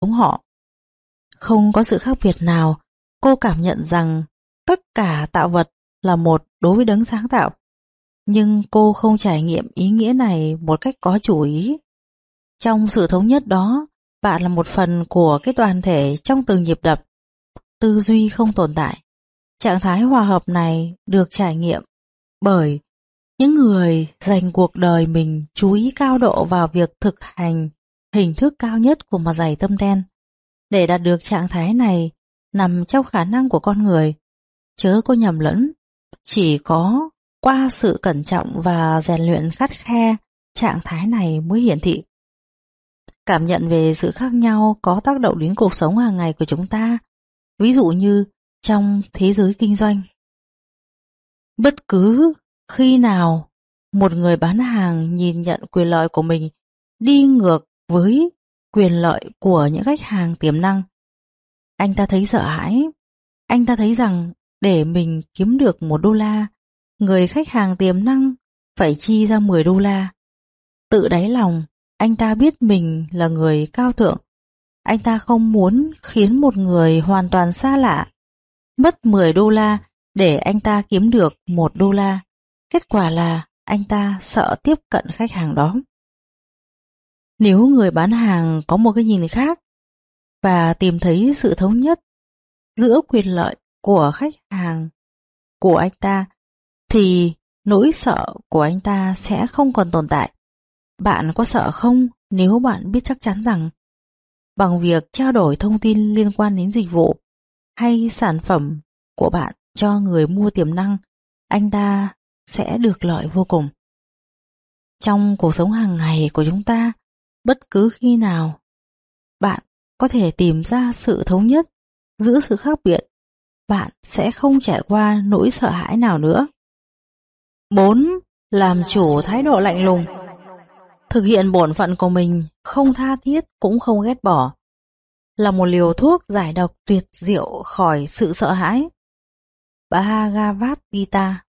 giống họ. Không có sự khác biệt nào, cô cảm nhận rằng tất cả tạo vật là một đối với đấng sáng tạo. Nhưng cô không trải nghiệm ý nghĩa này một cách có chủ ý. Trong sự thống nhất đó, bạn là một phần của cái đoàn thể trong từng nhịp đập. Tư duy không tồn tại. Trạng thái hòa hợp này được trải nghiệm bởi những người dành cuộc đời mình chú ý cao độ vào việc thực hành hình thức cao nhất của mặt dày tâm đen. Để đạt được trạng thái này nằm trong khả năng của con người. Chớ có nhầm lẫn, chỉ có qua sự cẩn trọng và rèn luyện khắt khe, trạng thái này mới hiển thị. Cảm nhận về sự khác nhau có tác động đến cuộc sống hàng ngày của chúng ta, ví dụ như trong thế giới kinh doanh. Bất cứ khi nào một người bán hàng nhìn nhận quyền lợi của mình đi ngược với quyền lợi của những khách hàng tiềm năng, anh ta thấy sợ hãi. Anh ta thấy rằng để mình kiếm được một đô la, người khách hàng tiềm năng phải chi ra 10 đô la. Tự đáy lòng, anh ta biết mình là người cao thượng. Anh ta không muốn khiến một người hoàn toàn xa lạ mất 10 đô la để anh ta kiếm được 1 đô la. Kết quả là anh ta sợ tiếp cận khách hàng đó. Nếu người bán hàng có một cái nhìn khác và tìm thấy sự thống nhất giữa quyền lợi của khách hàng của anh ta thì nỗi sợ của anh ta sẽ không còn tồn tại. Bạn có sợ không nếu bạn biết chắc chắn rằng bằng việc trao đổi thông tin liên quan đến dịch vụ hay sản phẩm của bạn cho người mua tiềm năng, anh ta sẽ được lợi vô cùng. Trong cuộc sống hàng ngày của chúng ta, bất cứ khi nào bạn có thể tìm ra sự thống nhất giữa sự khác biệt, bạn sẽ không trải qua nỗi sợ hãi nào nữa. 4. Làm chủ thái độ lạnh lùng Thực hiện bổn phận của mình, không tha thiết cũng không ghét bỏ, là một liều thuốc giải độc tuyệt diệu khỏi sự sợ hãi. Bhagavad Gita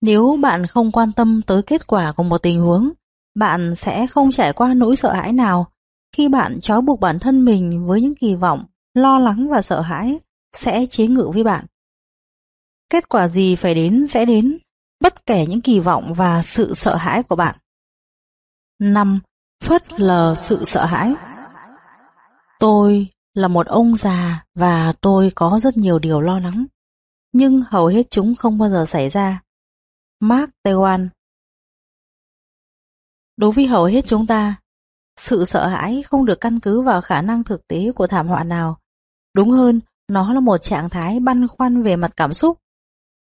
Nếu bạn không quan tâm tới kết quả của một tình huống, bạn sẽ không trải qua nỗi sợ hãi nào khi bạn trói buộc bản thân mình với những kỳ vọng, lo lắng và sợ hãi sẽ chế ngự với bạn. Kết quả gì phải đến sẽ đến, bất kể những kỳ vọng và sự sợ hãi của bạn. 5. phất lờ sự sợ hãi Tôi là một ông già và tôi có rất nhiều điều lo lắng, nhưng hầu hết chúng không bao giờ xảy ra. Mark Twain Đối với hầu hết chúng ta, sự sợ hãi không được căn cứ vào khả năng thực tế của thảm họa nào. Đúng hơn, nó là một trạng thái băn khoăn về mặt cảm xúc.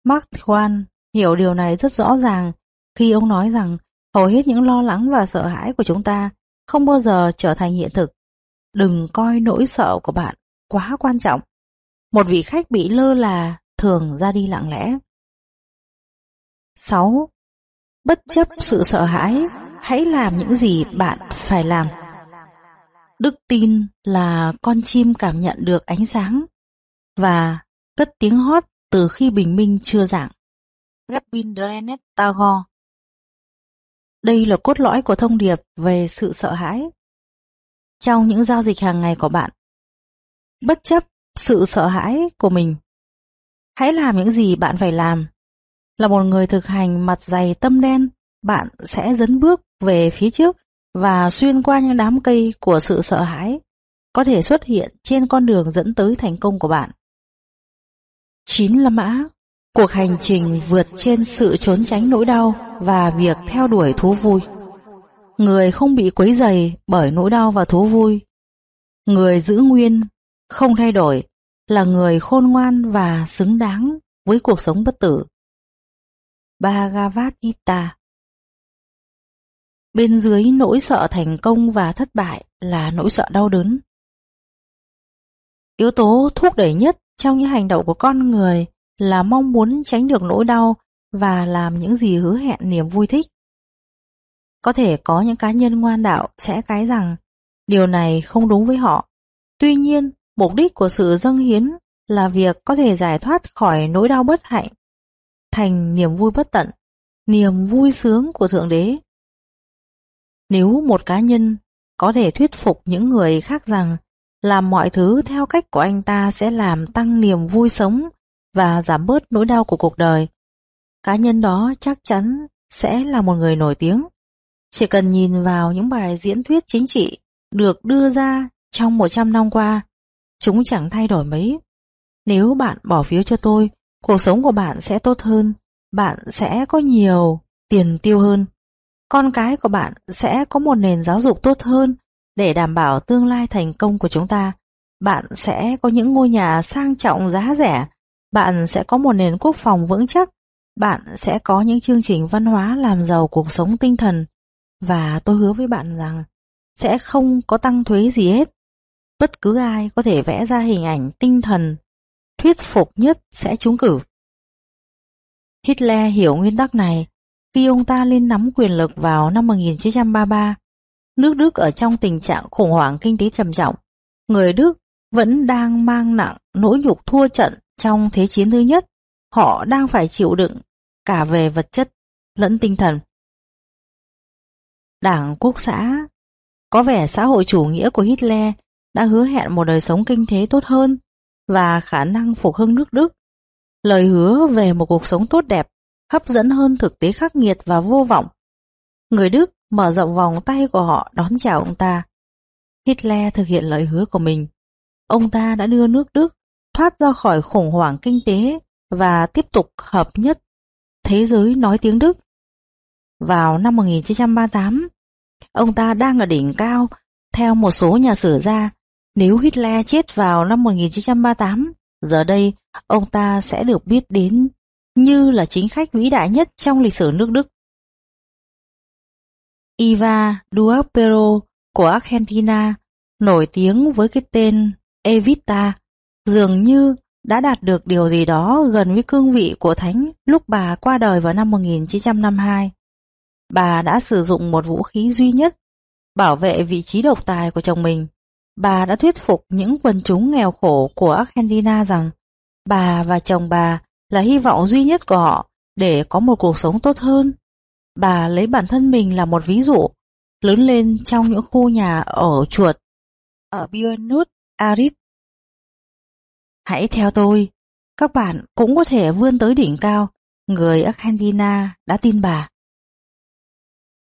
Mark Twain hiểu điều này rất rõ ràng khi ông nói rằng hầu hết những lo lắng và sợ hãi của chúng ta không bao giờ trở thành hiện thực. Đừng coi nỗi sợ của bạn quá quan trọng. Một vị khách bị lơ là thường ra đi lặng lẽ. 6. Bất chấp sự sợ hãi, hãy làm những gì bạn phải làm. Đức tin là con chim cảm nhận được ánh sáng và cất tiếng hót từ khi bình minh chưa dạng. Rabindranath Tagore Đây là cốt lõi của thông điệp về sự sợ hãi. Trong những giao dịch hàng ngày của bạn, bất chấp sự sợ hãi của mình, hãy làm những gì bạn phải làm. Là một người thực hành mặt dày tâm đen, bạn sẽ dấn bước về phía trước và xuyên qua những đám cây của sự sợ hãi có thể xuất hiện trên con đường dẫn tới thành công của bạn. 9 là mã Cuộc hành trình vượt trên sự trốn tránh nỗi đau và việc theo đuổi thú vui. Người không bị quấy dày bởi nỗi đau và thú vui. Người giữ nguyên, không thay đổi, là người khôn ngoan và xứng đáng với cuộc sống bất tử. Bhagavad Gita Bên dưới nỗi sợ thành công và thất bại là nỗi sợ đau đớn. Yếu tố thúc đẩy nhất trong những hành động của con người là mong muốn tránh được nỗi đau và làm những gì hứa hẹn niềm vui thích. Có thể có những cá nhân ngoan đạo sẽ cái rằng điều này không đúng với họ. Tuy nhiên, mục đích của sự dâng hiến là việc có thể giải thoát khỏi nỗi đau bất hạnh, thành niềm vui bất tận, niềm vui sướng của Thượng Đế. Nếu một cá nhân có thể thuyết phục những người khác rằng làm mọi thứ theo cách của anh ta sẽ làm tăng niềm vui sống và giảm bớt nỗi đau của cuộc đời. Cá nhân đó chắc chắn sẽ là một người nổi tiếng. Chỉ cần nhìn vào những bài diễn thuyết chính trị được đưa ra trong 100 năm qua, chúng chẳng thay đổi mấy. Nếu bạn bỏ phiếu cho tôi, cuộc sống của bạn sẽ tốt hơn, bạn sẽ có nhiều tiền tiêu hơn. Con cái của bạn sẽ có một nền giáo dục tốt hơn để đảm bảo tương lai thành công của chúng ta. Bạn sẽ có những ngôi nhà sang trọng giá rẻ, bạn sẽ có một nền quốc phòng vững chắc, bạn sẽ có những chương trình văn hóa làm giàu cuộc sống tinh thần. Và tôi hứa với bạn rằng sẽ không có tăng thuế gì hết. Bất cứ ai có thể vẽ ra hình ảnh tinh thần thuyết phục nhất sẽ trúng cử. Hitler hiểu nguyên tắc này khi ông ta lên nắm quyền lực vào năm 1933. Nước Đức ở trong tình trạng khủng hoảng kinh tế trầm trọng. Người Đức vẫn đang mang nặng nỗi nhục thua trận trong Thế chiến thứ nhất. Họ đang phải chịu đựng cả về vật chất lẫn tinh thần. Đảng Quốc xã, có vẻ xã hội chủ nghĩa của Hitler đã hứa hẹn một đời sống kinh tế tốt hơn và khả năng phục hưng nước Đức. Lời hứa về một cuộc sống tốt đẹp hấp dẫn hơn thực tế khắc nghiệt và vô vọng. Người Đức mở rộng vòng tay của họ đón chào ông ta. Hitler thực hiện lời hứa của mình. Ông ta đã đưa nước Đức thoát ra khỏi khủng hoảng kinh tế và tiếp tục hợp nhất thế giới nói tiếng Đức. Vào năm 1938, ông ta đang ở đỉnh cao theo một số nhà sử gia. Nếu Hitler chết vào năm 1938, giờ đây ông ta sẽ được biết đến như là chính khách vĩ đại nhất trong lịch sử nước Đức. Iva Duapero của Argentina nổi tiếng với cái tên Evita dường như đã đạt được điều gì đó gần với cương vị của Thánh lúc bà qua đời vào năm 1952. Bà đã sử dụng một vũ khí duy nhất, bảo vệ vị trí độc tài của chồng mình. Bà đã thuyết phục những quần chúng nghèo khổ của Argentina rằng bà và chồng bà là hy vọng duy nhất của họ để có một cuộc sống tốt hơn. Bà lấy bản thân mình là một ví dụ, lớn lên trong những khu nhà ở chuột ở Buenos Aires Hãy theo tôi, các bạn cũng có thể vươn tới đỉnh cao, người Argentina đã tin bà.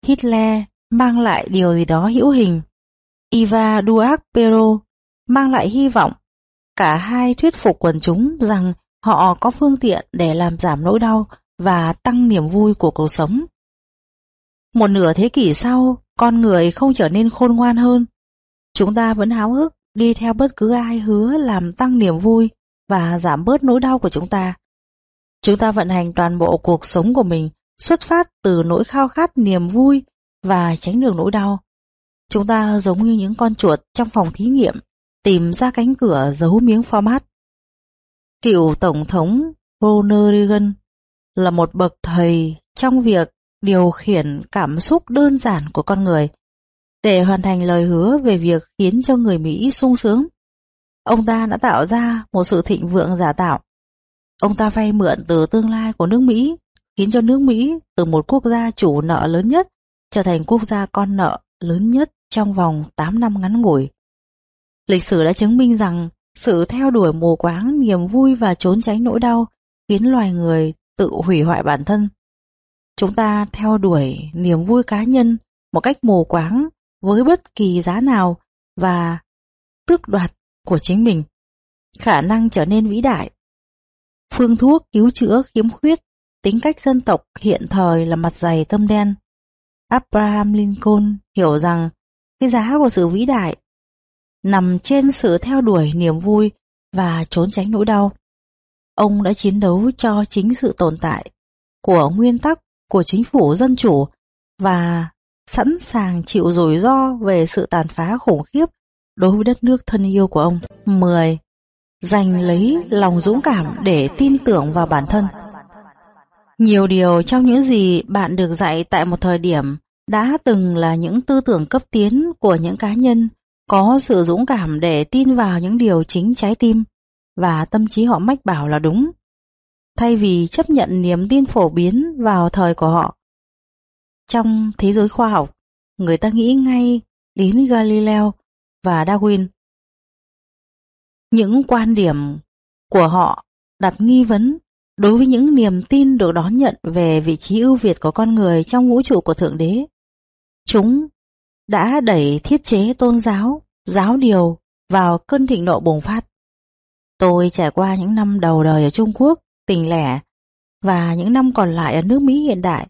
Hitler mang lại điều gì đó hữu hình. Iva Duarte Pero mang lại hy vọng. Cả hai thuyết phục quần chúng rằng họ có phương tiện để làm giảm nỗi đau và tăng niềm vui của cuộc sống. Một nửa thế kỷ sau, con người không trở nên khôn ngoan hơn. Chúng ta vẫn háo hức đi theo bất cứ ai hứa làm tăng niềm vui và giảm bớt nỗi đau của chúng ta. Chúng ta vận hành toàn bộ cuộc sống của mình xuất phát từ nỗi khao khát niềm vui và tránh được nỗi đau. Chúng ta giống như những con chuột trong phòng thí nghiệm tìm ra cánh cửa giấu miếng format. Cựu Tổng thống Ronald Reagan là một bậc thầy trong việc điều khiển cảm xúc đơn giản của con người để hoàn thành lời hứa về việc khiến cho người Mỹ sung sướng. Ông ta đã tạo ra một sự thịnh vượng giả tạo. Ông ta vay mượn từ tương lai của nước Mỹ, khiến cho nước Mỹ từ một quốc gia chủ nợ lớn nhất trở thành quốc gia con nợ lớn nhất trong vòng 8 năm ngắn ngủi. Lịch sử đã chứng minh rằng sự theo đuổi mù quáng niềm vui và trốn tránh nỗi đau khiến loài người tự hủy hoại bản thân. Chúng ta theo đuổi niềm vui cá nhân một cách mù quáng với bất kỳ giá nào và tước đoạt của chính mình, khả năng trở nên vĩ đại. Phương thuốc cứu chữa khiếm khuyết, tính cách dân tộc hiện thời là mặt dày tâm đen. Abraham Lincoln hiểu rằng cái giá của sự vĩ đại nằm trên sự theo đuổi niềm vui và trốn tránh nỗi đau. Ông đã chiến đấu cho chính sự tồn tại của nguyên tắc của chính phủ dân chủ và sẵn sàng chịu rủi ro về sự tàn phá khủng khiếp đối với đất nước thân yêu của ông. 10. dành lấy lòng dũng cảm để tin tưởng vào bản thân. Nhiều điều trong những gì bạn được dạy tại một thời điểm đã từng là những tư tưởng cấp tiến của những cá nhân có sự dũng cảm để tin vào những điều chính trái tim và tâm trí họ mách bảo là đúng. Thay vì chấp nhận niềm tin phổ biến vào thời của họ. Trong thế giới khoa học, người ta nghĩ ngay đến Galileo và Darwin. Những quan điểm của họ đặt nghi vấn đối với những niềm tin được đón nhận về vị trí ưu việt của con người trong vũ trụ của Thượng Đế. Chúng đã đẩy thiết chế tôn giáo, giáo điều vào cơn thịnh nộ bùng phát. Tôi trải qua những năm đầu đời ở Trung Quốc, tỉnh lẻ, và những năm còn lại ở nước Mỹ hiện đại.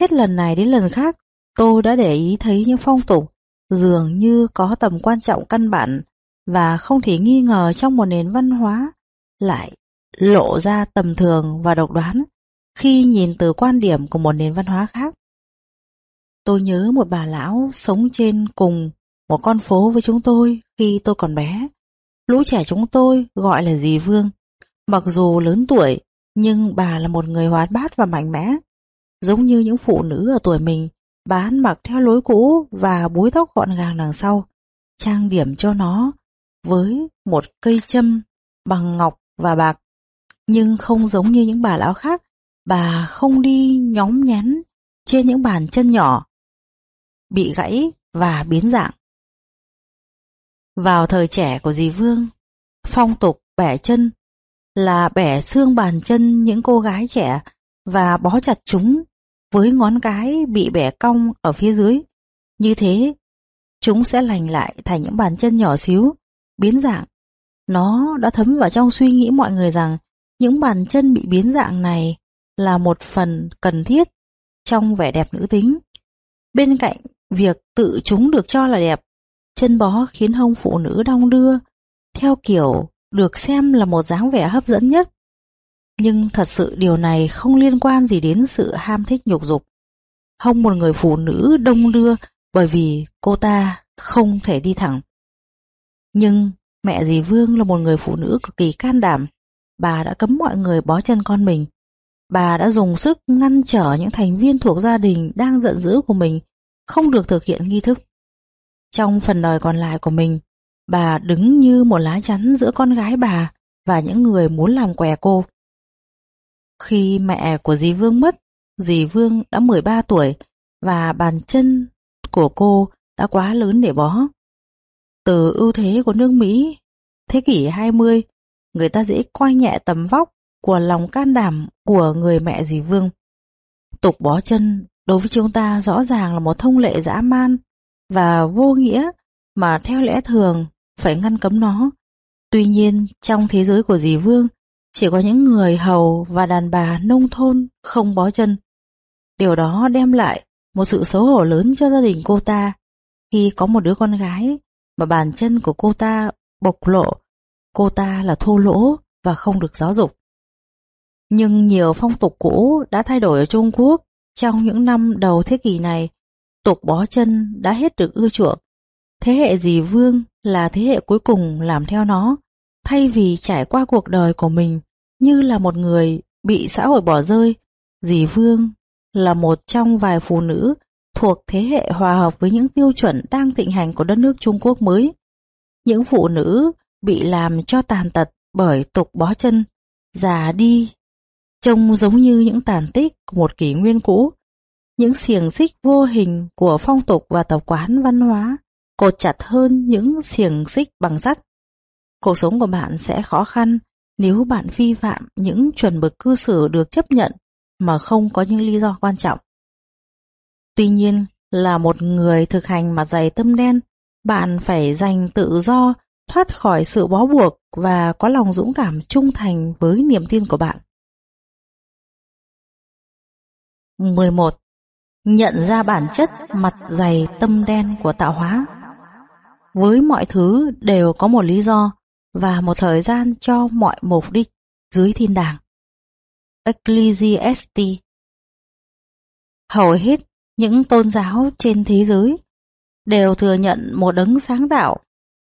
Hết lần này đến lần khác, tôi đã để ý thấy những phong tục dường như có tầm quan trọng căn bản và không thể nghi ngờ trong một nền văn hóa lại lộ ra tầm thường và độc đoán khi nhìn từ quan điểm của một nền văn hóa khác. Tôi nhớ một bà lão sống trên cùng một con phố với chúng tôi khi tôi còn bé. Lũ trẻ chúng tôi gọi là dì Vương. Mặc dù lớn tuổi, nhưng bà là một người hoạt bát và mạnh mẽ. Giống như những phụ nữ ở tuổi mình, bà ăn mặc theo lối cũ và búi tóc gọn gàng đằng sau, trang điểm cho nó với một cây châm bằng ngọc và bạc. Nhưng không giống như những bà lão khác, bà không đi nhóm nhắn trên những bàn chân nhỏ, bị gãy và biến dạng. Vào thời trẻ của dì Vương, phong tục bẻ chân là bẻ xương bàn chân những cô gái trẻ và bó chặt chúng với ngón cái bị bẻ cong ở phía dưới. Như thế, chúng sẽ lành lại thành những bàn chân nhỏ xíu, biến dạng. Nó đã thấm vào trong suy nghĩ mọi người rằng những bàn chân bị biến dạng này là một phần cần thiết trong vẻ đẹp nữ tính. Bên cạnh việc tự chúng được cho là đẹp, chân bó khiến hông phụ nữ đong đưa, theo kiểu được xem là một dáng vẻ hấp dẫn nhất. Nhưng thật sự điều này không liên quan gì đến sự ham thích nhục dục. Hông một người phụ nữ đông đưa bởi vì cô ta không thể đi thẳng. Nhưng mẹ dì Vương là một người phụ nữ cực kỳ can đảm. Bà đã cấm mọi người bó chân con mình. Bà đã dùng sức ngăn trở những thành viên thuộc gia đình đang giận dữ của mình không được thực hiện nghi thức. Trong phần đời còn lại của mình, bà đứng như một lá chắn giữa con gái bà và những người muốn làm què cô. Khi mẹ của dì Vương mất, dì Vương đã 13 tuổi và bàn chân của cô đã quá lớn để bó. Từ ưu thế của nước Mỹ, thế kỷ 20, người ta dễ coi nhẹ tầm vóc của lòng can đảm của người mẹ dì Vương. Tục bó chân đối với chúng ta rõ ràng là một thông lệ dã man và vô nghĩa mà theo lẽ thường phải ngăn cấm nó. Tuy nhiên, trong thế giới của dì Vương, chỉ có những người hầu và đàn bà nông thôn không bó chân. Điều đó đem lại một sự xấu hổ lớn cho gia đình cô ta khi có một đứa con gái mà bàn chân của cô ta bộc lộ, cô ta là thô lỗ và không được giáo dục. Nhưng nhiều phong tục cũ đã thay đổi ở Trung Quốc trong những năm đầu thế kỷ này, tục bó chân đã hết được ưa chuộng. Thế hệ dì Vương là thế hệ cuối cùng làm theo nó, thay vì trải qua cuộc đời của mình như là một người bị xã hội bỏ rơi, dì Vương là một trong vài phụ nữ thuộc thế hệ hòa hợp với những tiêu chuẩn đang thịnh hành của đất nước Trung Quốc mới. Những phụ nữ bị làm cho tàn tật bởi tục bó chân, già đi, trông giống như những tàn tích của một kỷ nguyên cũ. Những xiềng xích vô hình của phong tục và tập quán văn hóa cột chặt hơn những xiềng xích bằng sắt. Cuộc sống của bạn sẽ khó khăn nếu bạn vi phạm những chuẩn mực cư xử được chấp nhận mà không có những lý do quan trọng. Tuy nhiên, là một người thực hành mặt dày tâm đen, bạn phải dành tự do, thoát khỏi sự bó buộc và có lòng dũng cảm trung thành với niềm tin của bạn. 11. Nhận ra bản chất mặt dày tâm đen của tạo hóa với mọi thứ đều có một lý do và một thời gian cho mọi mục đích dưới thiên đàng. Ecclesiastes Hầu hết những tôn giáo trên thế giới đều thừa nhận một đấng sáng tạo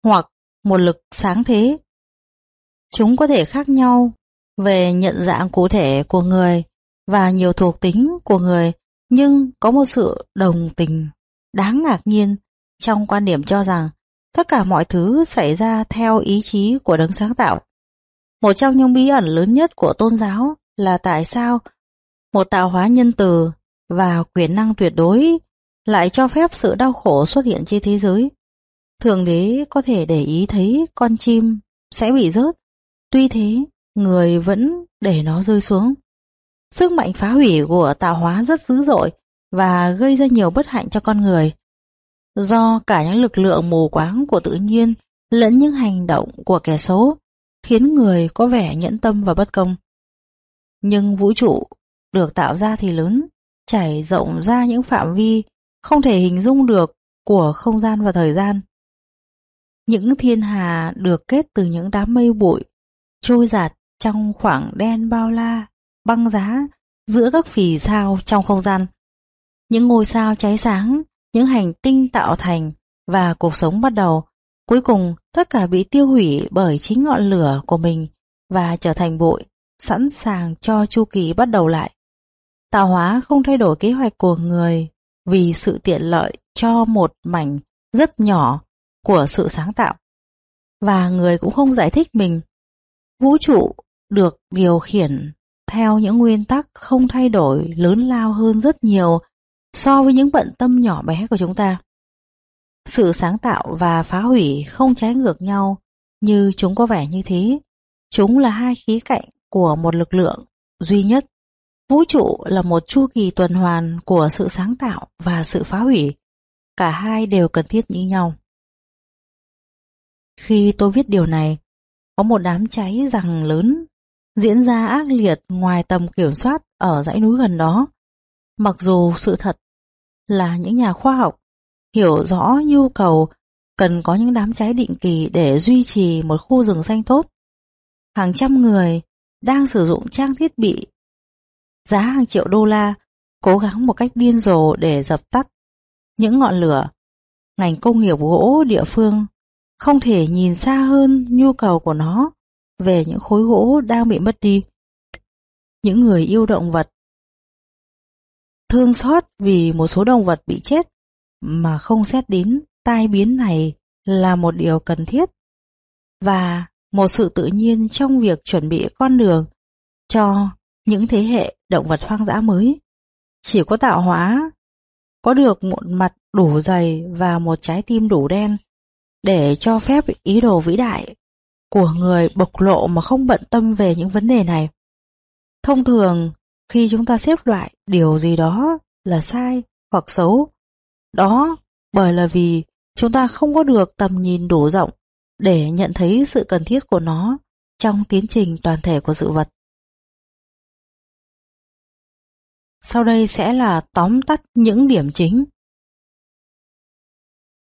hoặc một lực sáng thế. Chúng có thể khác nhau về nhận dạng cụ thể của người và nhiều thuộc tính của người nhưng có một sự đồng tình đáng ngạc nhiên trong quan điểm cho rằng Tất cả mọi thứ xảy ra theo ý chí của đấng sáng tạo. Một trong những bí ẩn lớn nhất của tôn giáo là tại sao một tạo hóa nhân từ và quyền năng tuyệt đối lại cho phép sự đau khổ xuất hiện trên thế giới. Thượng đế có thể để ý thấy con chim sẽ bị rớt, tuy thế người vẫn để nó rơi xuống. Sức mạnh phá hủy của tạo hóa rất dữ dội và gây ra nhiều bất hạnh cho con người. Do cả những lực lượng mù quáng của tự nhiên lẫn những hành động của kẻ xấu khiến người có vẻ nhẫn tâm và bất công. Nhưng vũ trụ được tạo ra thì lớn, trải rộng ra những phạm vi không thể hình dung được của không gian và thời gian. Những thiên hà được kết từ những đám mây bụi, trôi giạt trong khoảng đen bao la, băng giá giữa các phì sao trong không gian. Những ngôi sao cháy sáng, những hành tinh tạo thành và cuộc sống bắt đầu. Cuối cùng, tất cả bị tiêu hủy bởi chính ngọn lửa của mình và trở thành bụi, sẵn sàng cho chu kỳ bắt đầu lại. Tạo hóa không thay đổi kế hoạch của người vì sự tiện lợi cho một mảnh rất nhỏ của sự sáng tạo. Và người cũng không giải thích mình. Vũ trụ được điều khiển theo những nguyên tắc không thay đổi lớn lao hơn rất nhiều so với những bận tâm nhỏ bé của chúng ta. Sự sáng tạo và phá hủy không trái ngược nhau như chúng có vẻ như thế. Chúng là hai khía cạnh của một lực lượng duy nhất. Vũ trụ là một chu kỳ tuần hoàn của sự sáng tạo và sự phá hủy. Cả hai đều cần thiết như nhau. Khi tôi viết điều này, có một đám cháy rằng lớn diễn ra ác liệt ngoài tầm kiểm soát ở dãy núi gần đó. Mặc dù sự thật là những nhà khoa học hiểu rõ nhu cầu cần có những đám cháy định kỳ để duy trì một khu rừng xanh tốt. Hàng trăm người đang sử dụng trang thiết bị giá hàng triệu đô la, cố gắng một cách điên rồ để dập tắt những ngọn lửa. Ngành công nghiệp gỗ địa phương không thể nhìn xa hơn nhu cầu của nó về những khối gỗ đang bị mất đi. Những người yêu động vật thương xót vì một số động vật bị chết mà không xét đến tai biến này là một điều cần thiết và một sự tự nhiên trong việc chuẩn bị con đường cho những thế hệ động vật hoang dã mới. Chỉ có tạo hóa, có được một mặt đủ dày và một trái tim đủ đen để cho phép ý đồ vĩ đại của người bộc lộ mà không bận tâm về những vấn đề này. Thông thường, khi chúng ta xếp loại điều gì đó là sai hoặc xấu, đó bởi là vì chúng ta không có được tầm nhìn đủ rộng để nhận thấy sự cần thiết của nó trong tiến trình toàn thể của sự vật. Sau đây sẽ là tóm tắt những điểm chính.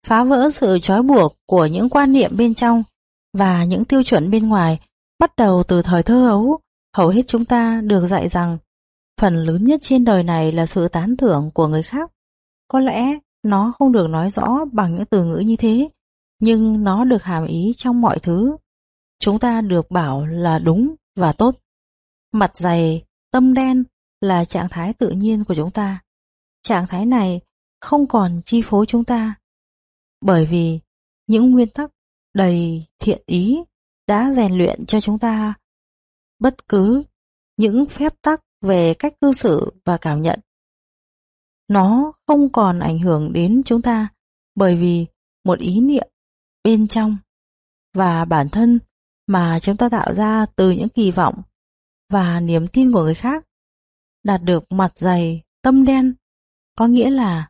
Phá vỡ sự trói buộc của những quan niệm bên trong và những tiêu chuẩn bên ngoài bắt đầu từ thời thơ ấu, hầu hết chúng ta được dạy rằng phần lớn nhất trên đời này là sự tán thưởng của người khác. Có lẽ nó không được nói rõ bằng những từ ngữ như thế, nhưng nó được hàm ý trong mọi thứ. Chúng ta được bảo là đúng và tốt. Mặt dày, tâm đen là trạng thái tự nhiên của chúng ta. Trạng thái này không còn chi phối chúng ta. Bởi vì những nguyên tắc đầy thiện ý đã rèn luyện cho chúng ta bất cứ những phép tắc về cách cư xử và cảm nhận. Nó không còn ảnh hưởng đến chúng ta bởi vì một ý niệm bên trong và bản thân mà chúng ta tạo ra từ những kỳ vọng và niềm tin của người khác đạt được mặt dày, tâm đen, có nghĩa là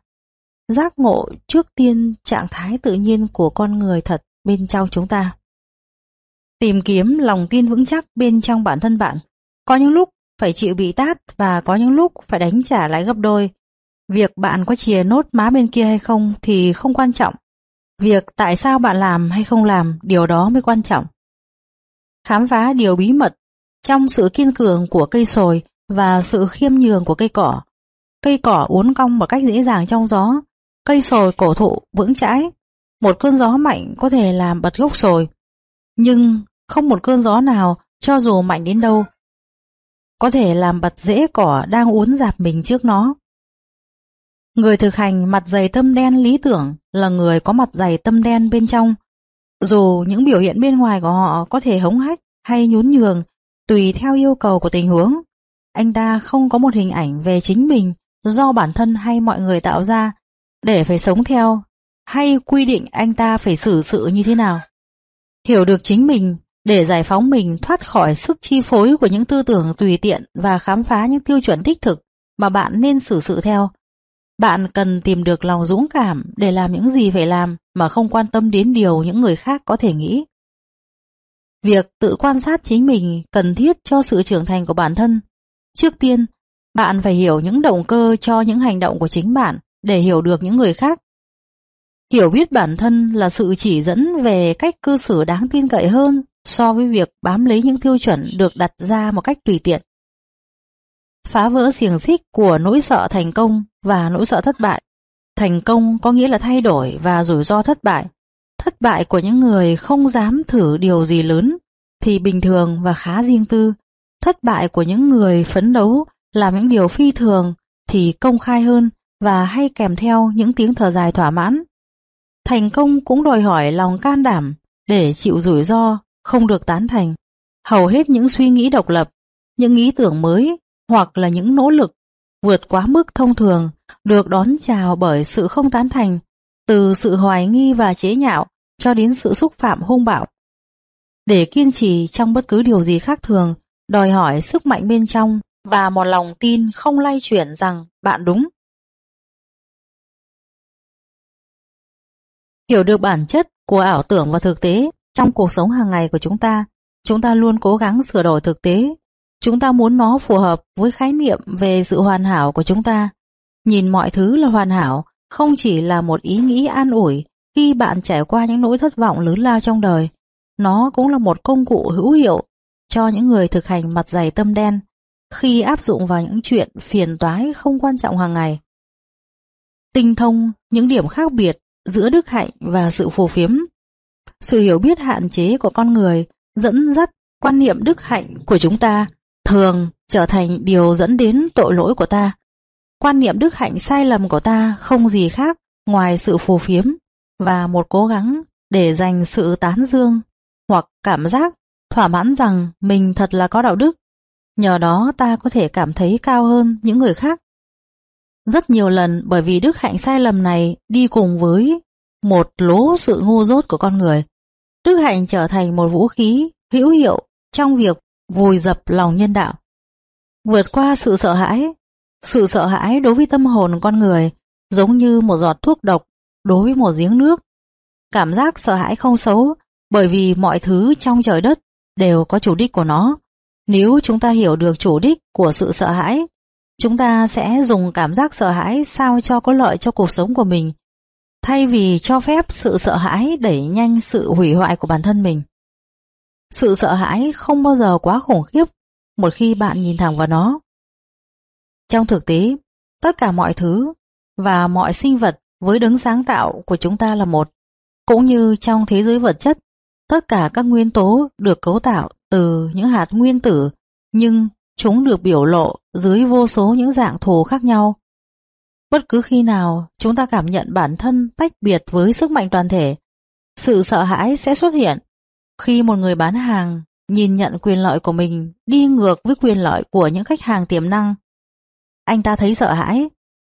giác ngộ trước tiên trạng thái tự nhiên của con người thật bên trong chúng ta. Tìm kiếm lòng tin vững chắc bên trong bản thân bạn. Có những lúc phải chịu bị tát và có những lúc phải đánh trả lại gấp đôi. Việc bạn có chìa nốt má bên kia hay không thì không quan trọng. Việc tại sao bạn làm hay không làm, điều đó mới quan trọng. Khám phá điều bí mật trong sự kiên cường của cây sồi và sự khiêm nhường của cây cỏ. Cây cỏ uốn cong một cách dễ dàng trong gió, cây sồi cổ thụ vững chãi. Một cơn gió mạnh có thể làm bật gốc sồi, nhưng không một cơn gió nào, cho dù mạnh đến đâu, có thể làm bật rễ cỏ đang uốn dạp mình trước nó. Người thực hành mặt dày tâm đen lý tưởng là người có mặt dày tâm đen bên trong. Dù những biểu hiện bên ngoài của họ có thể hống hách hay nhún nhường, tùy theo yêu cầu của tình huống, anh ta không có một hình ảnh về chính mình do bản thân hay mọi người tạo ra, để phải sống theo hay quy định anh ta phải xử sự như thế nào. Hiểu được chính mình để giải phóng mình thoát khỏi sức chi phối của những tư tưởng tùy tiện và khám phá những tiêu chuẩn đích thực mà bạn nên xử sự theo. Bạn cần tìm được lòng dũng cảm để làm những gì phải làm mà không quan tâm đến điều những người khác có thể nghĩ. Việc tự quan sát chính mình cần thiết cho sự trưởng thành của bản thân. Trước tiên, bạn phải hiểu những động cơ cho những hành động của chính bạn để hiểu được những người khác. Hiểu biết bản thân là sự chỉ dẫn về cách cư xử đáng tin cậy hơn so với việc bám lấy những tiêu chuẩn được đặt ra một cách tùy tiện. Phá vỡ xiềng xích của nỗi sợ thành công và nỗi sợ thất bại. Thành công có nghĩa là thay đổi và rủi ro thất bại. Thất bại của những người không dám thử điều gì lớn thì bình thường và khá riêng tư. Thất bại của những người phấn đấu làm những điều phi thường thì công khai hơn và hay kèm theo những tiếng thở dài thỏa mãn. Thành công cũng đòi hỏi lòng can đảm để chịu rủi ro, không được tán thành. Hầu hết những suy nghĩ độc lập, những ý tưởng mới hoặc là những nỗ lực vượt quá mức thông thường được đón chào bởi sự không tán thành, từ sự hoài nghi và chế nhạo cho đến sự xúc phạm hung bạo. Để kiên trì trong bất cứ điều gì khác thường, đòi hỏi sức mạnh bên trong và một lòng tin không lay chuyển rằng bạn đúng. Hiểu được bản chất của ảo tưởng và thực tế trong cuộc sống hàng ngày của chúng ta, chúng ta luôn cố gắng sửa đổi thực tế. Chúng ta muốn nó phù hợp với khái niệm về sự hoàn hảo của chúng ta. Nhìn mọi thứ là hoàn hảo không chỉ là một ý nghĩ an ủi khi bạn trải qua những nỗi thất vọng lớn lao trong đời. Nó cũng là một công cụ hữu hiệu cho những người thực hành mặt dày tâm đen khi áp dụng vào những chuyện phiền toái không quan trọng hàng ngày. Tinh thông những điểm khác biệt giữa đức hạnh và sự phù phiếm. Sự hiểu biết hạn chế của con người dẫn dắt quan niệm đức hạnh của chúng ta thường trở thành điều dẫn đến tội lỗi của ta. Quan niệm đức hạnh sai lầm của ta không gì khác ngoài sự phù phiếm và một cố gắng để giành sự tán dương hoặc cảm giác thỏa mãn rằng mình thật là có đạo đức. Nhờ đó ta có thể cảm thấy cao hơn những người khác. Rất nhiều lần bởi vì đức hạnh sai lầm này đi cùng với một lố sự ngu dốt của con người. Đức hạnh trở thành một vũ khí hữu hiệu trong việc vùi dập lòng nhân đạo. Vượt qua sự sợ hãi, sự sợ hãi đối với tâm hồn con người giống như một giọt thuốc độc đối với một giếng nước. Cảm giác sợ hãi không xấu bởi vì mọi thứ trong trời đất đều có chủ đích của nó. Nếu chúng ta hiểu được chủ đích của sự sợ hãi, chúng ta sẽ dùng cảm giác sợ hãi sao cho có lợi cho cuộc sống của mình, thay vì cho phép sự sợ hãi đẩy nhanh sự hủy hoại của bản thân mình. Sự sợ hãi không bao giờ quá khủng khiếp một khi bạn nhìn thẳng vào nó. Trong thực tế, tất cả mọi thứ và mọi sinh vật với đấng sáng tạo của chúng ta là một. Cũng như trong thế giới vật chất, tất cả các nguyên tố được cấu tạo từ những hạt nguyên tử, nhưng chúng được biểu lộ dưới vô số những dạng thù khác nhau. Bất cứ khi nào chúng ta cảm nhận bản thân tách biệt với sức mạnh toàn thể, sự sợ hãi sẽ xuất hiện. Khi một người bán hàng nhìn nhận quyền lợi của mình đi ngược với quyền lợi của những khách hàng tiềm năng, anh ta thấy sợ hãi.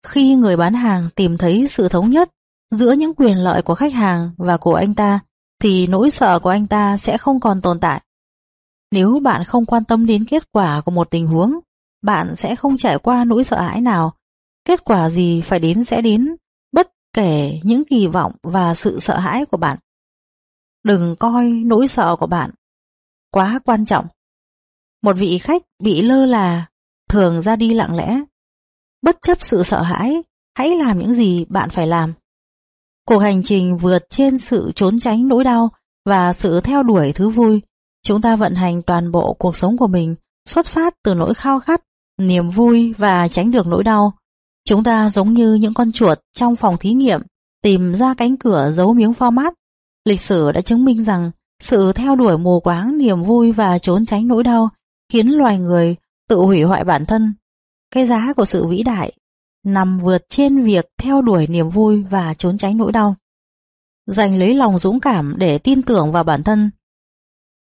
Khi người bán hàng tìm thấy sự thống nhất giữa những quyền lợi của khách hàng và của anh ta, thì nỗi sợ của anh ta sẽ không còn tồn tại. Nếu bạn không quan tâm đến kết quả của một tình huống, bạn sẽ không trải qua nỗi sợ hãi nào. Kết quả gì phải đến sẽ đến, bất kể những kỳ vọng và sự sợ hãi của bạn. Đừng coi nỗi sợ của bạn quá quan trọng. Một vị khách bị lơ là thường ra đi lặng lẽ. Bất chấp sự sợ hãi, hãy làm những gì bạn phải làm. Cuộc hành trình vượt trên sự trốn tránh nỗi đau và sự theo đuổi thứ vui, chúng ta vận hành toàn bộ cuộc sống của mình xuất phát từ nỗi khao khát, niềm vui và tránh được nỗi đau. Chúng ta giống như những con chuột trong phòng thí nghiệm tìm ra cánh cửa giấu miếng format. Lịch sử đã chứng minh rằng sự theo đuổi mù quáng niềm vui và trốn tránh nỗi đau khiến loài người tự hủy hoại bản thân. Cái giá của sự vĩ đại nằm vượt trên việc theo đuổi niềm vui và trốn tránh nỗi đau. Dành lấy lòng dũng cảm để tin tưởng vào bản thân.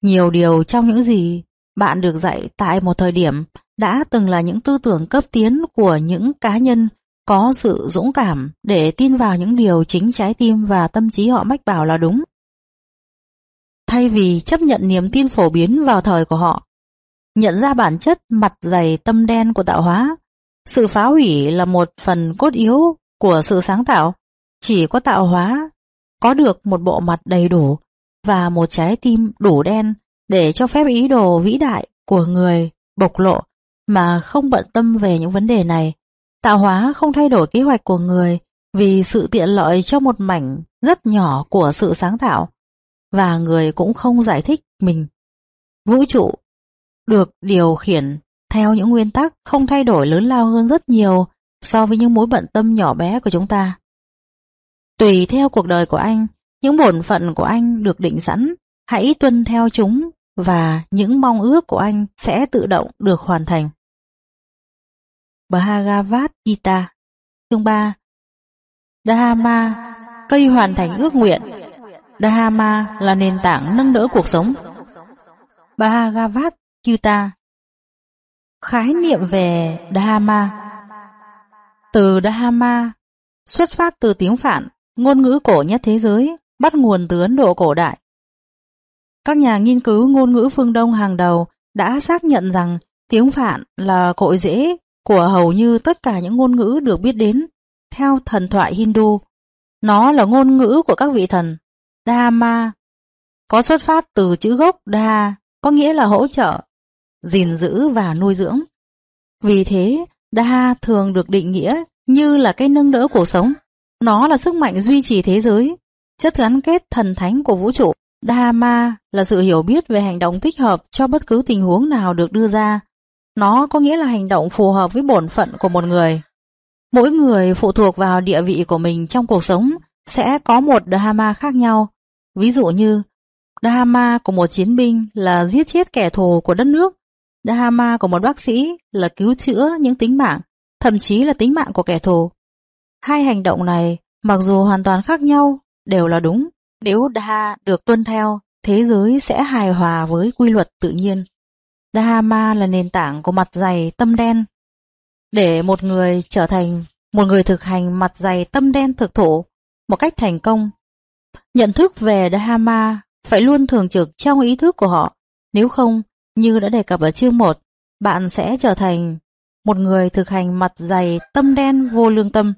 Nhiều điều trong những gì bạn được dạy tại một thời điểm đã từng là những tư tưởng cấp tiến của những cá nhân có sự dũng cảm để tin vào những điều chính trái tim và tâm trí họ mách bảo là đúng. Thay vì chấp nhận niềm tin phổ biến vào thời của họ, nhận ra bản chất mặt dày tâm đen của tạo hóa, sự phá hủy là một phần cốt yếu của sự sáng tạo. Chỉ có tạo hóa có được một bộ mặt đầy đủ và một trái tim đủ đen để cho phép ý đồ vĩ đại của người bộc lộ mà không bận tâm về những vấn đề này. Tạo hóa không thay đổi kế hoạch của người vì sự tiện lợi cho một mảnh rất nhỏ của sự sáng tạo và người cũng không giải thích mình. Vũ trụ được điều khiển theo những nguyên tắc không thay đổi lớn lao hơn rất nhiều so với những mối bận tâm nhỏ bé của chúng ta. Tùy theo cuộc đời của anh, những bổn phận của anh được định sẵn, hãy tuân theo chúng và những mong ước của anh sẽ tự động được hoàn thành. Bhagavad Gita Chương 3 Dhamma, cây hoàn thành ước nguyện. Dhamma là nền tảng nâng đỡ cuộc sống. Bhagavad Gita Khái niệm về Dhamma Từ Dhamma xuất phát từ tiếng Phạn, ngôn ngữ cổ nhất thế giới, bắt nguồn từ Ấn Độ cổ đại. Các nhà nghiên cứu ngôn ngữ phương Đông hàng đầu đã xác nhận rằng tiếng Phạn là cội rễ của hầu như tất cả những ngôn ngữ được biết đến theo thần thoại Hindu. Nó là ngôn ngữ của các vị thần. Dhamma có xuất phát từ chữ gốc Đa, có nghĩa là hỗ trợ, gìn giữ và nuôi dưỡng. Vì thế, Đa thường được định nghĩa như là cái nâng đỡ cuộc sống. Nó là sức mạnh duy trì thế giới, chất gắn kết thần thánh của vũ trụ. dharma là sự hiểu biết về hành động thích hợp cho bất cứ tình huống nào được đưa ra. Nó có nghĩa là hành động phù hợp với bổn phận của một người. Mỗi người phụ thuộc vào địa vị của mình trong cuộc sống sẽ có một dharma khác nhau. Ví dụ như, dharma của một chiến binh là giết chết kẻ thù của đất nước. dharma của một bác sĩ là cứu chữa những tính mạng, thậm chí là tính mạng của kẻ thù. Hai hành động này, mặc dù hoàn toàn khác nhau, đều là đúng. Nếu Dha được tuân theo, thế giới sẽ hài hòa với quy luật tự nhiên. Dhamma là nền tảng của mặt dày tâm đen. Để một người trở thành một người thực hành mặt dày tâm đen thực thụ một cách thành công, nhận thức về Dhamma phải luôn thường trực trong ý thức của họ. Nếu không, như đã đề cập ở chương 1, bạn sẽ trở thành một người thực hành mặt dày tâm đen vô lương tâm.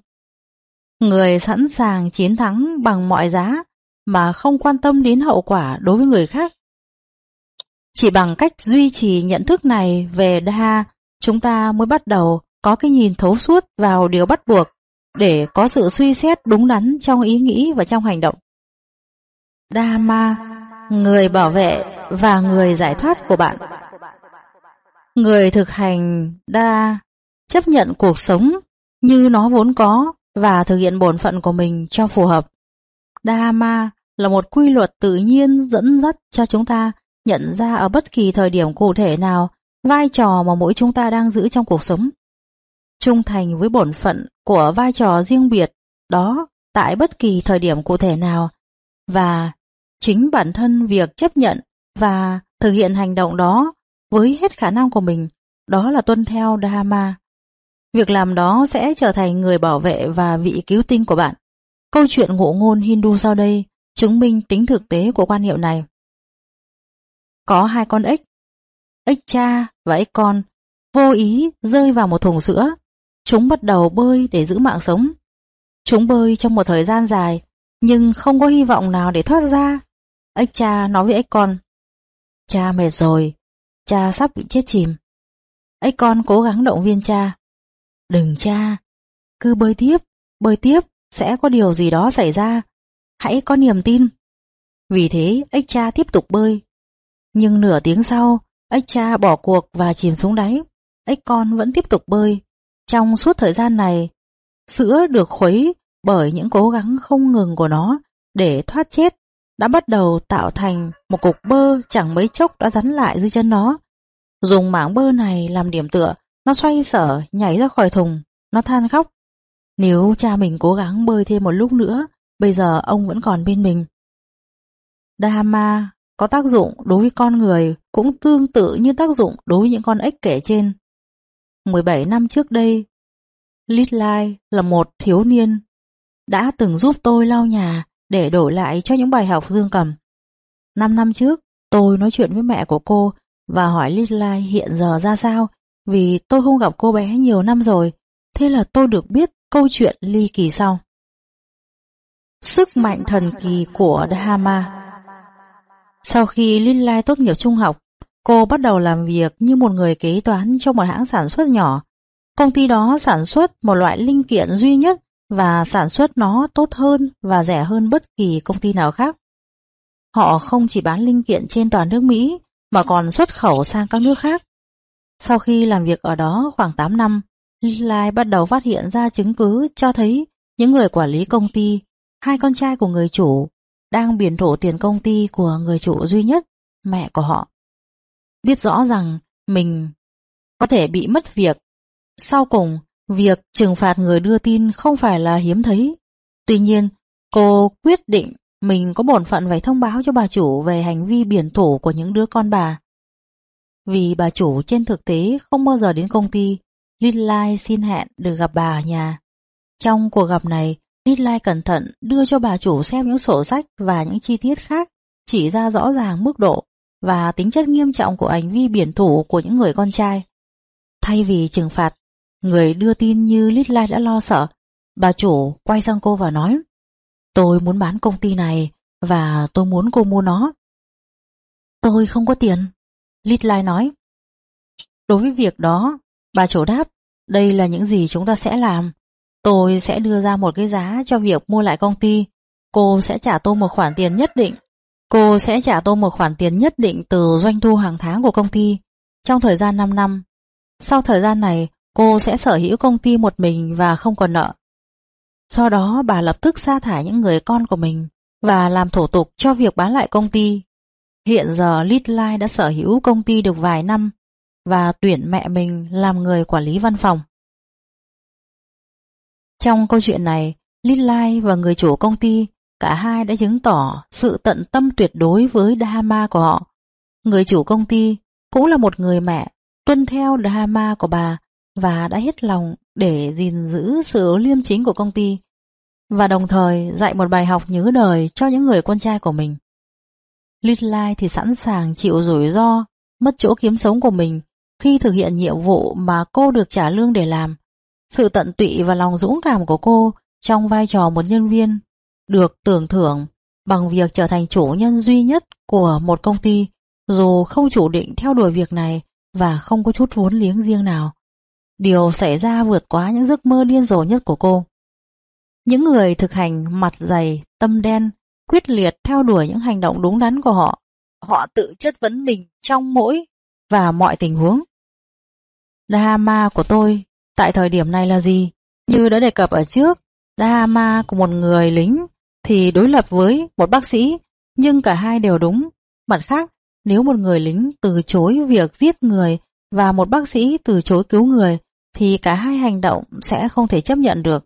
Người sẵn sàng chiến thắng bằng mọi giá mà không quan tâm đến hậu quả đối với người khác. Chỉ bằng cách duy trì nhận thức này về Đa, chúng ta mới bắt đầu có cái nhìn thấu suốt vào điều bắt buộc để có sự suy xét đúng đắn trong ý nghĩ và trong hành động. Dharma, người bảo vệ và người giải thoát của bạn. Người thực hành đa chấp nhận cuộc sống như nó vốn có và thực hiện bổn phận của mình cho phù hợp. Dharma là một quy luật tự nhiên dẫn dắt cho chúng ta nhận ra ở bất kỳ thời điểm cụ thể nào vai trò mà mỗi chúng ta đang giữ trong cuộc sống. Trung thành với bổn phận của vai trò riêng biệt đó tại bất kỳ thời điểm cụ thể nào và chính bản thân việc chấp nhận và thực hiện hành động đó với hết khả năng của mình, đó là tuân theo Dharma. Việc làm đó sẽ trở thành người bảo vệ và vị cứu tinh của bạn. Câu chuyện ngụ ngôn Hindu sau đây chứng minh tính thực tế của quan niệm này. Có hai con ếch, ếch cha và ếch con, vô ý rơi vào một thùng sữa. Chúng bắt đầu bơi để giữ mạng sống. Chúng bơi trong một thời gian dài, nhưng không có hy vọng nào để thoát ra. Ếch cha nói với ếch con, Cha mệt rồi, cha sắp bị chết chìm. Ếch con cố gắng động viên cha. Đừng cha, cứ bơi tiếp, bơi tiếp, sẽ có điều gì đó xảy ra. Hãy có niềm tin. Vì thế, ếch cha tiếp tục bơi. Nhưng nửa tiếng sau, ếch cha bỏ cuộc và chìm xuống đáy. Ếch con vẫn tiếp tục bơi. Trong suốt thời gian này, sữa được khuấy bởi những cố gắng không ngừng của nó để thoát chết đã bắt đầu tạo thành một cục bơ chẳng mấy chốc đã rắn lại dưới chân nó. Dùng mảng bơ này làm điểm tựa, nó xoay sở nhảy ra khỏi thùng, nó than khóc. Nếu cha mình cố gắng bơi thêm một lúc nữa, bây giờ ông vẫn còn bên mình. Dharma có tác dụng đối với con người cũng tương tự như tác dụng đối với những con ếch kể trên. 17 năm trước đây, Lidlai là một thiếu niên đã từng giúp tôi lau nhà để đổi lại cho những bài học dương cầm. Năm năm trước, tôi nói chuyện với mẹ của cô và hỏi Lidlai hiện giờ ra sao vì tôi không gặp cô bé nhiều năm rồi, thế là tôi được biết câu chuyện ly kỳ sau. Sức mạnh thần kỳ của Dharma Sau khi Lidlai tốt nghiệp trung học, cô bắt đầu làm việc như một người kế toán trong một hãng sản xuất nhỏ. Công ty đó sản xuất một loại linh kiện duy nhất và sản xuất nó tốt hơn và rẻ hơn bất kỳ công ty nào khác. Họ không chỉ bán linh kiện trên toàn nước Mỹ mà còn xuất khẩu sang các nước khác. Sau khi làm việc ở đó khoảng 8 năm, Lai bắt đầu phát hiện ra chứng cứ cho thấy những người quản lý công ty, hai con trai của người chủ, đang biển thủ tiền công ty của người chủ duy nhất, mẹ của họ. Biết rõ rằng mình có thể bị mất việc. Sau cùng, việc trừng phạt người đưa tin không phải là hiếm thấy. Tuy nhiên, cô quyết định mình có bổn phận phải thông báo cho bà chủ về hành vi biển thủ của những đứa con bà. Vì bà chủ trên thực tế không bao giờ đến công ty, Lidlai xin hẹn được gặp bà ở nhà. Trong cuộc gặp này, Lidlai cẩn thận đưa cho bà chủ xem những sổ sách và những chi tiết khác chỉ ra rõ ràng mức độ và tính chất nghiêm trọng của hành vi biển thủ của những người con trai. Thay vì trừng phạt, người đưa tin như Lidlai đã lo sợ, bà chủ quay sang cô và nói Tôi muốn bán công ty này và tôi muốn cô mua nó. Tôi không có tiền. Lidlai nói. Đối với việc đó, bà chủ đáp, đây là những gì chúng ta sẽ làm. Tôi sẽ đưa ra một cái giá cho việc mua lại công ty. Cô sẽ trả tôi một khoản tiền nhất định. Cô sẽ trả tôi một khoản tiền nhất định từ doanh thu hàng tháng của công ty trong thời gian 5 năm. Sau thời gian này, cô sẽ sở hữu công ty một mình và không còn nợ. Do đó bà lập tức sa thải những người con của mình và làm thủ tục cho việc bán lại công ty. Hiện giờ Litline đã sở hữu công ty được vài năm và tuyển mẹ mình làm người quản lý văn phòng. Trong câu chuyện này, Litline và người chủ công ty cả hai đã chứng tỏ sự tận tâm tuyệt đối với Dharma của họ. Người chủ công ty cũng là một người mẹ tuân theo Dharma của bà và đã hết lòng để gìn giữ sự liêm chính của công ty và đồng thời dạy một bài học nhớ đời cho những người con trai của mình. Lidline thì sẵn sàng chịu rủi ro, mất chỗ kiếm sống của mình khi thực hiện nhiệm vụ mà cô được trả lương để làm. Sự tận tụy và lòng dũng cảm của cô trong vai trò một nhân viên được tưởng thưởng bằng việc trở thành chủ nhân duy nhất của một công ty dù không chủ định theo đuổi việc này và không có chút vốn liếng riêng nào. Điều xảy ra vượt quá những giấc mơ điên rồ nhất của cô. Những người thực hành mặt dày, tâm đen, quyết liệt theo đuổi những hành động đúng đắn của họ. Họ tự chất vấn mình trong mỗi và mọi tình huống. Dharma của tôi tại thời điểm này là gì? Như đã đề cập ở trước, Dharma của một người lính thì đối lập với một bác sĩ, nhưng cả hai đều đúng. Mặt khác, nếu một người lính từ chối việc giết người và một bác sĩ từ chối cứu người, thì cả hai hành động sẽ không thể chấp nhận được.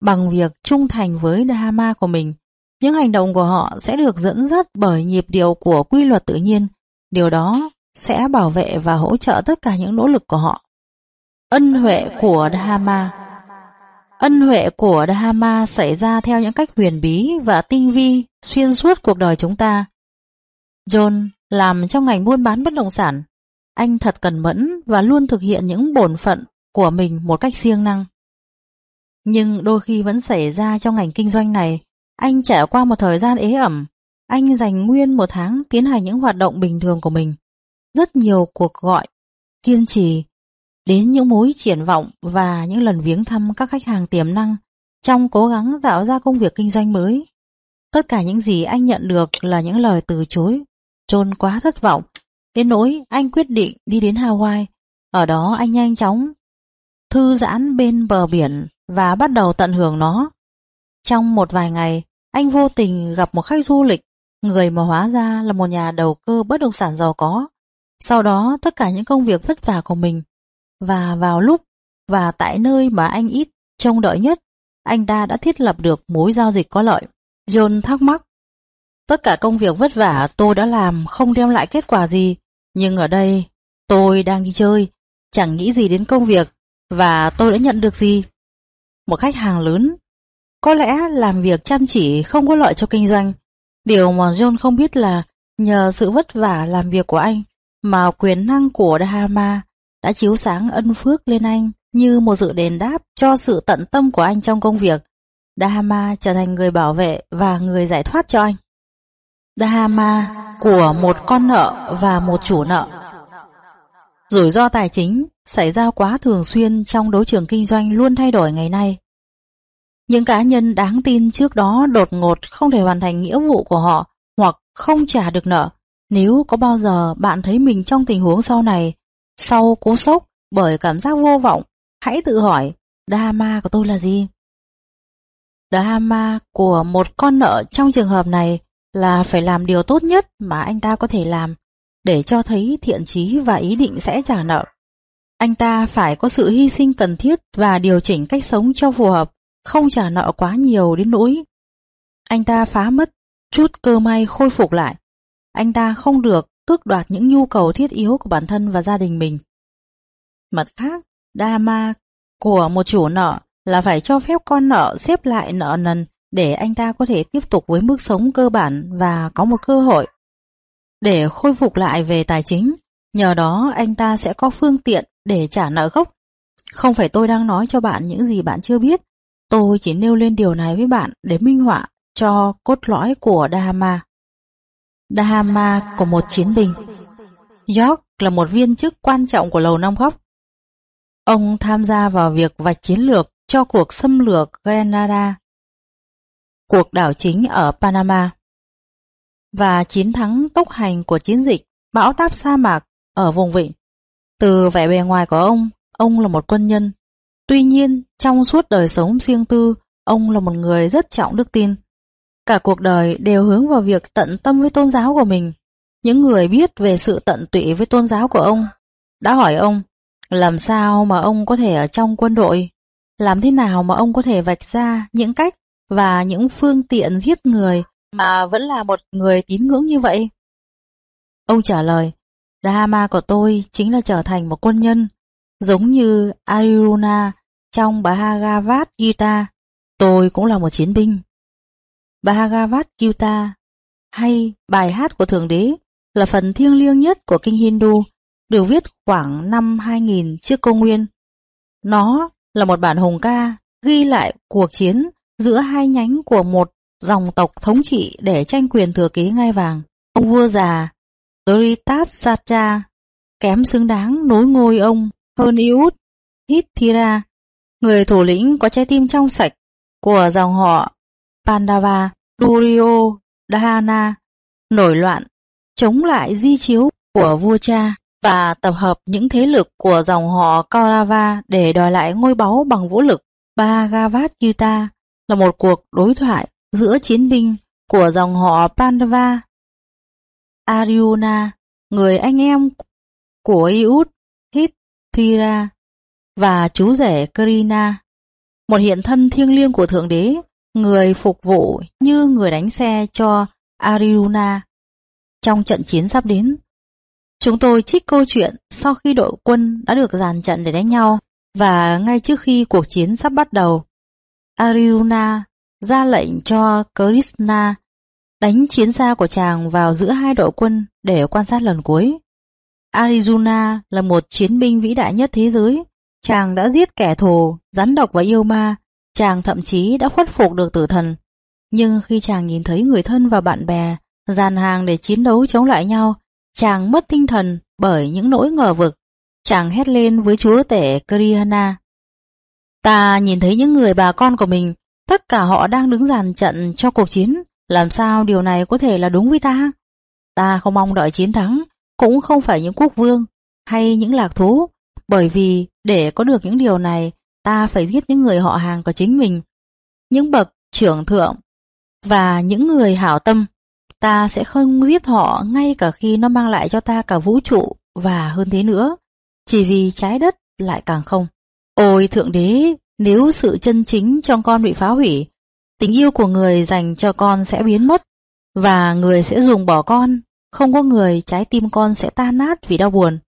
Bằng việc trung thành với Dharma của mình, những hành động của họ sẽ được dẫn dắt bởi nhịp điệu của quy luật tự nhiên. Điều đó sẽ bảo vệ và hỗ trợ tất cả những nỗ lực của họ. Ân huệ của Dharma Ân huệ của Dharma xảy ra theo những cách huyền bí và tinh vi xuyên suốt cuộc đời chúng ta. John làm trong ngành buôn bán bất động sản. Anh thật cẩn mẫn và luôn thực hiện những bổn phận của mình một cách siêng năng. Nhưng đôi khi vẫn xảy ra trong ngành kinh doanh này, anh trải qua một thời gian ế ẩm, anh dành nguyên một tháng tiến hành những hoạt động bình thường của mình. Rất nhiều cuộc gọi, kiên trì, đến những mối triển vọng và những lần viếng thăm các khách hàng tiềm năng trong cố gắng tạo ra công việc kinh doanh mới. Tất cả những gì anh nhận được là những lời từ chối, trôn quá thất vọng, đến nỗi anh quyết định đi đến Hawaii. Ở đó anh nhanh chóng thư giãn bên bờ biển và bắt đầu tận hưởng nó. Trong một vài ngày, anh vô tình gặp một khách du lịch, người mà hóa ra là một nhà đầu cơ bất động sản giàu có. Sau đó tất cả những công việc vất vả của mình và vào lúc và tại nơi mà anh ít trông đợi nhất, anh ta đã thiết lập được mối giao dịch có lợi. John thắc mắc. Tất cả công việc vất vả tôi đã làm không đem lại kết quả gì, nhưng ở đây tôi đang đi chơi, chẳng nghĩ gì đến công việc và tôi đã nhận được gì? một khách hàng lớn. Có lẽ làm việc chăm chỉ không có lợi cho kinh doanh. Điều mà John không biết là nhờ sự vất vả làm việc của anh mà quyền năng của Dharma đã chiếu sáng ân phước lên anh như một sự đền đáp cho sự tận tâm của anh trong công việc. Dharma trở thành người bảo vệ và người giải thoát cho anh. Dharma của một con nợ và một chủ nợ. Rủi ro tài chính xảy ra quá thường xuyên trong đấu trường kinh doanh luôn thay đổi ngày nay. Những cá nhân đáng tin trước đó đột ngột không thể hoàn thành nghĩa vụ của họ hoặc không trả được nợ. Nếu có bao giờ bạn thấy mình trong tình huống sau này, sau cú sốc bởi cảm giác vô vọng, hãy tự hỏi Dharma của tôi là gì? Dharma của một con nợ trong trường hợp này là phải làm điều tốt nhất mà anh ta có thể làm để cho thấy thiện chí và ý định sẽ trả nợ. Anh ta phải có sự hy sinh cần thiết và điều chỉnh cách sống cho phù hợp, không trả nợ quá nhiều đến nỗi. Anh ta phá mất chút cơ may khôi phục lại. Anh ta không được tước đoạt những nhu cầu thiết yếu của bản thân và gia đình mình. Mặt khác, đa ma của một chủ nợ là phải cho phép con nợ xếp lại nợ nần để anh ta có thể tiếp tục với mức sống cơ bản và có một cơ hội để khôi phục lại về tài chính. Nhờ đó anh ta sẽ có phương tiện để trả nợ gốc. Không phải tôi đang nói cho bạn những gì bạn chưa biết. Tôi chỉ nêu lên điều này với bạn để minh họa cho cốt lõi của Dharma. Dharma của một chiến binh York là một viên chức quan trọng của Lầu Năm Góc. Ông tham gia vào việc vạch chiến lược cho cuộc xâm lược Grenada, cuộc đảo chính ở Panama, và chiến thắng tốc hành của chiến dịch bão táp sa mạc ở vùng vịnh. Từ vẻ bề ngoài của ông, ông là một quân nhân. Tuy nhiên, trong suốt đời sống riêng tư, ông là một người rất trọng đức tin. Cả cuộc đời đều hướng vào việc tận tâm với tôn giáo của mình. Những người biết về sự tận tụy với tôn giáo của ông đã hỏi ông làm sao mà ông có thể ở trong quân đội? Làm thế nào mà ông có thể vạch ra những cách và những phương tiện giết người mà vẫn là một người tín ngưỡng như vậy? Ông trả lời, Dharma của tôi chính là trở thành một quân nhân, giống như Arjuna trong Bhagavad Gita, tôi cũng là một chiến binh. Bhagavad Gita hay bài hát của Thượng Đế là phần thiêng liêng nhất của kinh Hindu, được viết khoảng năm 2000 trước công nguyên. Nó là một bản hùng ca ghi lại cuộc chiến giữa hai nhánh của một dòng tộc thống trị để tranh quyền thừa kế ngai vàng. Ông vua già Dhritarashtra kém xứng đáng nối ngôi ông hơn Iut Hithira, người thủ lĩnh có trái tim trong sạch của dòng họ Pandava, Duryodhana, nổi loạn, chống lại di chiếu của vua cha và tập hợp những thế lực của dòng họ Kaurava để đòi lại ngôi báu bằng vũ lực. Bhagavad Gita là một cuộc đối thoại giữa chiến binh của dòng họ Pandava. Arjuna, người anh em của Iud Hithira và chú rể Krina, một hiện thân thiêng liêng của Thượng Đế, người phục vụ như người đánh xe cho Arjuna trong trận chiến sắp đến. Chúng tôi trích câu chuyện sau khi đội quân đã được dàn trận để đánh nhau và ngay trước khi cuộc chiến sắp bắt đầu. Arjuna ra lệnh cho Krishna đánh chiến xa của chàng vào giữa hai đội quân để quan sát lần cuối. Arjuna là một chiến binh vĩ đại nhất thế giới. Chàng đã giết kẻ thù, rắn độc và yêu ma. Chàng thậm chí đã khuất phục được tử thần. Nhưng khi chàng nhìn thấy người thân và bạn bè dàn hàng để chiến đấu chống lại nhau, chàng mất tinh thần bởi những nỗi ngờ vực. Chàng hét lên với chúa tể Krihana. Ta nhìn thấy những người bà con của mình, tất cả họ đang đứng dàn trận cho cuộc chiến. Làm sao điều này có thể là đúng với ta? Ta không mong đợi chiến thắng, cũng không phải những quốc vương hay những lạc thú, bởi vì để có được những điều này, ta phải giết những người họ hàng của chính mình, những bậc trưởng thượng và những người hảo tâm. Ta sẽ không giết họ ngay cả khi nó mang lại cho ta cả vũ trụ và hơn thế nữa, chỉ vì trái đất lại càng không. Ôi Thượng Đế, nếu sự chân chính trong con bị phá hủy, tình yêu của người dành cho con sẽ biến mất, và người sẽ dùng bỏ con, không có người trái tim con sẽ tan nát vì đau buồn.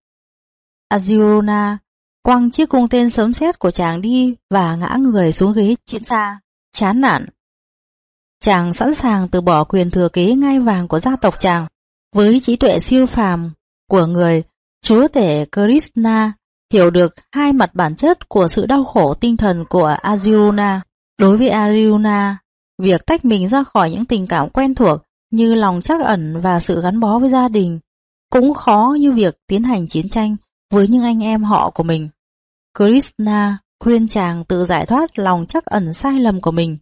Azurona quăng chiếc cung tên sớm xét của chàng đi và ngã người xuống ghế chiến xa, chán nản. Chàng sẵn sàng từ bỏ quyền thừa kế ngai vàng của gia tộc chàng. Với trí tuệ siêu phàm của người, chúa tể Krishna hiểu được hai mặt bản chất của sự đau khổ tinh thần của Arjuna. Đối với Arjuna, việc tách mình ra khỏi những tình cảm quen thuộc như lòng trắc ẩn và sự gắn bó với gia đình cũng khó như việc tiến hành chiến tranh với những anh em họ của mình. Krishna khuyên chàng tự giải thoát lòng chắc ẩn sai lầm của mình.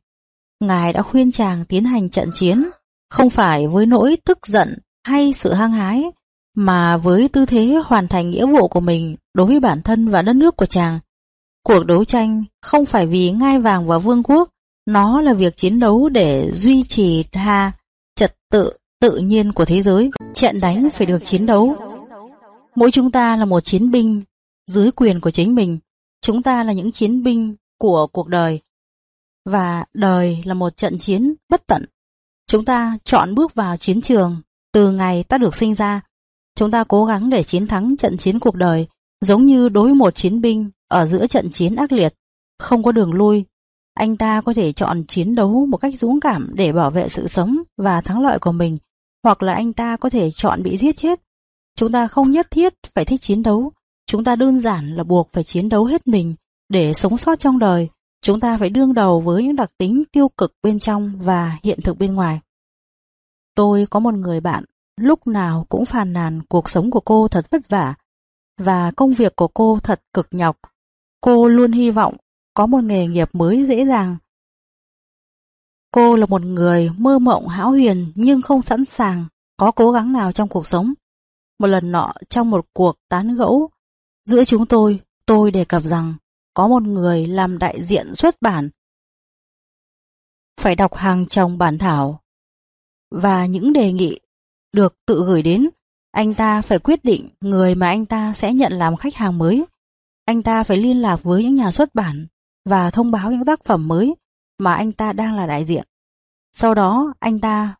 Ngài đã khuyên chàng tiến hành trận chiến, không phải với nỗi tức giận hay sự hăng hái, mà với tư thế hoàn thành nghĩa vụ của mình đối với bản thân và đất nước của chàng. Cuộc đấu tranh không phải vì ngai vàng và vương quốc, nó là việc chiến đấu để duy trì tha trật tự tự nhiên của thế giới. Trận đánh phải được chiến đấu. Mỗi chúng ta là một chiến binh dưới quyền của chính mình. Chúng ta là những chiến binh của cuộc đời. Và đời là một trận chiến bất tận. Chúng ta chọn bước vào chiến trường từ ngày ta được sinh ra. Chúng ta cố gắng để chiến thắng trận chiến cuộc đời, giống như đối một chiến binh ở giữa trận chiến ác liệt. Không có đường lui. Anh ta có thể chọn chiến đấu một cách dũng cảm để bảo vệ sự sống và thắng lợi của mình hoặc là anh ta có thể chọn bị giết chết. Chúng ta không nhất thiết phải thích chiến đấu, chúng ta đơn giản là buộc phải chiến đấu hết mình để sống sót trong đời. Chúng ta phải đương đầu với những đặc tính tiêu cực bên trong và hiện thực bên ngoài. Tôi có một người bạn, lúc nào cũng phàn nàn cuộc sống của cô thật vất vả, và công việc của cô thật cực nhọc. Cô luôn hy vọng có một nghề nghiệp mới dễ dàng Cô là một người mơ mộng hão huyền nhưng không sẵn sàng có cố gắng nào trong cuộc sống. Một lần nọ trong một cuộc tán gẫu giữa chúng tôi, tôi đề cập rằng có một người làm đại diện xuất bản phải đọc hàng chồng bản thảo và những đề nghị được tự gửi đến. Anh ta phải quyết định người mà anh ta sẽ nhận làm khách hàng mới. Anh ta phải liên lạc với những nhà xuất bản và thông báo những tác phẩm mới mà anh ta đang là đại diện. Sau đó anh ta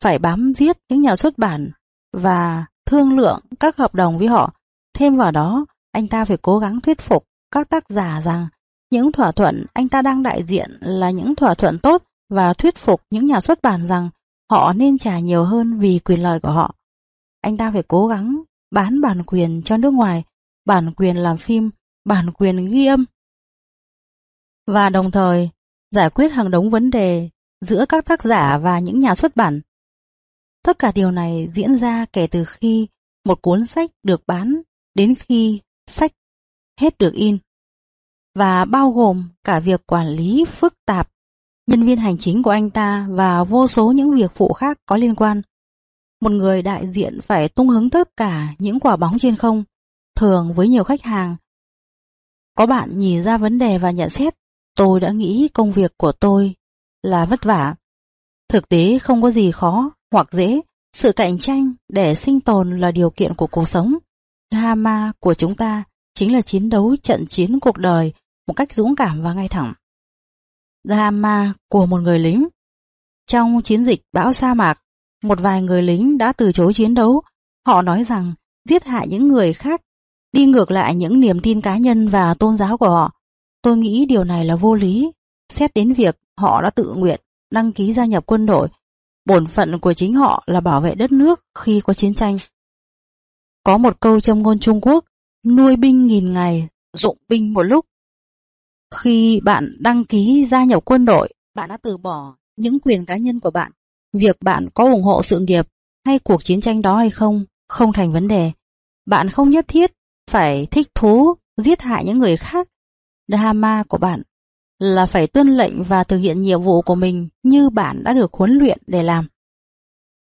phải bám giết những nhà xuất bản và thương lượng các hợp đồng với họ. Thêm vào đó, anh ta phải cố gắng thuyết phục các tác giả rằng những thỏa thuận anh ta đang đại diện là những thỏa thuận tốt và thuyết phục những nhà xuất bản rằng họ nên trả nhiều hơn vì quyền lợi của họ. Anh ta phải cố gắng bán bản quyền cho nước ngoài, bản quyền làm phim, bản quyền ghi âm. Và đồng thời giải quyết hàng đống vấn đề giữa các tác giả và những nhà xuất bản. Tất cả điều này diễn ra kể từ khi một cuốn sách được bán đến khi sách hết được in và bao gồm cả việc quản lý phức tạp nhân viên hành chính của anh ta và vô số những việc phụ khác có liên quan. Một người đại diện phải tung hứng tất cả những quả bóng trên không, thường với nhiều khách hàng. Có bạn nhìn ra vấn đề và nhận xét, tôi đã nghĩ công việc của tôi là vất vả. Thực tế không có gì khó hoặc dễ, sự cạnh tranh để sinh tồn là điều kiện của cuộc sống. Dharma của chúng ta chính là chiến đấu trận chiến cuộc đời một cách dũng cảm và ngay thẳng. Dharma của một người lính Trong chiến dịch bão sa mạc, một vài người lính đã từ chối chiến đấu. Họ nói rằng giết hại những người khác đi ngược lại những niềm tin cá nhân và tôn giáo của họ. Tôi nghĩ điều này là vô lý, xét đến việc họ đã tự nguyện đăng ký gia nhập quân đội. Bổn phận của chính họ là bảo vệ đất nước khi có chiến tranh. Có một câu trong ngôn Trung Quốc, nuôi binh nghìn ngày, dụng binh một lúc. Khi bạn đăng ký gia nhập quân đội, bạn đã từ bỏ những quyền cá nhân của bạn. Việc bạn có ủng hộ sự nghiệp hay cuộc chiến tranh đó hay không, không thành vấn đề. Bạn không nhất thiết phải thích thú giết hại những người khác. Dharma của bạn là phải tuân lệnh và thực hiện nhiệm vụ của mình như bạn đã được huấn luyện để làm.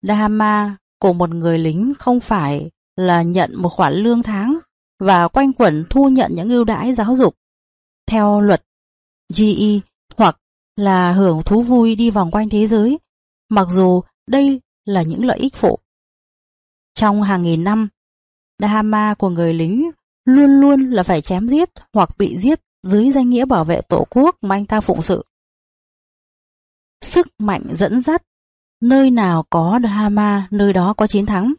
Dharma của một người lính không phải là nhận một khoản lương tháng và quanh quẩn thu nhận những ưu đãi giáo dục theo luật GE hoặc là hưởng thú vui đi vòng quanh thế giới, mặc dù đây là những lợi ích phụ. Trong hàng nghìn năm, Dharma của người lính luôn luôn là phải chém giết hoặc bị giết dưới danh nghĩa bảo vệ tổ quốc mà anh ta phụng sự. Sức mạnh dẫn dắt, nơi nào có Dharma, nơi đó có chiến thắng.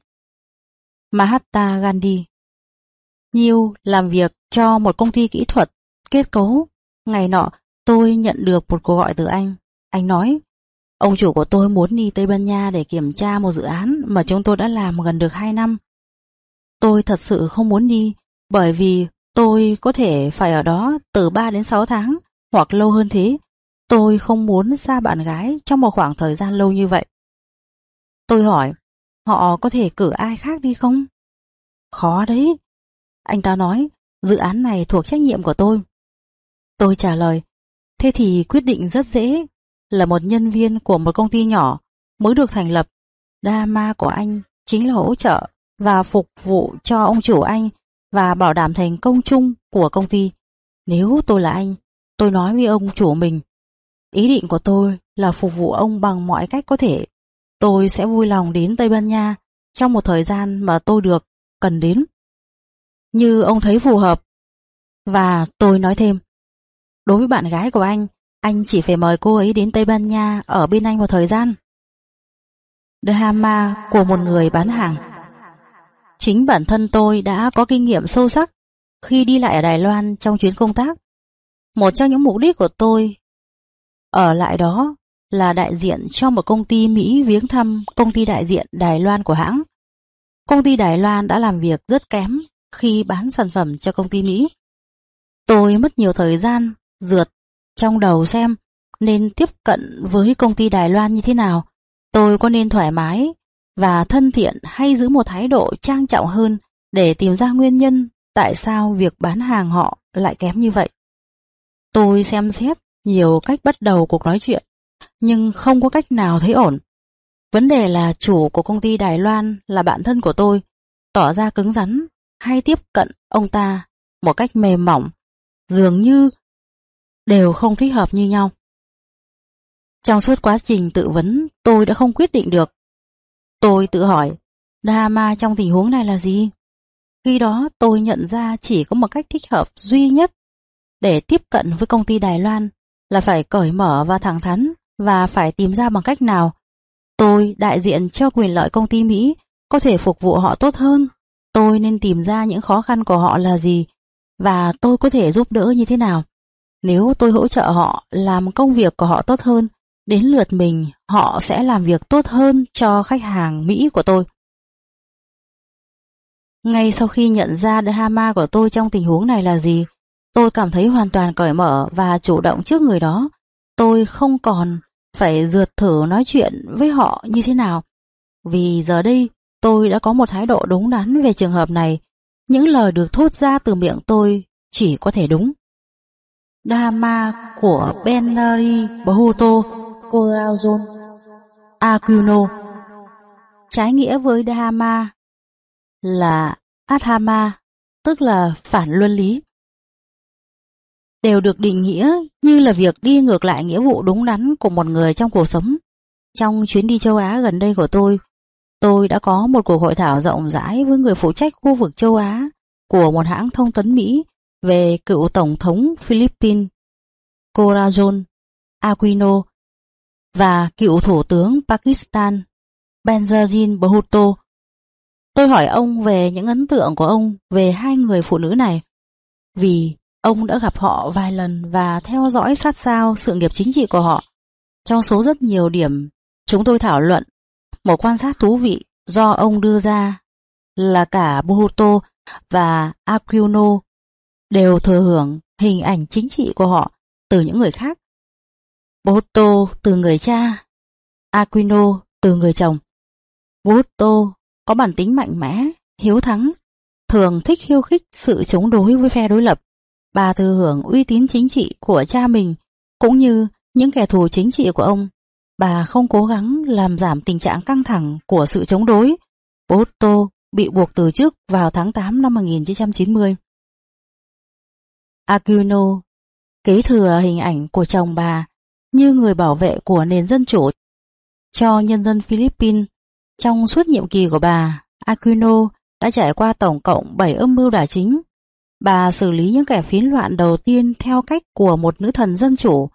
Mahatma Gandhi Nhiều làm việc cho một công ty kỹ thuật, kết cấu. Ngày nọ, tôi nhận được một cuộc gọi từ anh. Anh nói, ông chủ của tôi muốn đi Tây Ban Nha để kiểm tra một dự án mà chúng tôi đã làm gần được 2 năm. Tôi thật sự không muốn đi, bởi vì tôi có thể phải ở đó từ 3 đến 6 tháng, hoặc lâu hơn thế. Tôi không muốn xa bạn gái trong một khoảng thời gian lâu như vậy. Tôi hỏi, họ có thể cử ai khác đi không? Khó đấy. Anh ta nói, dự án này thuộc trách nhiệm của tôi. Tôi trả lời, thế thì quyết định rất dễ, là một nhân viên của một công ty nhỏ mới được thành lập. Đa ma của anh chính là hỗ trợ và phục vụ cho ông chủ anh và bảo đảm thành công chung của công ty. Nếu tôi là anh, tôi nói với ông chủ mình, ý định của tôi là phục vụ ông bằng mọi cách có thể. Tôi sẽ vui lòng đến Tây Ban Nha trong một thời gian mà tôi được cần đến. Như ông thấy phù hợp. Và tôi nói thêm, đối với bạn gái của anh, anh chỉ phải mời cô ấy đến Tây Ban Nha ở bên anh một thời gian. Drama của một người bán hàng Chính bản thân tôi đã có kinh nghiệm sâu sắc khi đi lại ở Đài Loan trong chuyến công tác. Một trong những mục đích của tôi ở lại đó là đại diện cho một công ty Mỹ viếng thăm công ty đại diện Đài Loan của hãng. Công ty Đài Loan đã làm việc rất kém khi bán sản phẩm cho công ty Mỹ. Tôi mất nhiều thời gian rượt trong đầu xem nên tiếp cận với công ty Đài Loan như thế nào. Tôi có nên thoải mái và thân thiện hay giữ một thái độ trang trọng hơn để tìm ra nguyên nhân tại sao việc bán hàng họ lại kém như vậy. Tôi xem xét nhiều cách bắt đầu cuộc nói chuyện, nhưng không có cách nào thấy ổn. Vấn đề là chủ của công ty Đài Loan là bạn thân của tôi, tỏ ra cứng rắn hay tiếp cận ông ta một cách mềm mỏng, dường như đều không thích hợp như nhau. Trong suốt quá trình tự vấn, tôi đã không quyết định được Tôi tự hỏi, Dharma trong tình huống này là gì? Khi đó tôi nhận ra chỉ có một cách thích hợp duy nhất để tiếp cận với công ty Đài Loan là phải cởi mở và thẳng thắn và phải tìm ra bằng cách nào tôi đại diện cho quyền lợi công ty Mỹ có thể phục vụ họ tốt hơn. Tôi nên tìm ra những khó khăn của họ là gì và tôi có thể giúp đỡ như thế nào. Nếu tôi hỗ trợ họ làm công việc của họ tốt hơn Đến lượt mình, họ sẽ làm việc tốt hơn cho khách hàng Mỹ của tôi. Ngay sau khi nhận ra drama của tôi trong tình huống này là gì, tôi cảm thấy hoàn toàn cởi mở và chủ động trước người đó. Tôi không còn phải rượt thử nói chuyện với họ như thế nào. Vì giờ đây, tôi đã có một thái độ đúng đắn về trường hợp này. Những lời được thốt ra từ miệng tôi chỉ có thể đúng. Dharma của Benari Bhutto Corazon Aquino Trái nghĩa với Dharma là Adhama, tức là phản luân lý. Đều được định nghĩa như là việc đi ngược lại nghĩa vụ đúng đắn của một người trong cuộc sống. Trong chuyến đi châu Á gần đây của tôi, tôi đã có một cuộc hội thảo rộng rãi với người phụ trách khu vực châu Á của một hãng thông tấn Mỹ về cựu Tổng thống Philippines Corazon Aquino và cựu Thủ tướng Pakistan Benazir Bhutto. Tôi hỏi ông về những ấn tượng của ông về hai người phụ nữ này, vì ông đã gặp họ vài lần và theo dõi sát sao sự nghiệp chính trị của họ. Trong số rất nhiều điểm chúng tôi thảo luận, một quan sát thú vị do ông đưa ra là cả Bhutto và Aquino đều thừa hưởng hình ảnh chính trị của họ từ những người khác Boto từ người cha, Aquino từ người chồng. Boto có bản tính mạnh mẽ, hiếu thắng, thường thích khiêu khích sự chống đối với phe đối lập. Bà thừa hưởng uy tín chính trị của cha mình cũng như những kẻ thù chính trị của ông. Bà không cố gắng làm giảm tình trạng căng thẳng của sự chống đối. Boto bị buộc từ chức vào tháng 8 năm 1990. Aquino kế thừa hình ảnh của chồng bà như người bảo vệ của nền dân chủ cho nhân dân Philippines. Trong suốt nhiệm kỳ của bà, Aquino đã trải qua tổng cộng 7 âm mưu đả chính. Bà xử lý những kẻ phiến loạn đầu tiên theo cách của một nữ thần dân chủ.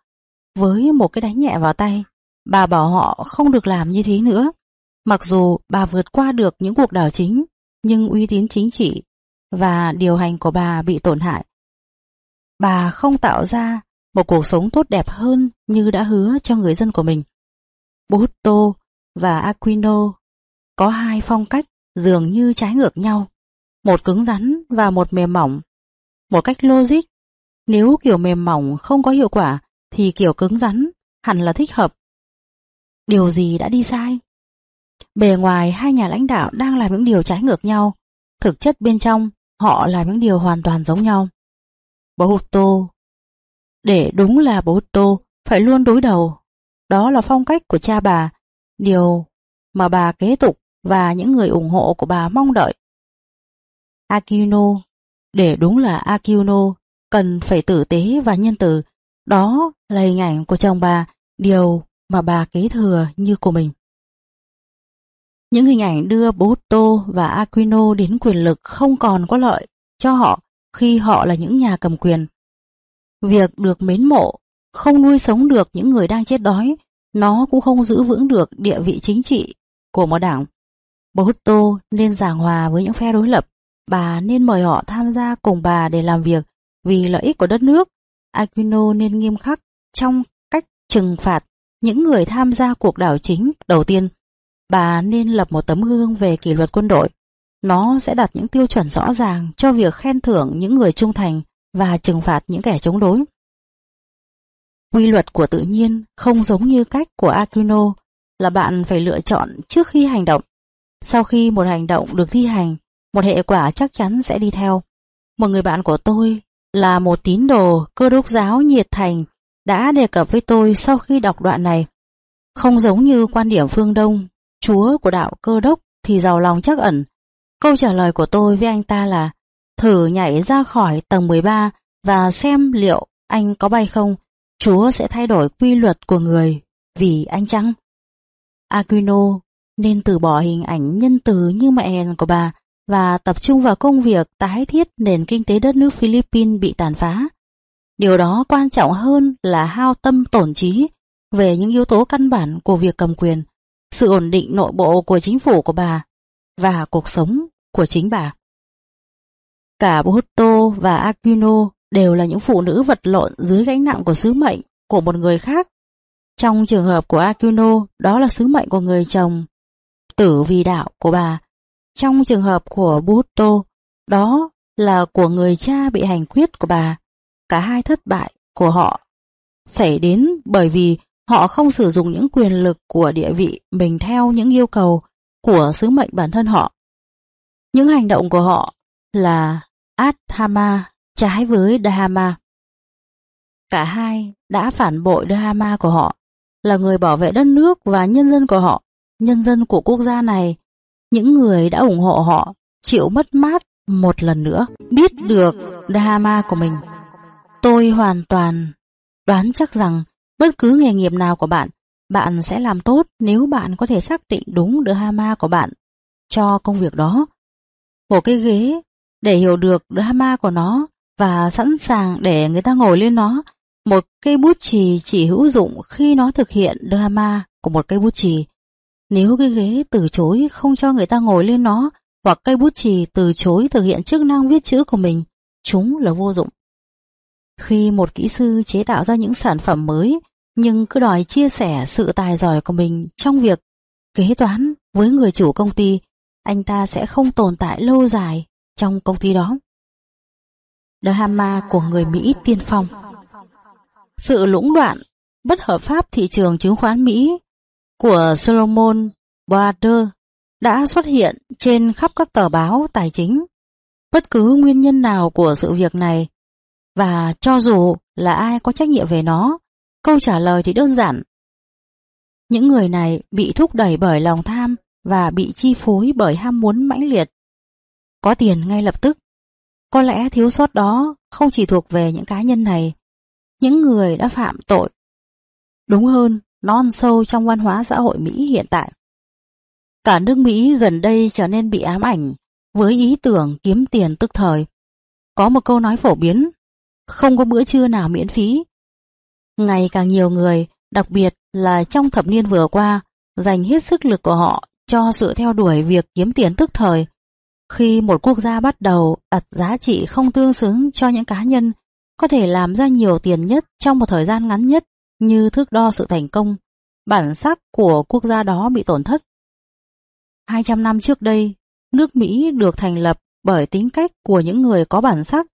Với một cái đánh nhẹ vào tay, bà bảo họ không được làm như thế nữa. Mặc dù bà vượt qua được những cuộc đảo chính, nhưng uy tín chính trị và điều hành của bà bị tổn hại. Bà không tạo ra một cuộc sống tốt đẹp hơn như đã hứa cho người dân của mình. Bhutto và Aquino có hai phong cách dường như trái ngược nhau, một cứng rắn và một mềm mỏng. Một cách logic, nếu kiểu mềm mỏng không có hiệu quả thì kiểu cứng rắn hẳn là thích hợp. Điều gì đã đi sai? Bề ngoài hai nhà lãnh đạo đang làm những điều trái ngược nhau, thực chất bên trong họ làm những điều hoàn toàn giống nhau. Boruto để đúng là Boruto phải luôn đối đầu. Đó là phong cách của cha bà, điều mà bà kế tục và những người ủng hộ của bà mong đợi. Akino Để đúng là Akino cần phải tử tế và nhân từ. Đó là hình ảnh của chồng bà, điều mà bà kế thừa như của mình. Những hình ảnh đưa Botto và Aquino đến quyền lực không còn có lợi cho họ khi họ là những nhà cầm quyền. Việc được mến mộ không nuôi sống được những người đang chết đói, nó cũng không giữ vững được địa vị chính trị của một đảng. boruto nên giảng hòa với những phe đối lập, bà nên mời họ tham gia cùng bà để làm việc vì lợi ích của đất nước. Aquino nên nghiêm khắc trong cách trừng phạt những người tham gia cuộc đảo chính đầu tiên bà nên lập một tấm gương về kỷ luật quân đội. Nó sẽ đặt những tiêu chuẩn rõ ràng cho việc khen thưởng những người trung thành và trừng phạt những kẻ chống đối. Quy luật của tự nhiên không giống như cách của Aquino là bạn phải lựa chọn trước khi hành động. Sau khi một hành động được thi hành, một hệ quả chắc chắn sẽ đi theo. Một người bạn của tôi là một tín đồ cơ đốc giáo nhiệt thành đã đề cập với tôi sau khi đọc đoạn này. Không giống như quan điểm phương Đông Chúa của đạo cơ đốc thì giàu lòng chắc ẩn. Câu trả lời của tôi với anh ta là thử nhảy ra khỏi tầng 13 và xem liệu anh có bay không. Chúa sẽ thay đổi quy luật của người vì anh chăng? Aquino nên từ bỏ hình ảnh nhân từ như mẹ hèn của bà và tập trung vào công việc tái thiết nền kinh tế đất nước Philippines bị tàn phá. Điều đó quan trọng hơn là hao tâm tổn trí về những yếu tố căn bản của việc cầm quyền, sự ổn định nội bộ của chính phủ của bà và cuộc sống của chính bà. Cả Bhutto và Aquino đều là những phụ nữ vật lộn dưới gánh nặng của sứ mệnh của một người khác. Trong trường hợp của Aquino, đó là sứ mệnh của người chồng, tử vì đạo của bà. Trong trường hợp của Bhutto, đó là của người cha bị hành quyết của bà. Cả hai thất bại của họ xảy đến bởi vì Họ không sử dụng những quyền lực của địa vị mình theo những yêu cầu của sứ mệnh bản thân họ. Những hành động của họ là Adhama trái với Dharma. Cả hai đã phản bội Dharma của họ, là người bảo vệ đất nước và nhân dân của họ, nhân dân của quốc gia này, những người đã ủng hộ họ, chịu mất mát một lần nữa, biết được Dharma của mình. Tôi hoàn toàn đoán chắc rằng Bất cứ nghề nghiệp nào của bạn, bạn sẽ làm tốt nếu bạn có thể xác định đúng Dharma của bạn cho công việc đó. Một cái ghế để hiểu được Dharma của nó và sẵn sàng để người ta ngồi lên nó. Một cây bút chì chỉ hữu dụng khi nó thực hiện Dharma của một cây bút chì. Nếu cái ghế từ chối không cho người ta ngồi lên nó hoặc cây bút chì từ chối thực hiện chức năng viết chữ của mình, chúng là vô dụng. Khi một kỹ sư chế tạo ra những sản phẩm mới nhưng cứ đòi chia sẻ sự tài giỏi của mình trong việc kế toán với người chủ công ty, anh ta sẽ không tồn tại lâu dài trong công ty đó. Drama của người Mỹ tiên phong Sự lũng đoạn, bất hợp pháp thị trường chứng khoán Mỹ của Solomon Brothers đã xuất hiện trên khắp các tờ báo tài chính. Bất cứ nguyên nhân nào của sự việc này và cho dù là ai có trách nhiệm về nó, câu trả lời thì đơn giản. Những người này bị thúc đẩy bởi lòng tham và bị chi phối bởi ham muốn mãnh liệt. Có tiền ngay lập tức. Có lẽ thiếu sót đó không chỉ thuộc về những cá nhân này, những người đã phạm tội. Đúng hơn, non sâu trong văn hóa xã hội Mỹ hiện tại. Cả nước Mỹ gần đây trở nên bị ám ảnh với ý tưởng kiếm tiền tức thời. Có một câu nói phổ biến không có bữa trưa nào miễn phí. Ngày càng nhiều người, đặc biệt là trong thập niên vừa qua, dành hết sức lực của họ cho sự theo đuổi việc kiếm tiền tức thời. Khi một quốc gia bắt đầu đặt giá trị không tương xứng cho những cá nhân có thể làm ra nhiều tiền nhất trong một thời gian ngắn nhất như thước đo sự thành công, bản sắc của quốc gia đó bị tổn thất. 200 năm trước đây, nước Mỹ được thành lập bởi tính cách của những người có bản sắc,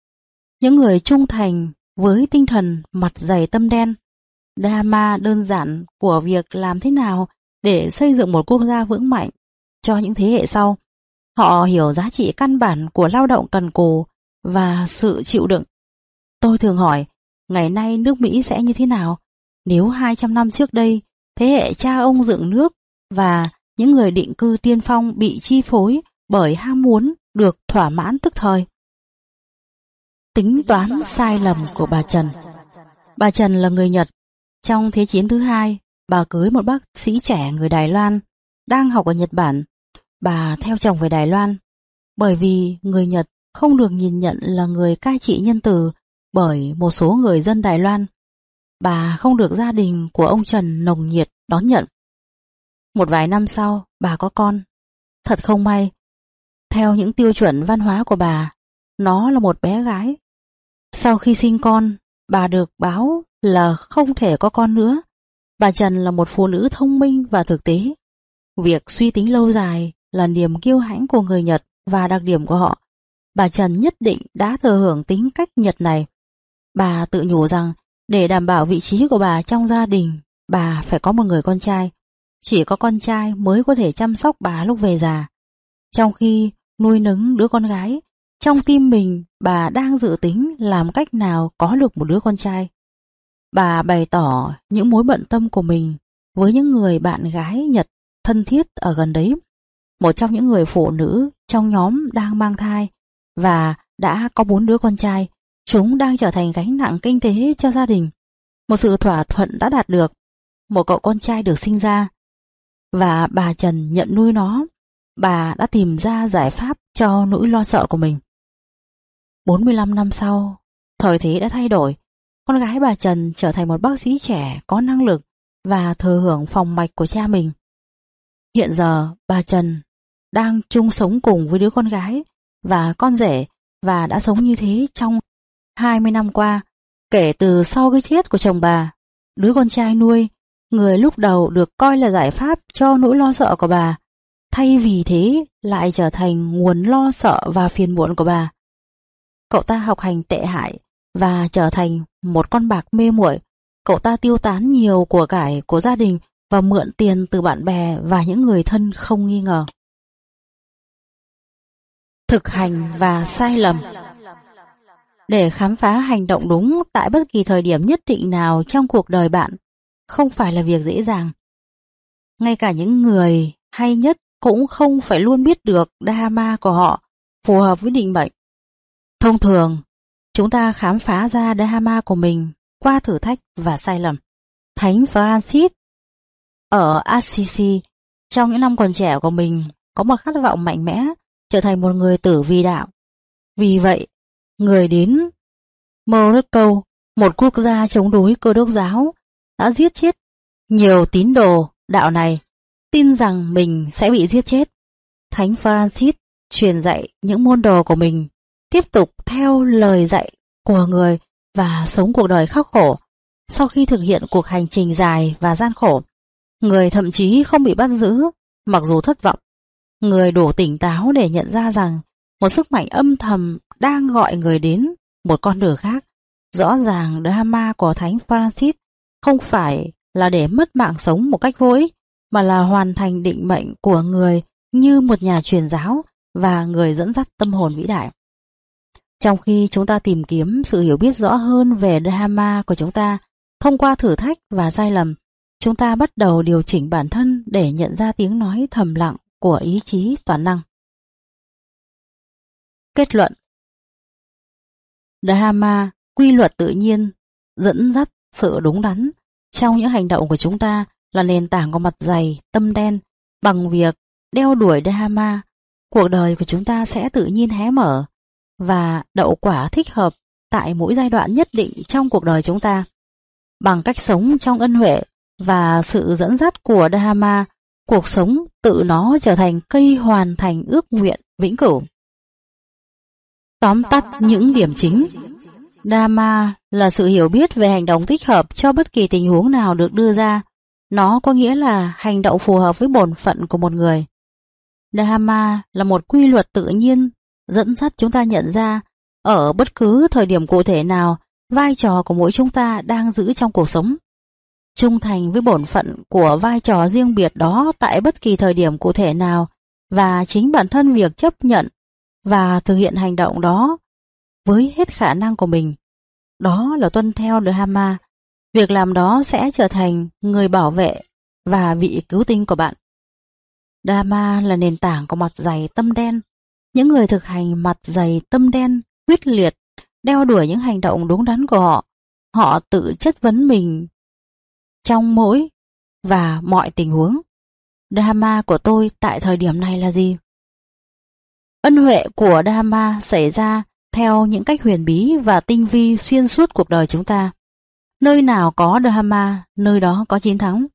những người trung thành với tinh thần mặt dày tâm đen. Dharma đơn giản của việc làm thế nào để xây dựng một quốc gia vững mạnh cho những thế hệ sau. Họ hiểu giá trị căn bản của lao động cần cù và sự chịu đựng. Tôi thường hỏi, ngày nay nước Mỹ sẽ như thế nào nếu 200 năm trước đây thế hệ cha ông dựng nước và những người định cư tiên phong bị chi phối bởi ham muốn được thỏa mãn tức thời. Tính toán sai lầm của bà Trần Bà Trần là người Nhật. Trong Thế chiến thứ hai, bà cưới một bác sĩ trẻ người Đài Loan, đang học ở Nhật Bản. Bà theo chồng về Đài Loan, bởi vì người Nhật không được nhìn nhận là người cai trị nhân từ bởi một số người dân Đài Loan. Bà không được gia đình của ông Trần nồng nhiệt đón nhận. Một vài năm sau, bà có con. Thật không may, theo những tiêu chuẩn văn hóa của bà, nó là một bé gái. Sau khi sinh con, bà được báo là không thể có con nữa. Bà Trần là một phụ nữ thông minh và thực tế. Việc suy tính lâu dài là niềm kiêu hãnh của người Nhật và đặc điểm của họ. Bà Trần nhất định đã thừa hưởng tính cách Nhật này. Bà tự nhủ rằng để đảm bảo vị trí của bà trong gia đình, bà phải có một người con trai. Chỉ có con trai mới có thể chăm sóc bà lúc về già. Trong khi nuôi nấng đứa con gái, trong tim mình bà đang dự tính làm cách nào có được một đứa con trai. Bà bày tỏ những mối bận tâm của mình với những người bạn gái Nhật thân thiết ở gần đấy. Một trong những người phụ nữ trong nhóm đang mang thai và đã có bốn đứa con trai. Chúng đang trở thành gánh nặng kinh tế cho gia đình. Một sự thỏa thuận đã đạt được. Một cậu con trai được sinh ra. Và bà Trần nhận nuôi nó. Bà đã tìm ra giải pháp cho nỗi lo sợ của mình. 45 năm sau, thời thế đã thay đổi. Con gái bà Trần trở thành một bác sĩ trẻ có năng lực và thừa hưởng phòng mạch của cha mình. Hiện giờ, bà Trần đang chung sống cùng với đứa con gái và con rể và đã sống như thế trong 20 năm qua, kể từ sau cái chết của chồng bà. Đứa con trai nuôi, người lúc đầu được coi là giải pháp cho nỗi lo sợ của bà, thay vì thế lại trở thành nguồn lo sợ và phiền muộn của bà. Cậu ta học hành tệ hại và trở thành một con bạc mê muội. Cậu ta tiêu tán nhiều của cải của gia đình và mượn tiền từ bạn bè và những người thân không nghi ngờ. Thực hành và sai lầm Để khám phá hành động đúng tại bất kỳ thời điểm nhất định nào trong cuộc đời bạn không phải là việc dễ dàng. Ngay cả những người hay nhất cũng không phải luôn biết được Dharma của họ phù hợp với định mệnh. Thông thường, chúng ta khám phá ra Dharma của mình qua thử thách và sai lầm. Thánh Francis ở Assisi trong những năm còn trẻ của mình có một khát vọng mạnh mẽ trở thành một người tử vi đạo. Vì vậy, người đến Morocco, một quốc gia chống đối cơ đốc giáo, đã giết chết nhiều tín đồ đạo này, tin rằng mình sẽ bị giết chết. Thánh Francis truyền dạy những môn đồ của mình tiếp tục theo lời dạy của người và sống cuộc đời khắc khổ. Sau khi thực hiện cuộc hành trình dài và gian khổ, người thậm chí không bị bắt giữ, mặc dù thất vọng. Người đủ tỉnh táo để nhận ra rằng một sức mạnh âm thầm đang gọi người đến một con đường khác. Rõ ràng drama của Thánh Francis không phải là để mất mạng sống một cách vô ích, mà là hoàn thành định mệnh của người như một nhà truyền giáo và người dẫn dắt tâm hồn vĩ đại. Trong khi chúng ta tìm kiếm sự hiểu biết rõ hơn về Dharma của chúng ta, thông qua thử thách và sai lầm, chúng ta bắt đầu điều chỉnh bản thân để nhận ra tiếng nói thầm lặng của ý chí toàn năng. Kết luận Dharma, quy luật tự nhiên, dẫn dắt sự đúng đắn trong những hành động của chúng ta là nền tảng của mặt dày, tâm đen. Bằng việc đeo đuổi Dharma, cuộc đời của chúng ta sẽ tự nhiên hé mở và đậu quả thích hợp tại mỗi giai đoạn nhất định trong cuộc đời chúng ta. Bằng cách sống trong ân huệ và sự dẫn dắt của Dharma, cuộc sống tự nó trở thành cây hoàn thành ước nguyện, vĩnh cửu. Tóm tắt những điểm chính Dharma là sự hiểu biết về hành động thích hợp cho bất kỳ tình huống nào được đưa ra. Nó có nghĩa là hành động phù hợp với bổn phận của một người. Dharma là một quy luật tự nhiên, dẫn dắt chúng ta nhận ra ở bất cứ thời điểm cụ thể nào, vai trò của mỗi chúng ta đang giữ trong cuộc sống. Trung thành với bổn phận của vai trò riêng biệt đó tại bất kỳ thời điểm cụ thể nào và chính bản thân việc chấp nhận và thực hiện hành động đó với hết khả năng của mình. Đó là tuân theo Dharma. Việc làm đó sẽ trở thành người bảo vệ và vị cứu tinh của bạn. Dharma là nền tảng của mặt dày tâm đen. Những người thực hành mặt dày tâm đen, quyết liệt, đeo đuổi những hành động đúng đắn của họ. Họ tự chất vấn mình trong mỗi và mọi tình huống. Dharma của tôi tại thời điểm này là gì? Ân huệ của Dharma xảy ra theo những cách huyền bí và tinh vi xuyên suốt cuộc đời chúng ta. Nơi nào có Dharma, nơi đó có chiến thắng.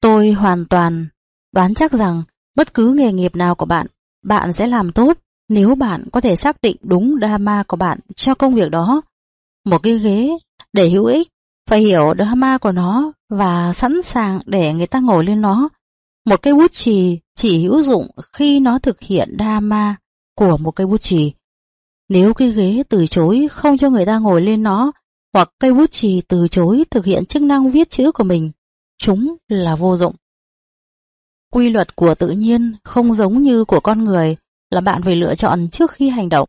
Tôi hoàn toàn đoán chắc rằng bất cứ nghề nghiệp nào của bạn, bạn sẽ làm tốt nếu bạn có thể xác định đúng Dharma của bạn cho công việc đó. Một cái ghế để hữu ích, phải hiểu Dharma của nó và sẵn sàng để người ta ngồi lên nó. Một cây bút chì chỉ hữu dụng khi nó thực hiện Dharma của một cây bút chì. Nếu cái ghế từ chối không cho người ta ngồi lên nó, hoặc cây bút chì từ chối thực hiện chức năng viết chữ của mình, chúng là vô dụng. Quy luật của tự nhiên không giống như của con người là bạn phải lựa chọn trước khi hành động.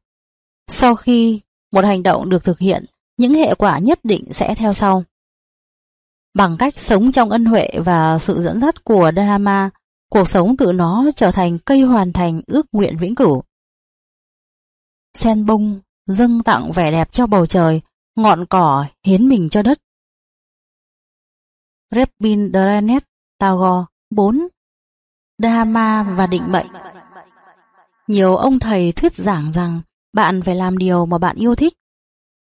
Sau khi một hành động được thực hiện, những hệ quả nhất định sẽ theo sau. Bằng cách sống trong ân huệ và sự dẫn dắt của Dharma, cuộc sống tự nó trở thành cây hoàn thành ước nguyện vĩnh cửu sen bông dâng tặng vẻ đẹp cho bầu trời, ngọn cỏ hiến mình cho đất. Rabindranath Tagore 4. Dharma và định mệnh Nhiều ông thầy thuyết giảng rằng bạn phải làm điều mà bạn yêu thích.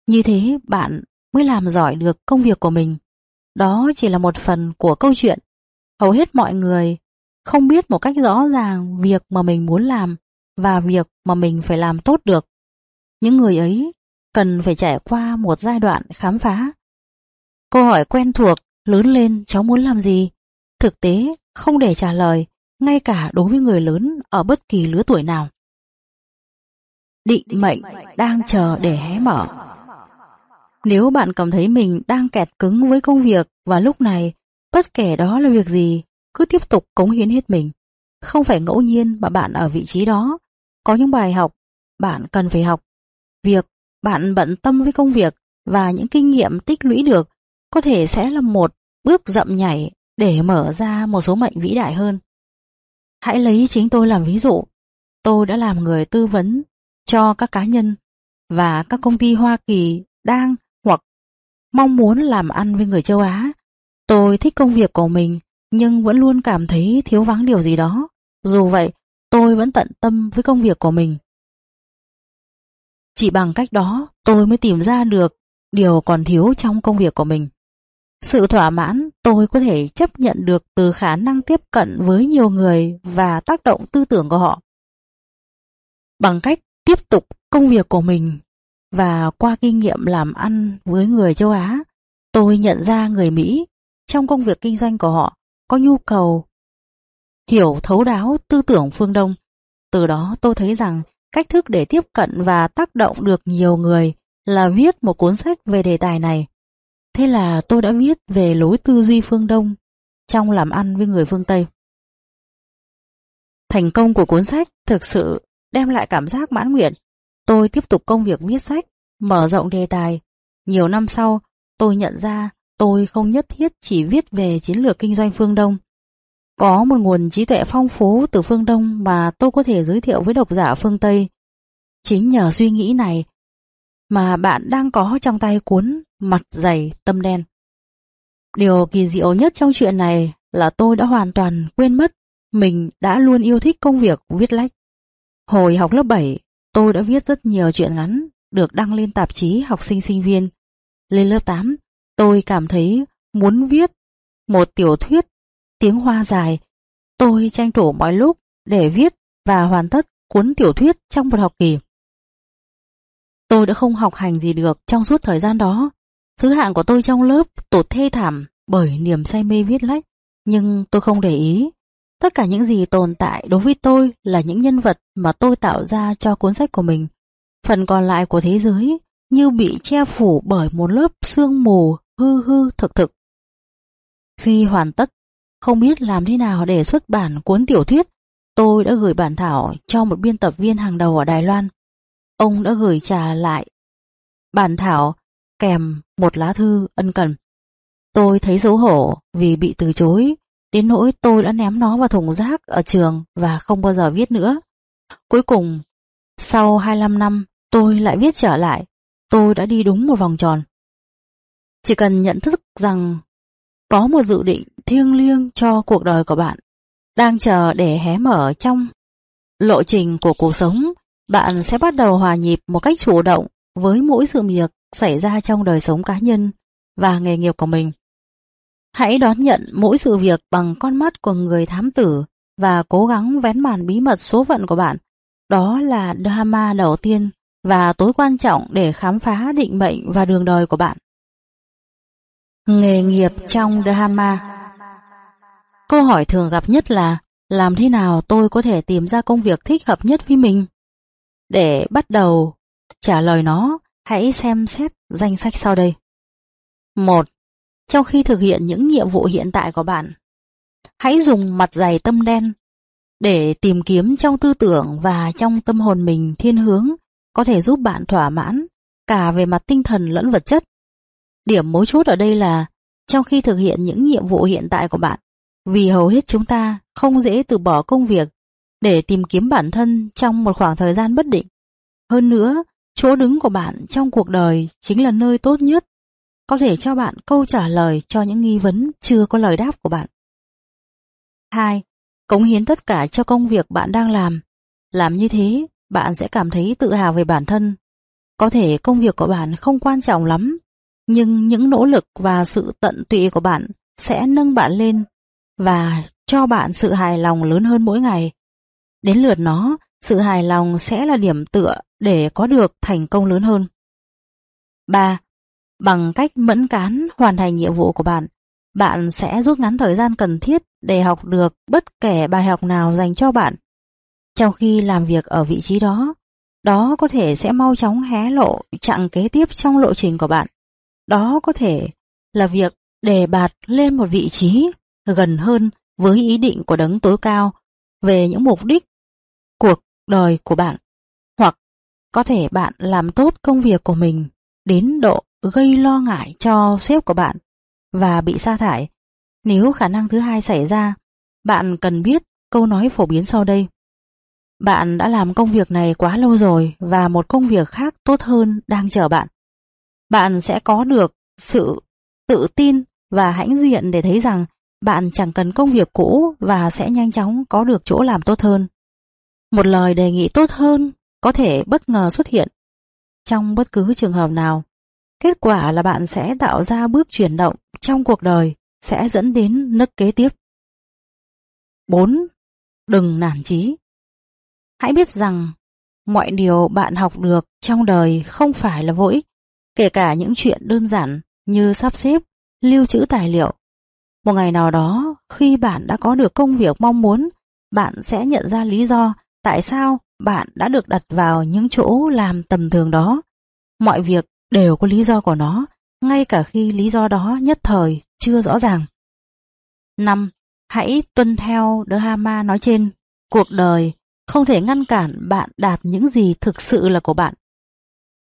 Như thế bạn mới làm giỏi được công việc của mình. Đó chỉ là một phần của câu chuyện. Hầu hết mọi người không biết một cách rõ ràng việc mà mình muốn làm và việc mà mình phải làm tốt được. Những người ấy cần phải trải qua một giai đoạn khám phá. Câu hỏi quen thuộc, lớn lên cháu muốn làm gì? Thực tế, không để trả lời, ngay cả đối với người lớn ở bất kỳ lứa tuổi nào. Định mệnh đang chờ để hé mở. Nếu bạn cảm thấy mình đang kẹt cứng với công việc và lúc này, bất kể đó là việc gì, cứ tiếp tục cống hiến hết mình. Không phải ngẫu nhiên mà bạn ở vị trí đó. Có những bài học bạn cần phải học Việc bạn bận tâm với công việc và những kinh nghiệm tích lũy được có thể sẽ là một bước dậm nhảy để mở ra một số mệnh vĩ đại hơn. Hãy lấy chính tôi làm ví dụ. Tôi đã làm người tư vấn cho các cá nhân và các công ty Hoa Kỳ đang mong muốn làm ăn với người châu Á. Tôi thích công việc của mình nhưng vẫn luôn cảm thấy thiếu vắng điều gì đó. Dù vậy, tôi vẫn tận tâm với công việc của mình. Chỉ bằng cách đó tôi mới tìm ra được điều còn thiếu trong công việc của mình. Sự thỏa mãn tôi có thể chấp nhận được từ khả năng tiếp cận với nhiều người và tác động tư tưởng của họ. Bằng cách tiếp tục công việc của mình và qua kinh nghiệm làm ăn với người châu Á, tôi nhận ra người Mỹ trong công việc kinh doanh của họ có nhu cầu hiểu thấu đáo tư tưởng phương Đông. Từ đó tôi thấy rằng Cách thức để tiếp cận và tác động được nhiều người là viết một cuốn sách về đề tài này. Thế là tôi đã viết về lối tư duy phương Đông trong làm ăn với người phương Tây. Thành công của cuốn sách thực sự đem lại cảm giác mãn nguyện. Tôi tiếp tục công việc viết sách, mở rộng đề tài. Nhiều năm sau, tôi nhận ra tôi không nhất thiết chỉ viết về chiến lược kinh doanh phương Đông có một nguồn trí tuệ phong phú từ phương Đông mà tôi có thể giới thiệu với độc giả phương Tây. Chính nhờ suy nghĩ này mà bạn đang có trong tay cuốn Mặt dày tâm đen. Điều kỳ diệu nhất trong chuyện này là tôi đã hoàn toàn quên mất mình đã luôn yêu thích công việc viết lách. Hồi học lớp 7, tôi đã viết rất nhiều chuyện ngắn được đăng lên tạp chí học sinh sinh viên. Lên lớp 8, tôi cảm thấy muốn viết một tiểu thuyết tiếng hoa dài. Tôi tranh thủ mọi lúc để viết và hoàn tất cuốn tiểu thuyết trong một học kỳ. Tôi đã không học hành gì được trong suốt thời gian đó. Thứ hạng của tôi trong lớp tụt thê thảm bởi niềm say mê viết lách, nhưng tôi không để ý. Tất cả những gì tồn tại đối với tôi là những nhân vật mà tôi tạo ra cho cuốn sách của mình. Phần còn lại của thế giới như bị che phủ bởi một lớp sương mù hư hư thực thực. Khi hoàn tất, không biết làm thế nào để xuất bản cuốn tiểu thuyết, tôi đã gửi bản thảo cho một biên tập viên hàng đầu ở Đài Loan. Ông đã gửi trả lại bản thảo kèm một lá thư ân cần. Tôi thấy xấu hổ vì bị từ chối, đến nỗi tôi đã ném nó vào thùng rác ở trường và không bao giờ viết nữa. Cuối cùng, sau 25 năm, tôi lại viết trở lại, tôi đã đi đúng một vòng tròn. Chỉ cần nhận thức rằng có một dự định thiêng liêng cho cuộc đời của bạn đang chờ để hé mở trong lộ trình của cuộc sống, bạn sẽ bắt đầu hòa nhịp một cách chủ động với mỗi sự việc xảy ra trong đời sống cá nhân và nghề nghiệp của mình. Hãy đón nhận mỗi sự việc bằng con mắt của người thám tử và cố gắng vén màn bí mật số phận của bạn. Đó là dharma đầu tiên và tối quan trọng để khám phá định mệnh và đường đời của bạn. Nghề nghiệp trong dharma. Câu hỏi thường gặp nhất là làm thế nào tôi có thể tìm ra công việc thích hợp nhất với mình? Để bắt đầu trả lời nó, hãy xem xét danh sách sau đây. 1. Trong khi thực hiện những nhiệm vụ hiện tại của bạn, hãy dùng mặt dày tâm đen để tìm kiếm trong tư tưởng và trong tâm hồn mình thiên hướng có thể giúp bạn thỏa mãn cả về mặt tinh thần lẫn vật chất. Điểm mấu chốt ở đây là trong khi thực hiện những nhiệm vụ hiện tại của bạn, vì hầu hết chúng ta không dễ từ bỏ công việc để tìm kiếm bản thân trong một khoảng thời gian bất định. Hơn nữa, chỗ đứng của bạn trong cuộc đời chính là nơi tốt nhất có thể cho bạn câu trả lời cho những nghi vấn chưa có lời đáp của bạn. 2. Cống hiến tất cả cho công việc bạn đang làm. Làm như thế, bạn sẽ cảm thấy tự hào về bản thân. Có thể công việc của bạn không quan trọng lắm, nhưng những nỗ lực và sự tận tụy của bạn sẽ nâng bạn lên và cho bạn sự hài lòng lớn hơn mỗi ngày. Đến lượt nó, sự hài lòng sẽ là điểm tựa để có được thành công lớn hơn. 3. Bằng cách mẫn cán hoàn thành nhiệm vụ của bạn, bạn sẽ rút ngắn thời gian cần thiết để học được bất kể bài học nào dành cho bạn. Trong khi làm việc ở vị trí đó, đó có thể sẽ mau chóng hé lộ chặng kế tiếp trong lộ trình của bạn. Đó có thể là việc đề bạt lên một vị trí gần hơn với ý định của đấng tối cao về những mục đích cuộc đời của bạn. Hoặc có thể bạn làm tốt công việc của mình đến độ gây lo ngại cho sếp của bạn và bị sa thải. Nếu khả năng thứ hai xảy ra, bạn cần biết câu nói phổ biến sau đây. Bạn đã làm công việc này quá lâu rồi và một công việc khác tốt hơn đang chờ bạn. Bạn sẽ có được sự tự tin và hãnh diện để thấy rằng bạn chẳng cần công việc cũ và sẽ nhanh chóng có được chỗ làm tốt hơn. Một lời đề nghị tốt hơn có thể bất ngờ xuất hiện trong bất cứ trường hợp nào. Kết quả là bạn sẽ tạo ra bước chuyển động trong cuộc đời sẽ dẫn đến nấc kế tiếp. 4. Đừng nản chí. Hãy biết rằng mọi điều bạn học được trong đời không phải là vô ích, kể cả những chuyện đơn giản như sắp xếp, lưu trữ tài liệu. Một ngày nào đó, khi bạn đã có được công việc mong muốn, bạn sẽ nhận ra lý do tại sao bạn đã được đặt vào những chỗ làm tầm thường đó. Mọi việc đều có lý do của nó, ngay cả khi lý do đó nhất thời chưa rõ ràng. 5. Hãy tuân theo Dharma nói trên. Cuộc đời không thể ngăn cản bạn đạt những gì thực sự là của bạn.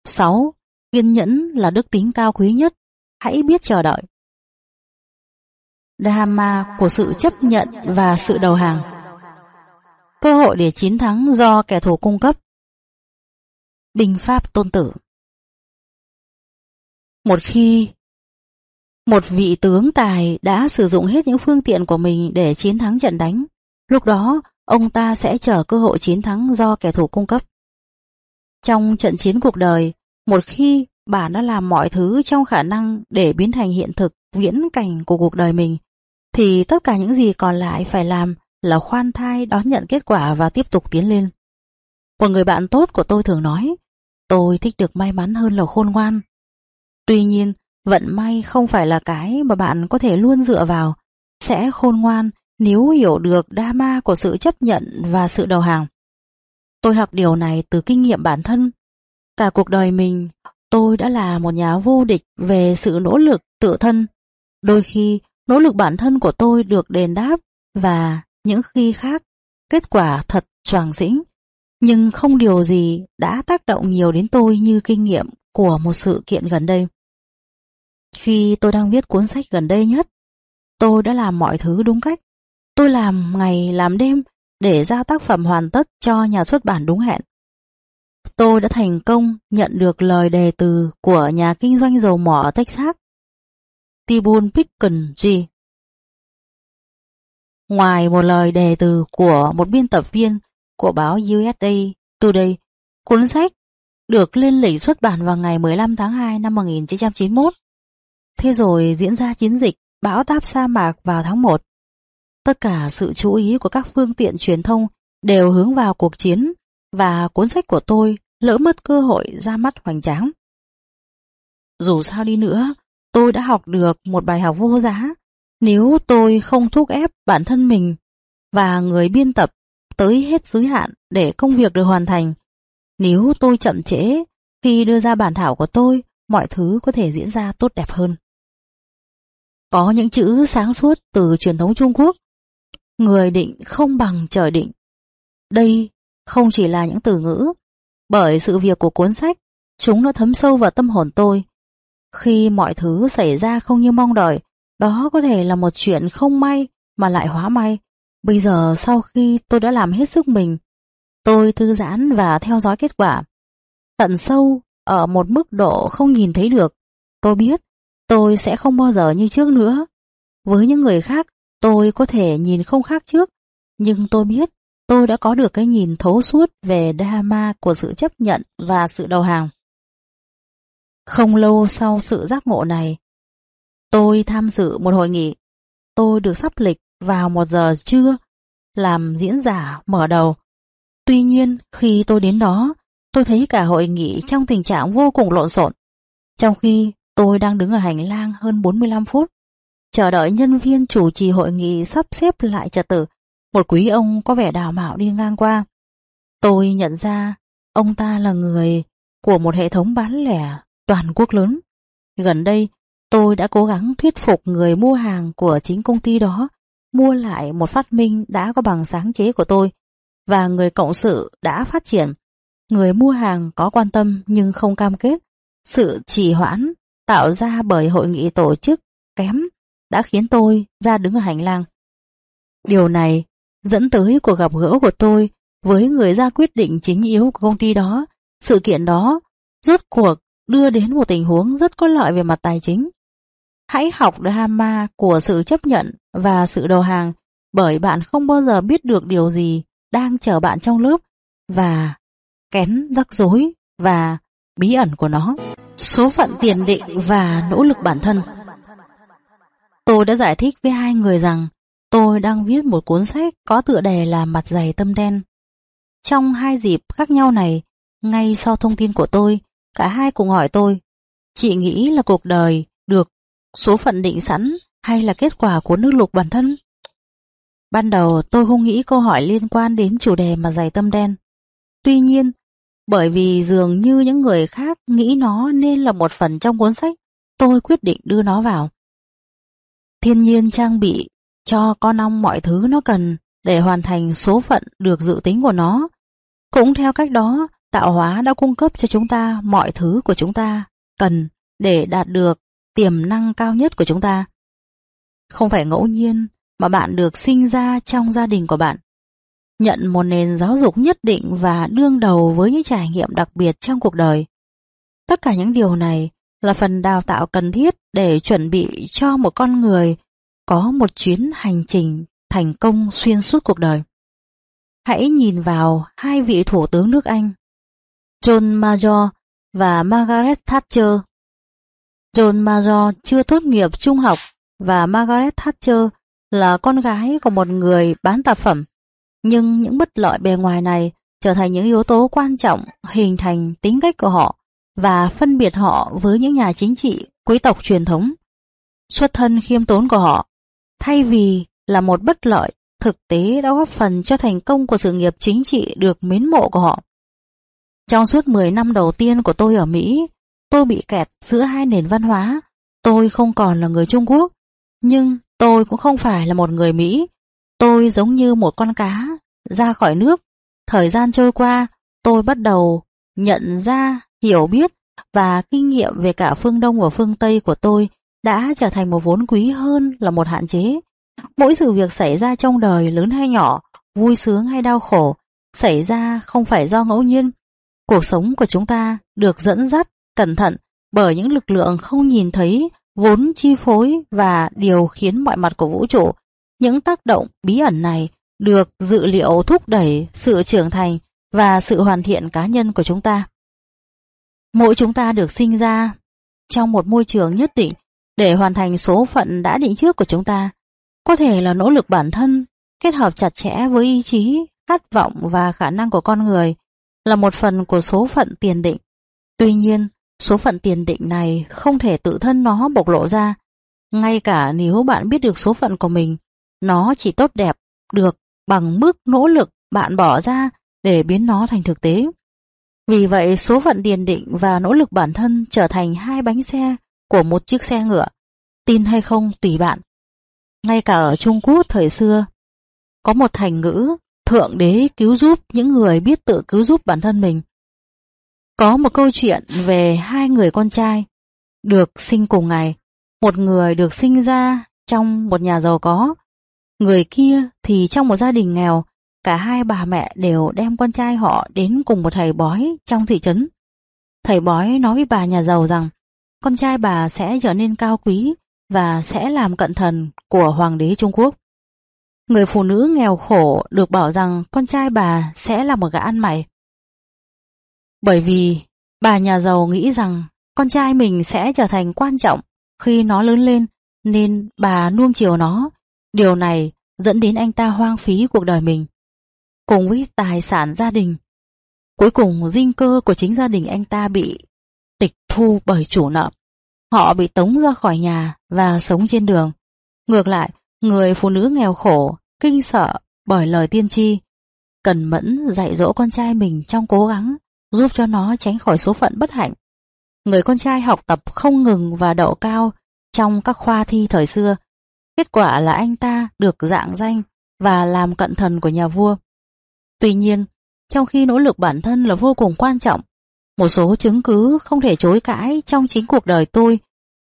6. Kiên nhẫn là đức tính cao quý nhất. Hãy biết chờ đợi. Dharma của sự chấp nhận và sự đầu hàng. Cơ hội để chiến thắng do kẻ thù cung cấp. Bình pháp tôn tử. Một khi một vị tướng tài đã sử dụng hết những phương tiện của mình để chiến thắng trận đánh, lúc đó ông ta sẽ chờ cơ hội chiến thắng do kẻ thù cung cấp. Trong trận chiến cuộc đời, một khi bạn đã làm mọi thứ trong khả năng để biến thành hiện thực viễn cảnh của cuộc đời mình, thì tất cả những gì còn lại phải làm là khoan thai đón nhận kết quả và tiếp tục tiến lên. Một người bạn tốt của tôi thường nói, Tôi thích được may mắn hơn là khôn ngoan. Tuy nhiên, vận may không phải là cái mà bạn có thể luôn dựa vào. Sẽ khôn ngoan nếu hiểu được đa ma của sự chấp nhận và sự đầu hàng. Tôi học điều này từ kinh nghiệm bản thân. Cả cuộc đời mình, tôi đã là một nhà vô địch về sự nỗ lực tự thân. Đôi khi, nỗ lực bản thân của tôi được đền đáp và những khi khác, kết quả thật choàng dĩnh. Nhưng không điều gì đã tác động nhiều đến tôi như kinh nghiệm của một sự kiện gần đây. Khi tôi đang viết cuốn sách gần đây nhất, tôi đã làm mọi thứ đúng cách. Tôi làm ngày làm đêm để giao tác phẩm hoàn tất cho nhà xuất bản đúng hẹn. Tôi đã thành công nhận được lời đề từ của nhà kinh doanh dầu mỏ ở Texas, Tibun Picken G. Ngoài một lời đề từ của một biên tập viên của báo USA Today, cuốn sách được lên lịch xuất bản vào ngày 15 tháng 2 năm 1991. Thế rồi diễn ra chiến dịch bão táp sa mạc vào tháng 1. Tất cả sự chú ý của các phương tiện truyền thông đều hướng vào cuộc chiến và cuốn sách của tôi lỡ mất cơ hội ra mắt hoành tráng. Dù sao đi nữa, tôi đã học được một bài học vô giá. Nếu tôi không thúc ép bản thân mình và người biên tập tới hết giới hạn để công việc được hoàn thành, nếu tôi chậm trễ khi đưa ra bản thảo của tôi, mọi thứ có thể diễn ra tốt đẹp hơn. Có những chữ sáng suốt từ truyền thống Trung Quốc. Người định không bằng trời định. Đây không chỉ là những từ ngữ, bởi sự việc của cuốn sách, chúng nó thấm sâu vào tâm hồn tôi. Khi mọi thứ xảy ra không như mong đợi, đó có thể là một chuyện không may mà lại hóa may. Bây giờ sau khi tôi đã làm hết sức mình, tôi thư giãn và theo dõi kết quả. Tận sâu, ở một mức độ không nhìn thấy được, tôi biết tôi sẽ không bao giờ như trước nữa. Với những người khác, tôi có thể nhìn không khác trước, nhưng tôi biết tôi đã có được cái nhìn thấu suốt về Dharma của sự chấp nhận và sự đầu hàng. Không lâu sau sự giác ngộ này, tôi tham dự một hội nghị. Tôi được sắp lịch vào một giờ trưa, làm diễn giả mở đầu. Tuy nhiên, khi tôi đến đó, tôi thấy cả hội nghị trong tình trạng vô cùng lộn xộn. Trong khi tôi đang đứng ở hành lang hơn 45 phút, chờ đợi nhân viên chủ trì hội nghị sắp xếp lại trật tự một quý ông có vẻ đào mạo đi ngang qua. Tôi nhận ra ông ta là người của một hệ thống bán lẻ toàn quốc lớn. Gần đây, tôi đã cố gắng thuyết phục người mua hàng của chính công ty đó mua lại một phát minh đã có bằng sáng chế của tôi và người cộng sự đã phát triển. Người mua hàng có quan tâm nhưng không cam kết. Sự trì hoãn tạo ra bởi hội nghị tổ chức kém đã khiến tôi ra đứng ở hành lang. Điều này dẫn tới cuộc gặp gỡ của tôi với người ra quyết định chính yếu của công ty đó. Sự kiện đó rốt cuộc đưa đến một tình huống rất có lợi về mặt tài chính. Hãy học drama của sự chấp nhận và sự đầu hàng bởi bạn không bao giờ biết được điều gì đang chờ bạn trong lớp và kén rắc rối và bí ẩn của nó. Số phận tiền định và nỗ lực bản thân Tôi đã giải thích với hai người rằng Tôi đang viết một cuốn sách có tựa đề là Mặt dày tâm đen. Trong hai dịp khác nhau này, ngay sau thông tin của tôi, cả hai cùng hỏi tôi, chị nghĩ là cuộc đời được số phận định sẵn hay là kết quả của nước lục bản thân? Ban đầu tôi không nghĩ câu hỏi liên quan đến chủ đề mặt dày tâm đen. Tuy nhiên, bởi vì dường như những người khác nghĩ nó nên là một phần trong cuốn sách, tôi quyết định đưa nó vào. Thiên nhiên trang bị cho con ong mọi thứ nó cần để hoàn thành số phận được dự tính của nó. Cũng theo cách đó, tạo hóa đã cung cấp cho chúng ta mọi thứ của chúng ta cần để đạt được tiềm năng cao nhất của chúng ta. Không phải ngẫu nhiên mà bạn được sinh ra trong gia đình của bạn. Nhận một nền giáo dục nhất định và đương đầu với những trải nghiệm đặc biệt trong cuộc đời. Tất cả những điều này là phần đào tạo cần thiết để chuẩn bị cho một con người có một chuyến hành trình thành công xuyên suốt cuộc đời. Hãy nhìn vào hai vị thủ tướng nước Anh, John Major và Margaret Thatcher. John Major chưa tốt nghiệp trung học và Margaret Thatcher là con gái của một người bán tạp phẩm. Nhưng những bất lợi bề ngoài này trở thành những yếu tố quan trọng hình thành tính cách của họ và phân biệt họ với những nhà chính trị quý tộc truyền thống. Xuất thân khiêm tốn của họ, thay vì là một bất lợi, thực tế đã góp phần cho thành công của sự nghiệp chính trị được mến mộ của họ. Trong suốt 10 năm đầu tiên của tôi ở Mỹ, tôi bị kẹt giữa hai nền văn hóa. Tôi không còn là người Trung Quốc, nhưng tôi cũng không phải là một người Mỹ. Tôi giống như một con cá ra khỏi nước. Thời gian trôi qua, tôi bắt đầu nhận ra, hiểu biết và kinh nghiệm về cả phương Đông và phương Tây của tôi đã trở thành một vốn quý hơn là một hạn chế. Mỗi sự việc xảy ra trong đời lớn hay nhỏ, vui sướng hay đau khổ, xảy ra không phải do ngẫu nhiên. Cuộc sống của chúng ta được dẫn dắt cẩn thận bởi những lực lượng không nhìn thấy vốn chi phối và điều khiến mọi mặt của vũ trụ. Những tác động bí ẩn này được dự liệu thúc đẩy sự trưởng thành và sự hoàn thiện cá nhân của chúng ta. Mỗi chúng ta được sinh ra trong một môi trường nhất định để hoàn thành số phận đã định trước của chúng ta. Có thể là nỗ lực bản thân, kết hợp chặt chẽ với ý chí, khát vọng và khả năng của con người là một phần của số phận tiền định. Tuy nhiên, số phận tiền định này không thể tự thân nó bộc lộ ra. Ngay cả nếu bạn biết được số phận của mình, nó chỉ tốt đẹp được bằng mức nỗ lực bạn bỏ ra để biến nó thành thực tế. Vì vậy, số phận tiền định và nỗ lực bản thân trở thành hai bánh xe của một chiếc xe ngựa. Tin hay không tùy bạn. Ngay cả ở Trung Quốc thời xưa, có một thành ngữ Thượng đế cứu giúp những người biết tự cứu giúp bản thân mình. Có một câu chuyện về hai người con trai được sinh cùng ngày. Một người được sinh ra trong một nhà giàu có, người kia thì trong một gia đình nghèo. Cả hai bà mẹ đều đem con trai họ đến cùng một thầy bói trong thị trấn. Thầy bói nói với bà nhà giàu rằng, con trai bà sẽ trở nên cao quý và sẽ làm cận thần của Hoàng đế Trung Quốc. Người phụ nữ nghèo khổ được bảo rằng con trai bà sẽ là một gã ăn mày. Bởi vì bà nhà giàu nghĩ rằng con trai mình sẽ trở thành quan trọng khi nó lớn lên nên bà nuông chiều nó. Điều này dẫn đến anh ta hoang phí cuộc đời mình. Cùng với tài sản gia đình. Cuối cùng dinh cơ của chính gia đình anh ta bị tịch thu bởi chủ nợ. Họ bị tống ra khỏi nhà và sống trên đường. Ngược lại, người phụ nữ nghèo khổ, kinh sợ bởi lời tiên tri, cần mẫn dạy dỗ con trai mình trong cố gắng giúp cho nó tránh khỏi số phận bất hạnh. Người con trai học tập không ngừng và đậu cao trong các khoa thi thời xưa. Kết quả là anh ta được dạng danh và làm cận thần của nhà vua. Tuy nhiên, trong khi nỗ lực bản thân là vô cùng quan trọng, một số chứng cứ không thể chối cãi trong chính cuộc đời tôi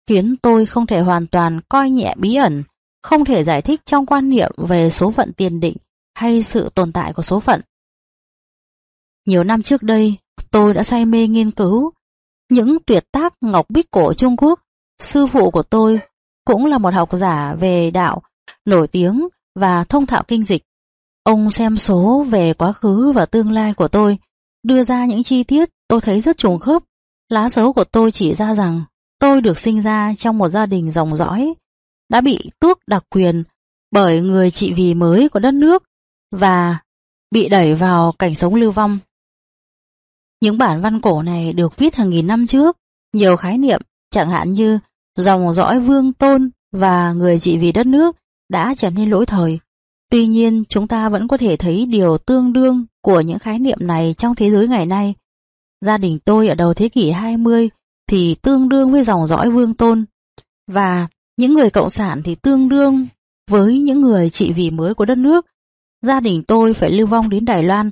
khiến tôi không thể hoàn toàn coi nhẹ bí ẩn, không thể giải thích trong quan niệm về số phận tiền định hay sự tồn tại của số phận. Nhiều năm trước đây, tôi đã say mê nghiên cứu những tuyệt tác ngọc bích cổ Trung Quốc. Sư phụ của tôi cũng là một học giả về đạo, nổi tiếng và thông thạo kinh dịch. Ông xem số về quá khứ và tương lai của tôi, đưa ra những chi tiết tôi thấy rất trùng khớp. Lá dấu của tôi chỉ ra rằng tôi được sinh ra trong một gia đình dòng dõi, đã bị tước đặc quyền bởi người trị vì mới của đất nước và bị đẩy vào cảnh sống lưu vong. Những bản văn cổ này được viết hàng nghìn năm trước, nhiều khái niệm chẳng hạn như dòng dõi vương tôn và người trị vì đất nước đã trở nên lỗi thời. Tuy nhiên chúng ta vẫn có thể thấy điều tương đương của những khái niệm này trong thế giới ngày nay. Gia đình tôi ở đầu thế kỷ 20 thì tương đương với dòng dõi vương tôn và những người cộng sản thì tương đương với những người trị vì mới của đất nước. Gia đình tôi phải lưu vong đến Đài Loan.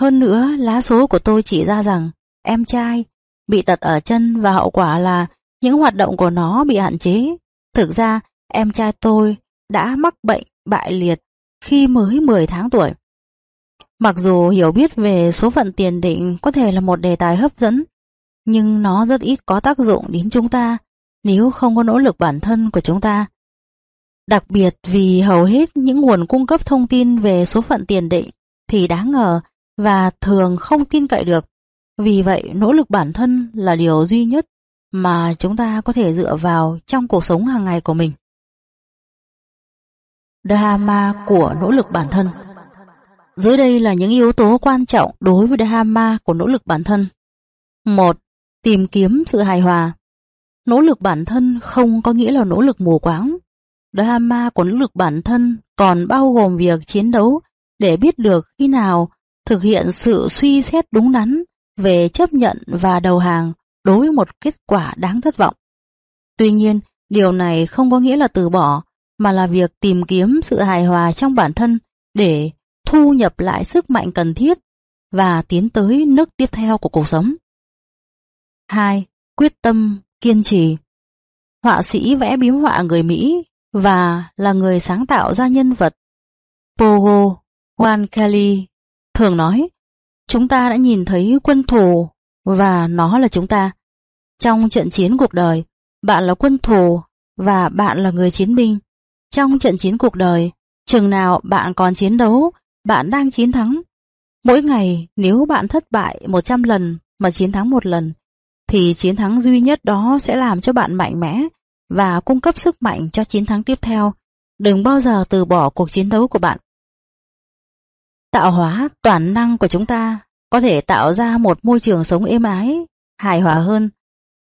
Hơn nữa, lá số của tôi chỉ ra rằng em trai bị tật ở chân và hậu quả là những hoạt động của nó bị hạn chế. Thực ra, em trai tôi đã mắc bệnh bại liệt khi mới 10 tháng tuổi. Mặc dù hiểu biết về số phận tiền định có thể là một đề tài hấp dẫn, nhưng nó rất ít có tác dụng đến chúng ta nếu không có nỗ lực bản thân của chúng ta. Đặc biệt vì hầu hết những nguồn cung cấp thông tin về số phận tiền định thì đáng ngờ và thường không tin cậy được. Vì vậy, nỗ lực bản thân là điều duy nhất mà chúng ta có thể dựa vào trong cuộc sống hàng ngày của mình. Dharma của nỗ lực bản thân Dưới đây là những yếu tố quan trọng đối với Dharma của nỗ lực bản thân. một, Tìm kiếm sự hài hòa. Nỗ lực bản thân không có nghĩa là nỗ lực mù quáng. Dharma của nỗ lực bản thân còn bao gồm việc chiến đấu để biết được khi nào thực hiện sự suy xét đúng đắn về chấp nhận và đầu hàng đối với một kết quả đáng thất vọng. Tuy nhiên, điều này không có nghĩa là từ bỏ, mà là việc tìm kiếm sự hài hòa trong bản thân để thu nhập lại sức mạnh cần thiết và tiến tới nước tiếp theo của cuộc sống. 2. Quyết tâm, kiên trì Họa sĩ vẽ biếm họa người Mỹ và là người sáng tạo ra nhân vật Pogo Juan Kelly thường nói Chúng ta đã nhìn thấy quân thù và nó là chúng ta. Trong trận chiến cuộc đời, bạn là quân thù và bạn là người chiến binh. Trong trận chiến cuộc đời, chừng nào bạn còn chiến đấu, bạn đang chiến thắng. Mỗi ngày nếu bạn thất bại 100 lần mà chiến thắng một lần, thì chiến thắng duy nhất đó sẽ làm cho bạn mạnh mẽ và cung cấp sức mạnh cho chiến thắng tiếp theo. Đừng bao giờ từ bỏ cuộc chiến đấu của bạn. Tạo hóa toàn năng của chúng ta có thể tạo ra một môi trường sống êm ái, hài hòa hơn.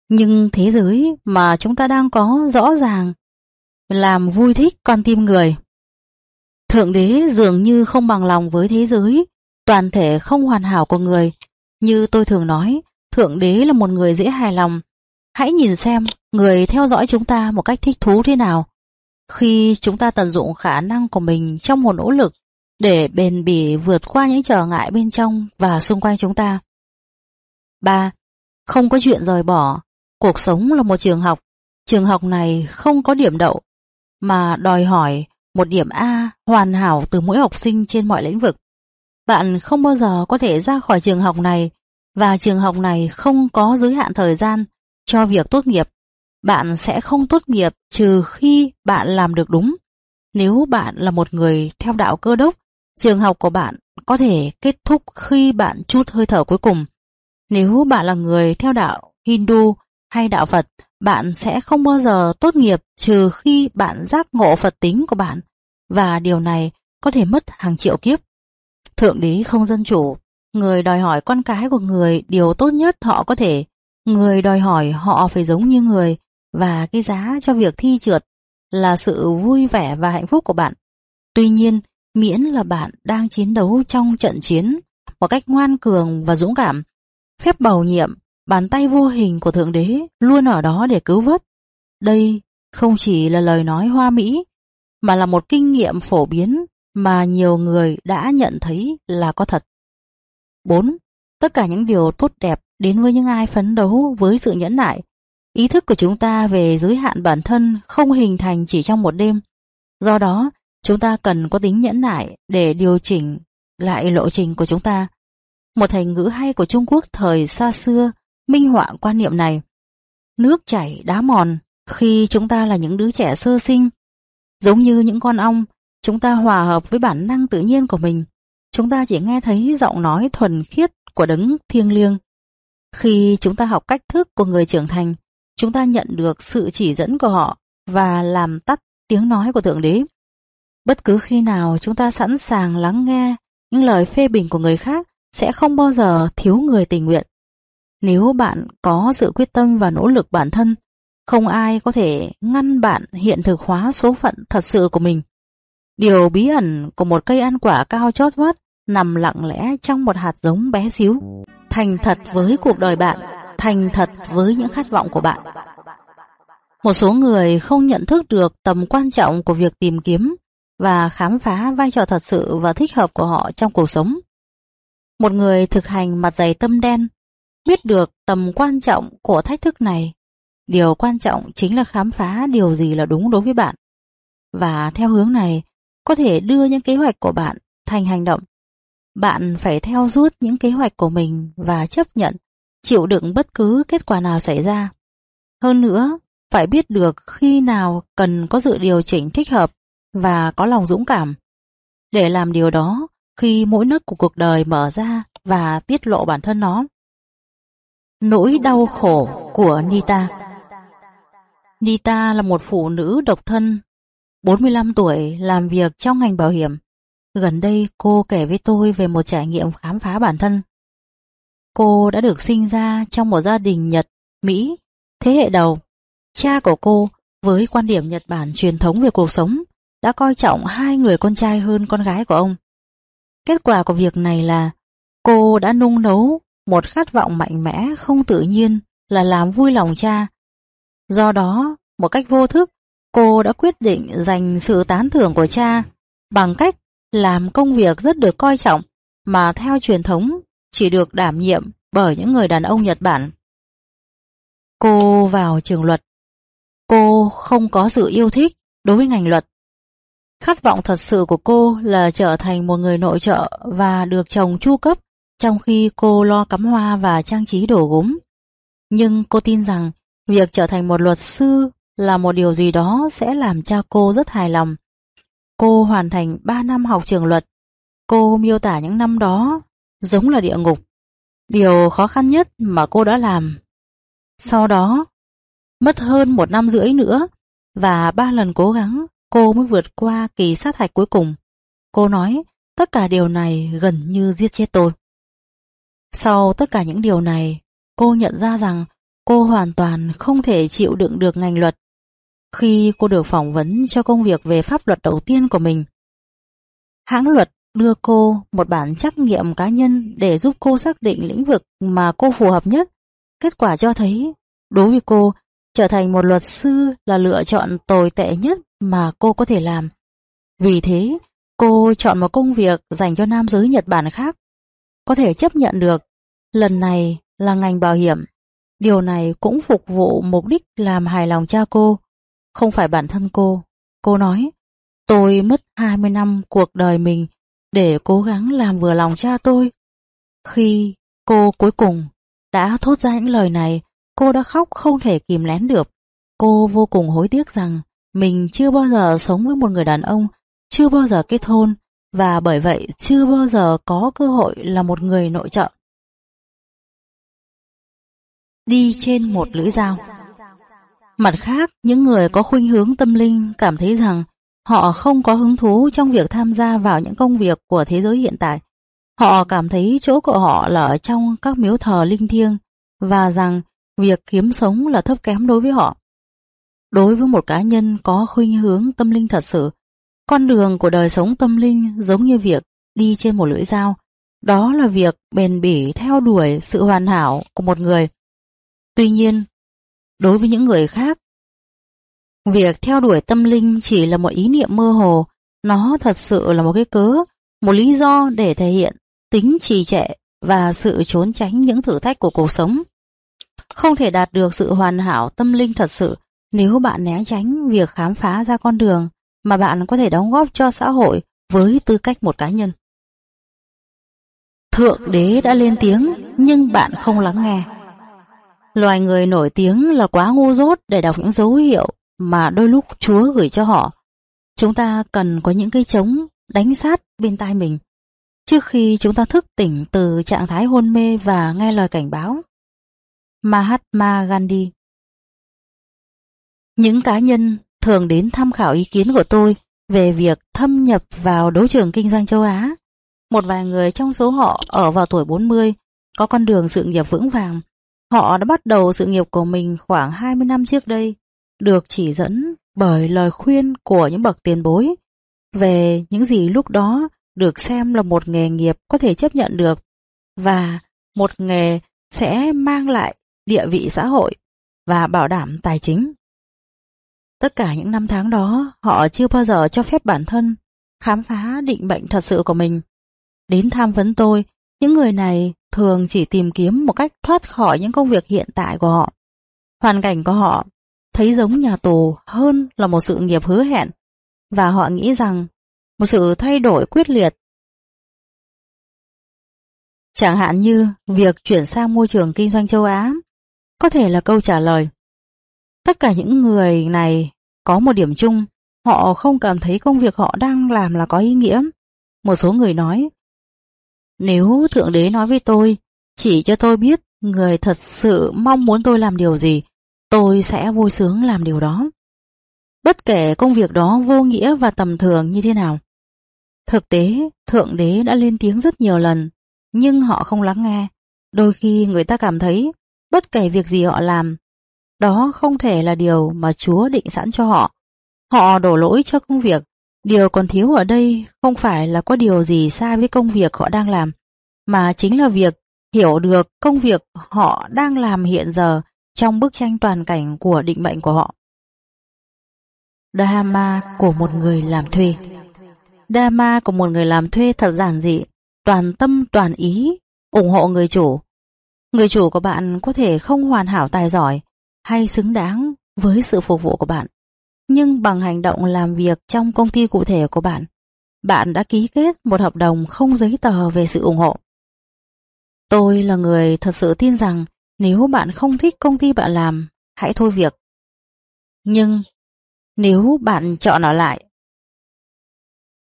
Nhưng thế giới mà chúng ta đang có rõ ràng làm vui thích con tim người. Thượng đế dường như không bằng lòng với thế giới, toàn thể không hoàn hảo của người. Như tôi thường nói, Thượng đế là một người dễ hài lòng. Hãy nhìn xem người theo dõi chúng ta một cách thích thú thế nào. Khi chúng ta tận dụng khả năng của mình trong một nỗ lực để bền bỉ vượt qua những trở ngại bên trong và xung quanh chúng ta. 3. Không có chuyện rời bỏ. Cuộc sống là một trường học. Trường học này không có điểm đậu, mà đòi hỏi một điểm A hoàn hảo từ mỗi học sinh trên mọi lĩnh vực. Bạn không bao giờ có thể ra khỏi trường học này và trường học này không có giới hạn thời gian cho việc tốt nghiệp. Bạn sẽ không tốt nghiệp trừ khi bạn làm được đúng. Nếu bạn là một người theo đạo cơ đốc Trường học của bạn có thể kết thúc khi bạn chút hơi thở cuối cùng. Nếu bạn là người theo đạo Hindu hay đạo Phật, bạn sẽ không bao giờ tốt nghiệp trừ khi bạn giác ngộ Phật tính của bạn và điều này có thể mất hàng triệu kiếp. Thượng đế không dân chủ, người đòi hỏi con cái của người điều tốt nhất họ có thể, người đòi hỏi họ phải giống như người và cái giá cho việc thi trượt là sự vui vẻ và hạnh phúc của bạn. Tuy nhiên, miễn là bạn đang chiến đấu trong trận chiến một cách ngoan cường và dũng cảm. Phép bầu nhiệm, bàn tay vô hình của Thượng Đế luôn ở đó để cứu vớt. Đây không chỉ là lời nói hoa mỹ, mà là một kinh nghiệm phổ biến mà nhiều người đã nhận thấy là có thật. 4. Tất cả những điều tốt đẹp đến với những ai phấn đấu với sự nhẫn nại. Ý thức của chúng ta về giới hạn bản thân không hình thành chỉ trong một đêm. Do đó, Chúng ta cần có tính nhẫn nại để điều chỉnh lại lộ trình của chúng ta. Một thành ngữ hay của Trung Quốc thời xa xưa minh họa quan niệm này. Nước chảy đá mòn khi chúng ta là những đứa trẻ sơ sinh. Giống như những con ong, chúng ta hòa hợp với bản năng tự nhiên của mình. Chúng ta chỉ nghe thấy giọng nói thuần khiết của đấng thiêng liêng. Khi chúng ta học cách thức của người trưởng thành, chúng ta nhận được sự chỉ dẫn của họ và làm tắt tiếng nói của Thượng Đế. Bất cứ khi nào chúng ta sẵn sàng lắng nghe những lời phê bình của người khác sẽ không bao giờ thiếu người tình nguyện. Nếu bạn có sự quyết tâm và nỗ lực bản thân, không ai có thể ngăn bạn hiện thực hóa số phận thật sự của mình. Điều bí ẩn của một cây ăn quả cao chót vót nằm lặng lẽ trong một hạt giống bé xíu. Thành thật với cuộc đời bạn, thành thật với những khát vọng của bạn. Một số người không nhận thức được tầm quan trọng của việc tìm kiếm và khám phá vai trò thật sự và thích hợp của họ trong cuộc sống. Một người thực hành mặt dày tâm đen, biết được tầm quan trọng của thách thức này. Điều quan trọng chính là khám phá điều gì là đúng đối với bạn. Và theo hướng này, có thể đưa những kế hoạch của bạn thành hành động. Bạn phải theo suốt những kế hoạch của mình và chấp nhận, chịu đựng bất cứ kết quả nào xảy ra. Hơn nữa, phải biết được khi nào cần có sự điều chỉnh thích hợp và có lòng dũng cảm. Để làm điều đó khi mỗi nấc của cuộc đời mở ra và tiết lộ bản thân nó. Nỗi đau khổ của Nita Nita là một phụ nữ độc thân, 45 tuổi làm việc trong ngành bảo hiểm. gần đây cô kể với tôi về một trải nghiệm khám phá bản thân. Cô đã được sinh ra trong một gia đình Nhật, Mỹ, thế hệ đầu. Cha của cô, với quan điểm Nhật Bản truyền thống về cuộc sống, đã coi trọng hai người con trai hơn con gái của ông. Kết quả của việc này là cô đã nung nấu một khát vọng mạnh mẽ không tự nhiên là làm vui lòng cha. Do đó, một cách vô thức, cô đã quyết định dành sự tán thưởng của cha bằng cách làm công việc rất được coi trọng mà theo truyền thống chỉ được đảm nhiệm bởi những người đàn ông Nhật Bản. Cô vào trường luật. Cô không có sự yêu thích đối với ngành luật. Khát vọng thật sự của cô là trở thành một người nội trợ và được chồng chu cấp trong khi cô lo cắm hoa và trang trí đồ gốm. Nhưng cô tin rằng việc trở thành một luật sư là một điều gì đó sẽ làm cha cô rất hài lòng. Cô hoàn thành 3 năm học trường luật. Cô miêu tả những năm đó giống là địa ngục. Điều khó khăn nhất mà cô đã làm. Sau đó, mất hơn một năm rưỡi nữa và ba lần cố gắng cô mới vượt qua kỳ sát hạch cuối cùng. Cô nói tất cả điều này gần như giết chết tôi. Sau tất cả những điều này, cô nhận ra rằng cô hoàn toàn không thể chịu đựng được ngành luật. Khi cô được phỏng vấn cho công việc về pháp luật đầu tiên của mình, hãng luật đưa cô một bản trắc nghiệm cá nhân để giúp cô xác định lĩnh vực mà cô phù hợp nhất. Kết quả cho thấy, đối với cô, trở thành một luật sư là lựa chọn tồi tệ nhất mà cô có thể làm. Vì thế, cô chọn một công việc dành cho nam giới Nhật Bản khác có thể chấp nhận được. Lần này là ngành bảo hiểm. Điều này cũng phục vụ mục đích làm hài lòng cha cô, không phải bản thân cô. Cô nói, tôi mất 20 năm cuộc đời mình để cố gắng làm vừa lòng cha tôi. Khi cô cuối cùng đã thốt ra những lời này, cô đã khóc không thể kìm lén được. Cô vô cùng hối tiếc rằng mình chưa bao giờ sống với một người đàn ông, chưa bao giờ kết hôn, và bởi vậy chưa bao giờ có cơ hội là một người nội trợ. Đi trên một lưỡi dao Mặt khác, những người có khuynh hướng tâm linh cảm thấy rằng họ không có hứng thú trong việc tham gia vào những công việc của thế giới hiện tại. Họ cảm thấy chỗ của họ là ở trong các miếu thờ linh thiêng và rằng việc kiếm sống là thấp kém đối với họ. Đối với một cá nhân có khuynh hướng tâm linh thật sự, con đường của đời sống tâm linh giống như việc đi trên một lưỡi dao. Đó là việc bền bỉ theo đuổi sự hoàn hảo của một người. Tuy nhiên, đối với những người khác, việc theo đuổi tâm linh chỉ là một ý niệm mơ hồ, nó thật sự là một cái cớ, một lý do để thể hiện tính trì trệ và sự trốn tránh những thử thách của cuộc sống. Không thể đạt được sự hoàn hảo tâm linh thật sự nếu bạn né tránh việc khám phá ra con đường mà bạn có thể đóng góp cho xã hội với tư cách một cá nhân. Thượng đế đã lên tiếng, nhưng bạn không lắng nghe. Loài người nổi tiếng là quá ngu dốt để đọc những dấu hiệu mà đôi lúc Chúa gửi cho họ. Chúng ta cần có những cây trống đánh sát bên tai mình trước khi chúng ta thức tỉnh từ trạng thái hôn mê và nghe lời cảnh báo. Mahatma Gandhi những cá nhân thường đến tham khảo ý kiến của tôi về việc thâm nhập vào đấu trường kinh doanh châu Á. Một vài người trong số họ ở vào tuổi 40, có con đường sự nghiệp vững vàng. Họ đã bắt đầu sự nghiệp của mình khoảng 20 năm trước đây, được chỉ dẫn bởi lời khuyên của những bậc tiền bối về những gì lúc đó được xem là một nghề nghiệp có thể chấp nhận được và một nghề sẽ mang lại địa vị xã hội và bảo đảm tài chính. Tất cả những năm tháng đó, họ chưa bao giờ cho phép bản thân khám phá định mệnh thật sự của mình. Đến tham vấn tôi, những người này thường chỉ tìm kiếm một cách thoát khỏi những công việc hiện tại của họ. Hoàn cảnh của họ thấy giống nhà tù hơn là một sự nghiệp hứa hẹn, và họ nghĩ rằng một sự thay đổi quyết liệt Chẳng hạn như việc chuyển sang môi trường kinh doanh châu Á có thể là câu trả lời. Tất cả những người này có một điểm chung, họ không cảm thấy công việc họ đang làm là có ý nghĩa. Một số người nói, nếu Thượng Đế nói với tôi, chỉ cho tôi biết người thật sự mong muốn tôi làm điều gì, tôi sẽ vui sướng làm điều đó. Bất kể công việc đó vô nghĩa và tầm thường như thế nào. Thực tế, Thượng Đế đã lên tiếng rất nhiều lần, nhưng họ không lắng nghe. Đôi khi người ta cảm thấy, bất kể việc gì họ làm, đó không thể là điều mà Chúa định sẵn cho họ. Họ đổ lỗi cho công việc. Điều còn thiếu ở đây không phải là có điều gì sai với công việc họ đang làm, mà chính là việc hiểu được công việc họ đang làm hiện giờ trong bức tranh toàn cảnh của định mệnh của họ. Dharma của một người làm thuê Dharma của một người làm thuê thật giản dị, toàn tâm toàn ý, ủng hộ người chủ. Người chủ của bạn có thể không hoàn hảo tài giỏi hay xứng đáng với sự phục vụ của bạn, nhưng bằng hành động làm việc trong công ty cụ thể của bạn, bạn đã ký kết một hợp đồng không giấy tờ về sự ủng hộ. Tôi là người thật sự tin rằng nếu bạn không thích công ty bạn làm, hãy thôi việc. Nhưng nếu bạn chọn ở lại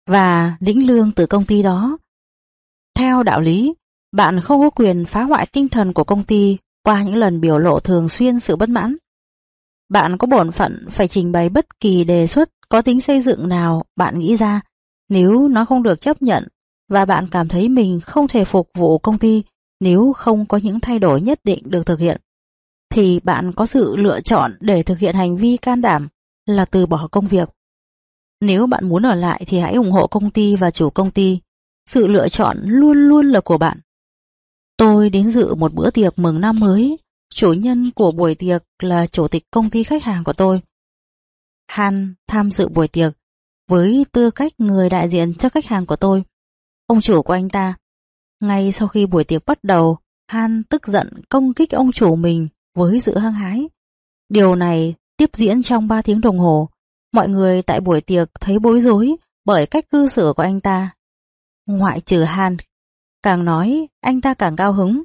và lĩnh lương từ công ty đó, theo đạo lý, bạn không có quyền phá hoại tinh thần của công ty qua những lần biểu lộ thường xuyên sự bất mãn. Bạn có bổn phận phải trình bày bất kỳ đề xuất có tính xây dựng nào bạn nghĩ ra nếu nó không được chấp nhận và bạn cảm thấy mình không thể phục vụ công ty nếu không có những thay đổi nhất định được thực hiện, thì bạn có sự lựa chọn để thực hiện hành vi can đảm là từ bỏ công việc. Nếu bạn muốn ở lại thì hãy ủng hộ công ty và chủ công ty. Sự lựa chọn luôn luôn là của bạn. Tôi đến dự một bữa tiệc mừng năm mới. Chủ nhân của buổi tiệc là chủ tịch công ty khách hàng của tôi. Han tham dự buổi tiệc với tư cách người đại diện cho khách hàng của tôi. Ông chủ của anh ta ngay sau khi buổi tiệc bắt đầu, Han tức giận công kích ông chủ mình với sự hăng hái. Điều này tiếp diễn trong 3 tiếng đồng hồ. Mọi người tại buổi tiệc thấy bối rối bởi cách cư xử của anh ta. Ngoại trừ Han, càng nói anh ta càng cao hứng.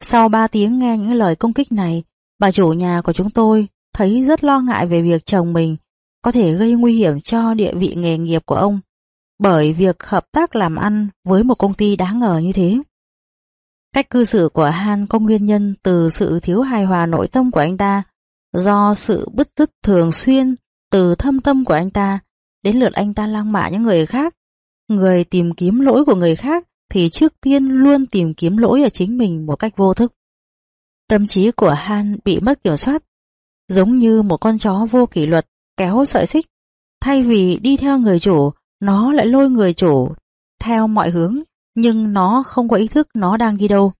Sau 3 tiếng nghe những lời công kích này, bà chủ nhà của chúng tôi thấy rất lo ngại về việc chồng mình có thể gây nguy hiểm cho địa vị nghề nghiệp của ông bởi việc hợp tác làm ăn với một công ty đáng ngờ như thế. Cách cư xử của Han có nguyên nhân từ sự thiếu hài hòa nội tâm của anh ta, do sự bứt rứt thường xuyên từ thâm tâm của anh ta, đến lượt anh ta lang mạ những người khác. Người tìm kiếm lỗi của người khác thì trước tiên luôn tìm kiếm lỗi ở chính mình một cách vô thức. Tâm trí của Han bị mất kiểm soát, giống như một con chó vô kỷ luật kéo sợi xích. Thay vì đi theo người chủ, nó lại lôi người chủ theo mọi hướng, nhưng nó không có ý thức nó đang đi đâu.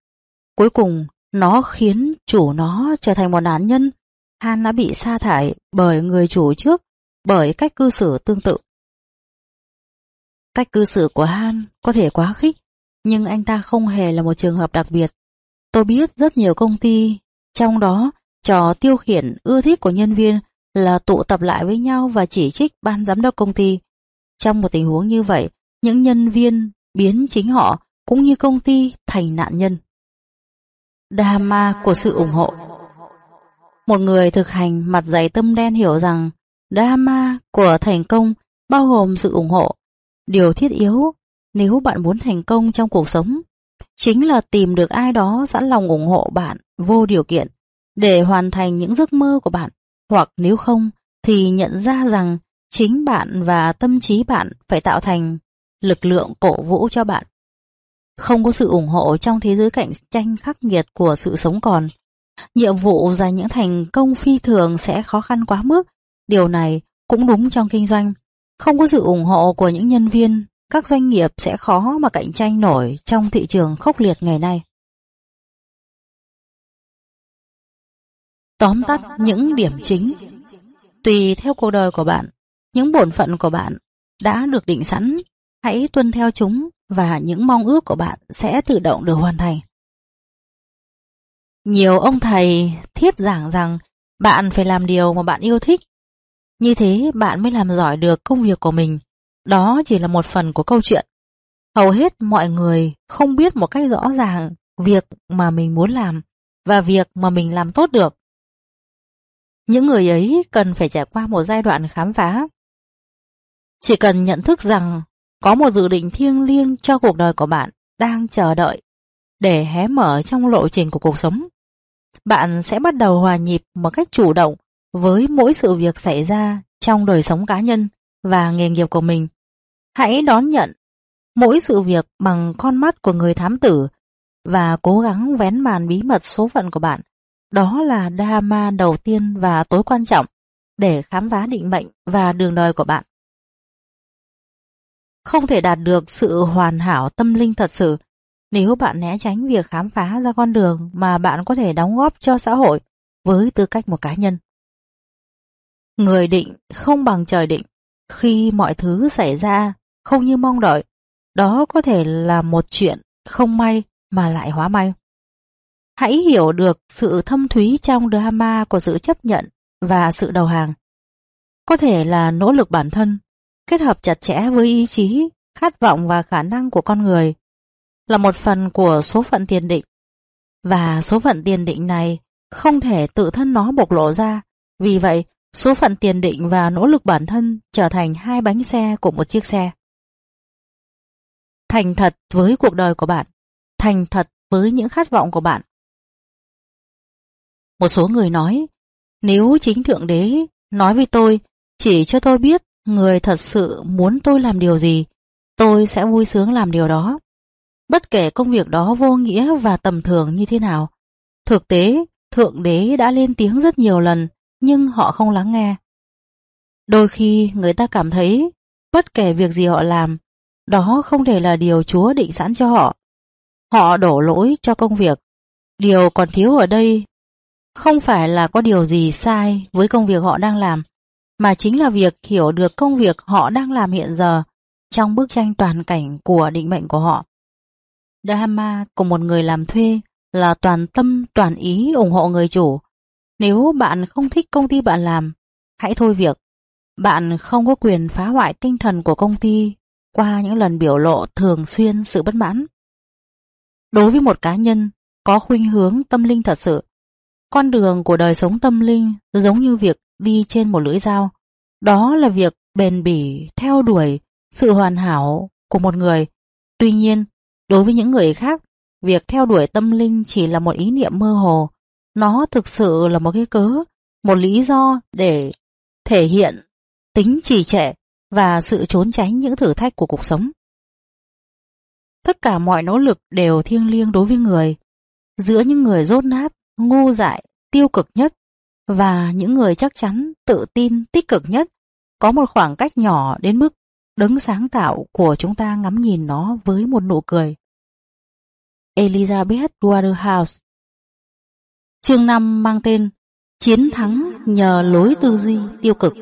Cuối cùng, nó khiến chủ nó trở thành một nạn nhân. Han đã bị sa thải bởi người chủ trước, bởi cách cư xử tương tự. Cách cư xử của Han có thể quá khích, nhưng anh ta không hề là một trường hợp đặc biệt. Tôi biết rất nhiều công ty, trong đó trò tiêu khiển ưa thích của nhân viên là tụ tập lại với nhau và chỉ trích ban giám đốc công ty. Trong một tình huống như vậy, những nhân viên biến chính họ cũng như công ty thành nạn nhân. Dharma của sự ủng hộ Một người thực hành mặt dày tâm đen hiểu rằng Dharma của thành công bao gồm sự ủng hộ. Điều thiết yếu nếu bạn muốn thành công trong cuộc sống chính là tìm được ai đó sẵn lòng ủng hộ bạn vô điều kiện để hoàn thành những giấc mơ của bạn. Hoặc nếu không thì nhận ra rằng chính bạn và tâm trí bạn phải tạo thành lực lượng cổ vũ cho bạn. Không có sự ủng hộ trong thế giới cạnh tranh khắc nghiệt của sự sống còn. Nhiệm vụ giành những thành công phi thường sẽ khó khăn quá mức. Điều này cũng đúng trong kinh doanh. Không có sự ủng hộ của những nhân viên, các doanh nghiệp sẽ khó mà cạnh tranh nổi trong thị trường khốc liệt ngày nay. Tóm tắt những điểm chính Tùy theo cuộc đời của bạn, những bổn phận của bạn đã được định sẵn, hãy tuân theo chúng và những mong ước của bạn sẽ tự động được hoàn thành. Nhiều ông thầy thiết giảng rằng bạn phải làm điều mà bạn yêu thích. Như thế bạn mới làm giỏi được công việc của mình. Đó chỉ là một phần của câu chuyện. Hầu hết mọi người không biết một cách rõ ràng việc mà mình muốn làm và việc mà mình làm tốt được. Những người ấy cần phải trải qua một giai đoạn khám phá chỉ cần nhận thức rằng có một dự định thiêng liêng cho cuộc đời của bạn đang chờ đợi để hé mở trong lộ trình của cuộc sống. Bạn sẽ bắt đầu hòa nhịp một cách chủ động với mỗi sự việc xảy ra trong đời sống cá nhân và nghề nghiệp của mình. Hãy đón nhận mỗi sự việc bằng con mắt của người thám tử và cố gắng vén màn bí mật số phận của bạn. Đó là Dharma đầu tiên và tối quan trọng để khám phá định mệnh và đường đời của bạn. Không thể đạt được sự hoàn hảo tâm linh thật sự nếu bạn né tránh việc khám phá ra con đường mà bạn có thể đóng góp cho xã hội với tư cách một cá nhân. Người định không bằng trời định, khi mọi thứ xảy ra không như mong đợi, đó có thể là một chuyện không may mà lại hóa may. Hãy hiểu được sự thâm thúy trong drama của sự chấp nhận và sự đầu hàng. Có thể là nỗ lực bản thân, kết hợp chặt chẽ với ý chí, khát vọng và khả năng của con người, là một phần của số phận tiền định. Và số phận tiền định này không thể tự thân nó bộc lộ ra, vì vậy số phận tiền định và nỗ lực bản thân trở thành hai bánh xe của một chiếc xe. Thành thật với cuộc đời của bạn, thành thật với những khát vọng của bạn. Một số người nói, nếu chính Thượng Đế nói với tôi, chỉ cho tôi biết người thật sự muốn tôi làm điều gì, tôi sẽ vui sướng làm điều đó. Bất kể công việc đó vô nghĩa và tầm thường như thế nào, thực tế Thượng Đế đã lên tiếng rất nhiều lần, nhưng họ không lắng nghe. Đôi khi người ta cảm thấy bất kể việc gì họ làm, đó không thể là điều Chúa định sẵn cho họ. Họ đổ lỗi cho công việc. Điều còn thiếu ở đây không phải là có điều gì sai với công việc họ đang làm, mà chính là việc hiểu được công việc họ đang làm hiện giờ trong bức tranh toàn cảnh của định mệnh của họ. Dharma của một người làm thuê là toàn tâm toàn ý ủng hộ người chủ. Nếu bạn không thích công ty bạn làm, hãy thôi việc. Bạn không có quyền phá hoại tinh thần của công ty qua những lần biểu lộ thường xuyên sự bất mãn. Đối với một cá nhân có khuynh hướng tâm linh thật sự, con đường của đời sống tâm linh giống như việc đi trên một lưỡi dao. Đó là việc bền bỉ theo đuổi sự hoàn hảo của một người. Tuy nhiên, đối với những người khác, việc theo đuổi tâm linh chỉ là một ý niệm mơ hồ. Nó thực sự là một cái cớ, một lý do để thể hiện tính trì trệ và sự trốn tránh những thử thách của cuộc sống. Tất cả mọi nỗ lực đều thiêng liêng đối với người. Giữa những người rốt nát, ngu dại, tiêu cực nhất và những người chắc chắn, tự tin, tích cực nhất có một khoảng cách nhỏ đến mức đấng sáng tạo của chúng ta ngắm nhìn nó với một nụ cười. Elizabeth Waterhouse Chương 5 mang tên Chiến thắng nhờ lối tư duy tiêu cực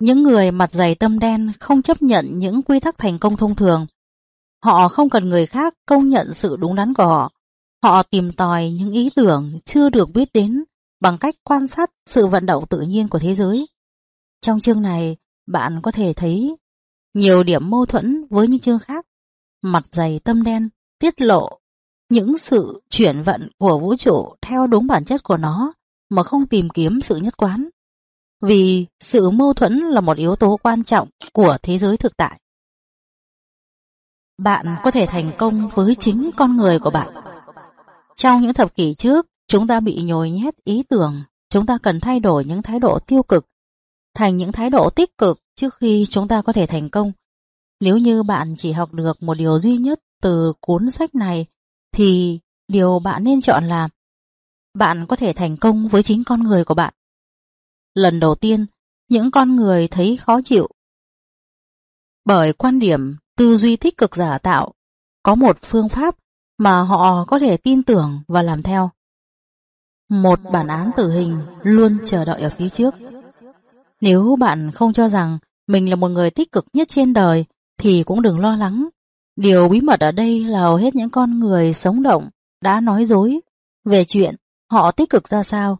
những người mặt dày tâm đen không chấp nhận những quy tắc thành công thông thường. Họ không cần người khác công nhận sự đúng đắn của họ. Họ tìm tòi những ý tưởng chưa được biết đến bằng cách quan sát sự vận động tự nhiên của thế giới. Trong chương này, bạn có thể thấy nhiều điểm mâu thuẫn với những chương khác. Mặt dày tâm đen tiết lộ những sự chuyển vận của vũ trụ theo đúng bản chất của nó mà không tìm kiếm sự nhất quán vì sự mâu thuẫn là một yếu tố quan trọng của thế giới thực tại. Bạn có thể thành công với chính con người của bạn. Trong những thập kỷ trước, chúng ta bị nhồi nhét ý tưởng, chúng ta cần thay đổi những thái độ tiêu cực thành những thái độ tích cực trước khi chúng ta có thể thành công. Nếu như bạn chỉ học được một điều duy nhất từ cuốn sách này, thì điều bạn nên chọn là bạn có thể thành công với chính con người của bạn. Lần đầu tiên, những con người thấy khó chịu. Bởi quan điểm tư duy tích cực giả tạo có một phương pháp mà họ có thể tin tưởng và làm theo. Một bản án tử hình luôn chờ đợi ở phía trước. Nếu bạn không cho rằng mình là một người tích cực nhất trên đời thì cũng đừng lo lắng. Điều bí mật ở đây là hầu hết những con người sống động đã nói dối về chuyện họ tích cực ra sao.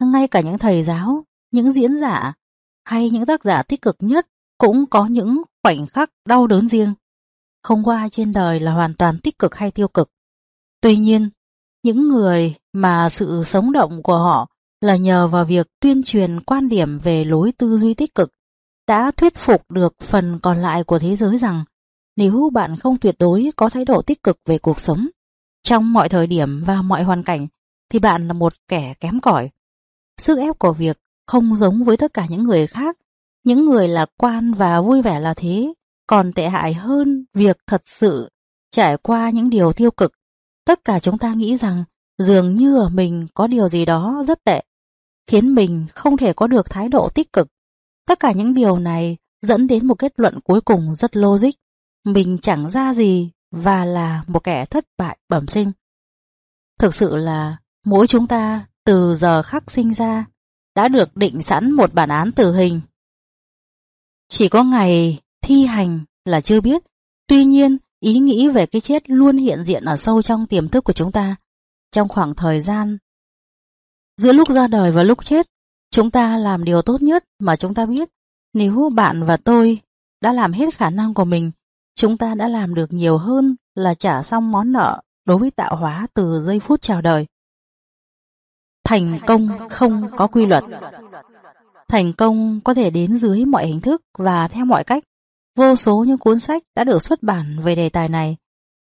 Ngay cả những thầy giáo những diễn giả hay những tác giả tích cực nhất cũng có những khoảnh khắc đau đớn riêng. Không có ai trên đời là hoàn toàn tích cực hay tiêu cực. Tuy nhiên, những người mà sự sống động của họ là nhờ vào việc tuyên truyền quan điểm về lối tư duy tích cực đã thuyết phục được phần còn lại của thế giới rằng nếu bạn không tuyệt đối có thái độ tích cực về cuộc sống trong mọi thời điểm và mọi hoàn cảnh thì bạn là một kẻ kém cỏi. Sức ép của việc không giống với tất cả những người khác. Những người lạc quan và vui vẻ là thế, còn tệ hại hơn việc thật sự trải qua những điều tiêu cực. Tất cả chúng ta nghĩ rằng dường như ở mình có điều gì đó rất tệ, khiến mình không thể có được thái độ tích cực. Tất cả những điều này dẫn đến một kết luận cuối cùng rất logic. Mình chẳng ra gì và là một kẻ thất bại bẩm sinh. Thực sự là mỗi chúng ta từ giờ khắc sinh ra đã được định sẵn một bản án tử hình. Chỉ có ngày thi hành là chưa biết, tuy nhiên ý nghĩ về cái chết luôn hiện diện ở sâu trong tiềm thức của chúng ta. Trong khoảng thời gian giữa lúc ra đời và lúc chết, chúng ta làm điều tốt nhất mà chúng ta biết. Nếu bạn và tôi đã làm hết khả năng của mình, chúng ta đã làm được nhiều hơn là trả xong món nợ đối với tạo hóa từ giây phút chào đời. Thành công không có quy luật. Thành công có thể đến dưới mọi hình thức và theo mọi cách. Vô số những cuốn sách đã được xuất bản về đề tài này.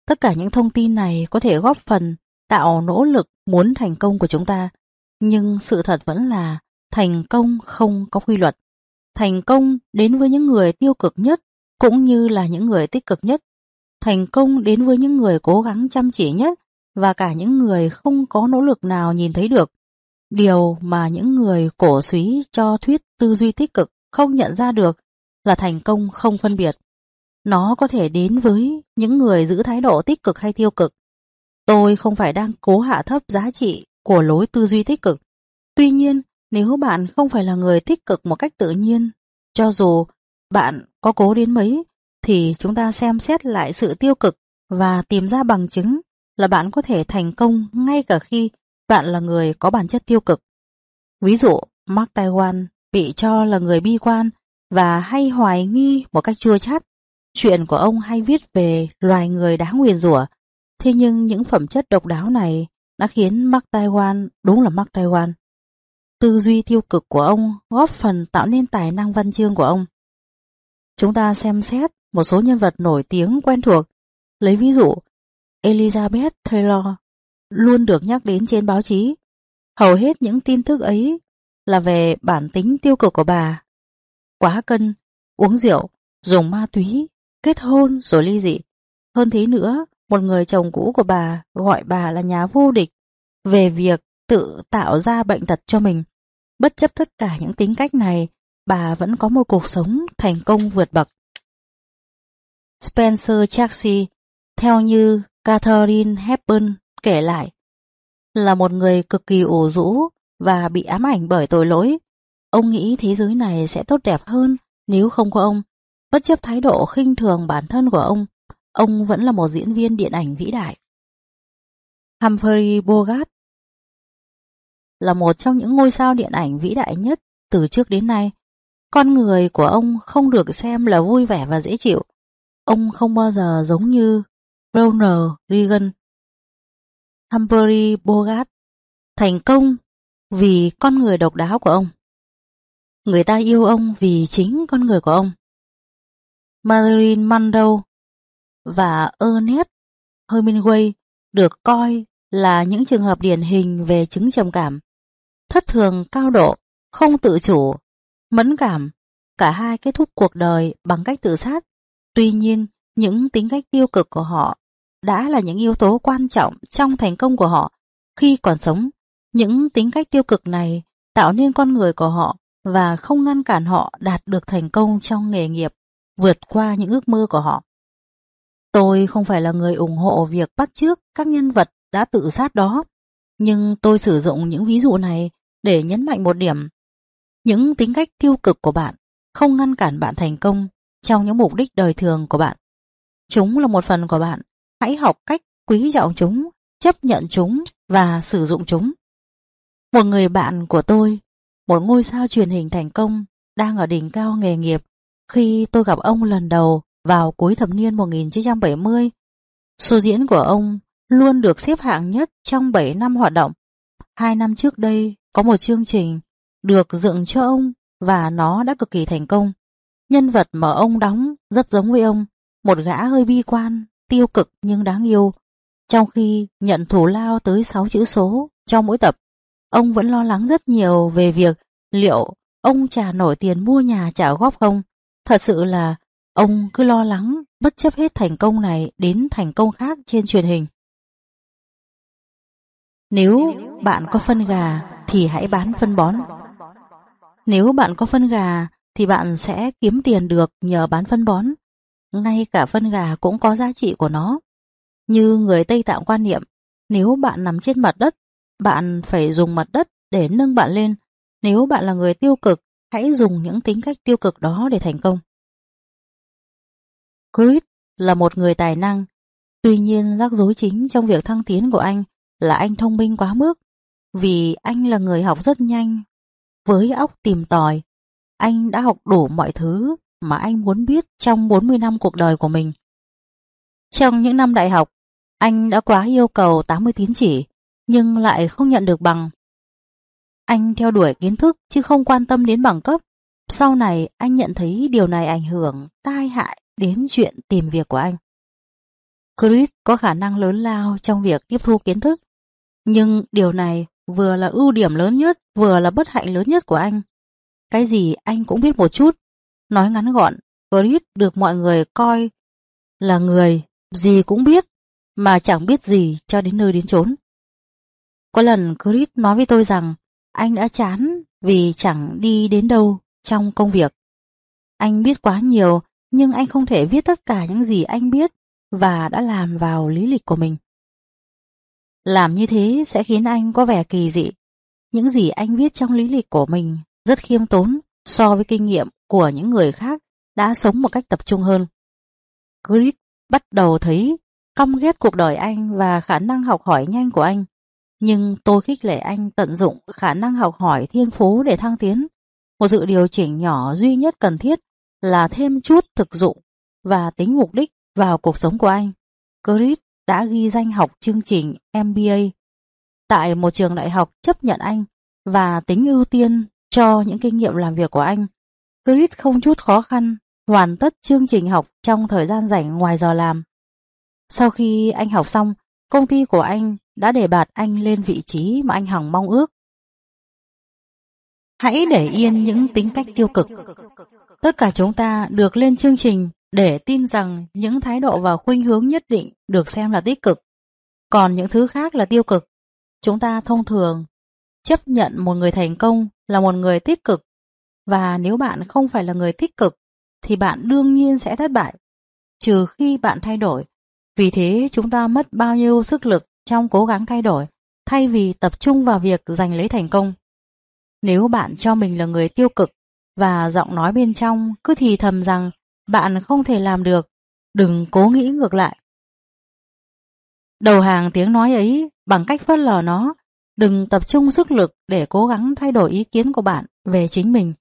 Tất cả những thông tin này có thể góp phần tạo nỗ lực muốn thành công của chúng ta. Nhưng sự thật vẫn là thành công không có quy luật. Thành công đến với những người tiêu cực nhất cũng như là những người tích cực nhất. Thành công đến với những người cố gắng chăm chỉ nhất và cả những người không có nỗ lực nào nhìn thấy được. Điều mà những người cổ suý cho thuyết tư duy tích cực không nhận ra được là thành công không phân biệt. Nó có thể đến với những người giữ thái độ tích cực hay tiêu cực. Tôi không phải đang cố hạ thấp giá trị của lối tư duy tích cực. Tuy nhiên, nếu bạn không phải là người tích cực một cách tự nhiên, cho dù bạn có cố đến mấy, thì chúng ta xem xét lại sự tiêu cực và tìm ra bằng chứng là bạn có thể thành công ngay cả khi bạn là người có bản chất tiêu cực. Ví dụ, Mark Taiwan bị cho là người bi quan và hay hoài nghi một cách chua chát. Chuyện của ông hay viết về loài người đáng nguyền rủa. Thế nhưng những phẩm chất độc đáo này đã khiến Mark Taiwan đúng là Mark Taiwan. Tư duy tiêu cực của ông góp phần tạo nên tài năng văn chương của ông. Chúng ta xem xét một số nhân vật nổi tiếng quen thuộc. Lấy ví dụ, Elizabeth Taylor luôn được nhắc đến trên báo chí. Hầu hết những tin tức ấy là về bản tính tiêu cực của bà. Quá cân, uống rượu, dùng ma túy, kết hôn rồi ly dị. Hơn thế nữa, một người chồng cũ của bà gọi bà là nhà vô địch về việc tự tạo ra bệnh tật cho mình. Bất chấp tất cả những tính cách này, bà vẫn có một cuộc sống thành công vượt bậc. Spencer Tracy, theo như Catherine Hepburn kể lại, là một người cực kỳ ủ rũ và bị ám ảnh bởi tội lỗi. Ông nghĩ thế giới này sẽ tốt đẹp hơn nếu không có ông. Bất chấp thái độ khinh thường bản thân của ông, ông vẫn là một diễn viên điện ảnh vĩ đại. Humphrey Bogart là một trong những ngôi sao điện ảnh vĩ đại nhất từ trước đến nay. Con người của ông không được xem là vui vẻ và dễ chịu. Ông không bao giờ giống như Ronald Reagan Humphrey Bogart thành công vì con người độc đáo của ông. Người ta yêu ông vì chính con người của ông. Marilyn Monroe và Ernest Hemingway được coi là những trường hợp điển hình về chứng trầm cảm, thất thường cao độ, không tự chủ, mẫn cảm. Cả hai kết thúc cuộc đời bằng cách tự sát. Tuy nhiên, những tính cách tiêu cực của họ đã là những yếu tố quan trọng trong thành công của họ khi còn sống. Những tính cách tiêu cực này tạo nên con người của họ và không ngăn cản họ đạt được thành công trong nghề nghiệp, vượt qua những ước mơ của họ. Tôi không phải là người ủng hộ việc bắt chước các nhân vật đã tự sát đó, nhưng tôi sử dụng những ví dụ này để nhấn mạnh một điểm. Những tính cách tiêu cực của bạn không ngăn cản bạn thành công trong những mục đích đời thường của bạn. Chúng là một phần của bạn Hãy học cách quý trọng chúng, chấp nhận chúng và sử dụng chúng. Một người bạn của tôi, một ngôi sao truyền hình thành công, đang ở đỉnh cao nghề nghiệp khi tôi gặp ông lần đầu vào cuối thập niên 1970. Số diễn của ông luôn được xếp hạng nhất trong 7 năm hoạt động. Hai năm trước đây có một chương trình được dựng cho ông và nó đã cực kỳ thành công. Nhân vật mà ông đóng rất giống với ông, một gã hơi bi quan, tiêu cực nhưng đáng yêu. Trong khi nhận thủ lao tới 6 chữ số cho mỗi tập, ông vẫn lo lắng rất nhiều về việc liệu ông trả nổi tiền mua nhà trả góp không. Thật sự là ông cứ lo lắng bất chấp hết thành công này đến thành công khác trên truyền hình. Nếu bạn có phân gà thì hãy bán phân bón. Nếu bạn có phân gà thì bạn sẽ kiếm tiền được nhờ bán phân bón. Ngay cả phân gà cũng có giá trị của nó. Như người Tây Tạng quan niệm, nếu bạn nằm trên mặt đất, bạn phải dùng mặt đất để nâng bạn lên. Nếu bạn là người tiêu cực, hãy dùng những tính cách tiêu cực đó để thành công. Chris là một người tài năng, tuy nhiên rắc rối chính trong việc thăng tiến của anh là anh thông minh quá mức, vì anh là người học rất nhanh. Với óc tìm tòi, anh đã học đủ mọi thứ mà anh muốn biết trong 40 năm cuộc đời của mình. Trong những năm đại học, anh đã quá yêu cầu 80 tín chỉ, nhưng lại không nhận được bằng. Anh theo đuổi kiến thức chứ không quan tâm đến bằng cấp. Sau này anh nhận thấy điều này ảnh hưởng tai hại đến chuyện tìm việc của anh. Chris có khả năng lớn lao trong việc tiếp thu kiến thức, nhưng điều này vừa là ưu điểm lớn nhất, vừa là bất hạnh lớn nhất của anh. Cái gì anh cũng biết một chút. Nói ngắn gọn, Chris được mọi người coi là người gì cũng biết, mà chẳng biết gì cho đến nơi đến chốn. Có lần Chris nói với tôi rằng anh đã chán vì chẳng đi đến đâu trong công việc. Anh biết quá nhiều, nhưng anh không thể viết tất cả những gì anh biết và đã làm vào lý lịch của mình. Làm như thế sẽ khiến anh có vẻ kỳ dị. Những gì anh viết trong lý lịch của mình rất khiêm tốn so với kinh nghiệm của những người khác đã sống một cách tập trung hơn. Chris bắt đầu thấy căm ghét cuộc đời anh và khả năng học hỏi nhanh của anh. Nhưng tôi khích lệ anh tận dụng khả năng học hỏi thiên phú để thăng tiến. Một sự điều chỉnh nhỏ duy nhất cần thiết là thêm chút thực dụng và tính mục đích vào cuộc sống của anh. Chris đã ghi danh học chương trình MBA tại một trường đại học chấp nhận anh và tính ưu tiên cho những kinh nghiệm làm việc của anh. Chris không chút khó khăn hoàn tất chương trình học trong thời gian rảnh ngoài giờ làm. Sau khi anh học xong, công ty của anh đã đề bạt anh lên vị trí mà anh hằng mong ước. Hãy để yên những tính cách tiêu cực. Tất cả chúng ta được lên chương trình để tin rằng những thái độ và khuynh hướng nhất định được xem là tích cực, còn những thứ khác là tiêu cực. Chúng ta thông thường chấp nhận một người thành công là một người tích cực và nếu bạn không phải là người tích cực thì bạn đương nhiên sẽ thất bại, trừ khi bạn thay đổi. Vì thế chúng ta mất bao nhiêu sức lực trong cố gắng thay đổi thay vì tập trung vào việc giành lấy thành công. Nếu bạn cho mình là người tiêu cực và giọng nói bên trong cứ thì thầm rằng bạn không thể làm được, đừng cố nghĩ ngược lại. Đầu hàng tiếng nói ấy bằng cách phớt lờ nó, đừng tập trung sức lực để cố gắng thay đổi ý kiến của bạn về chính mình.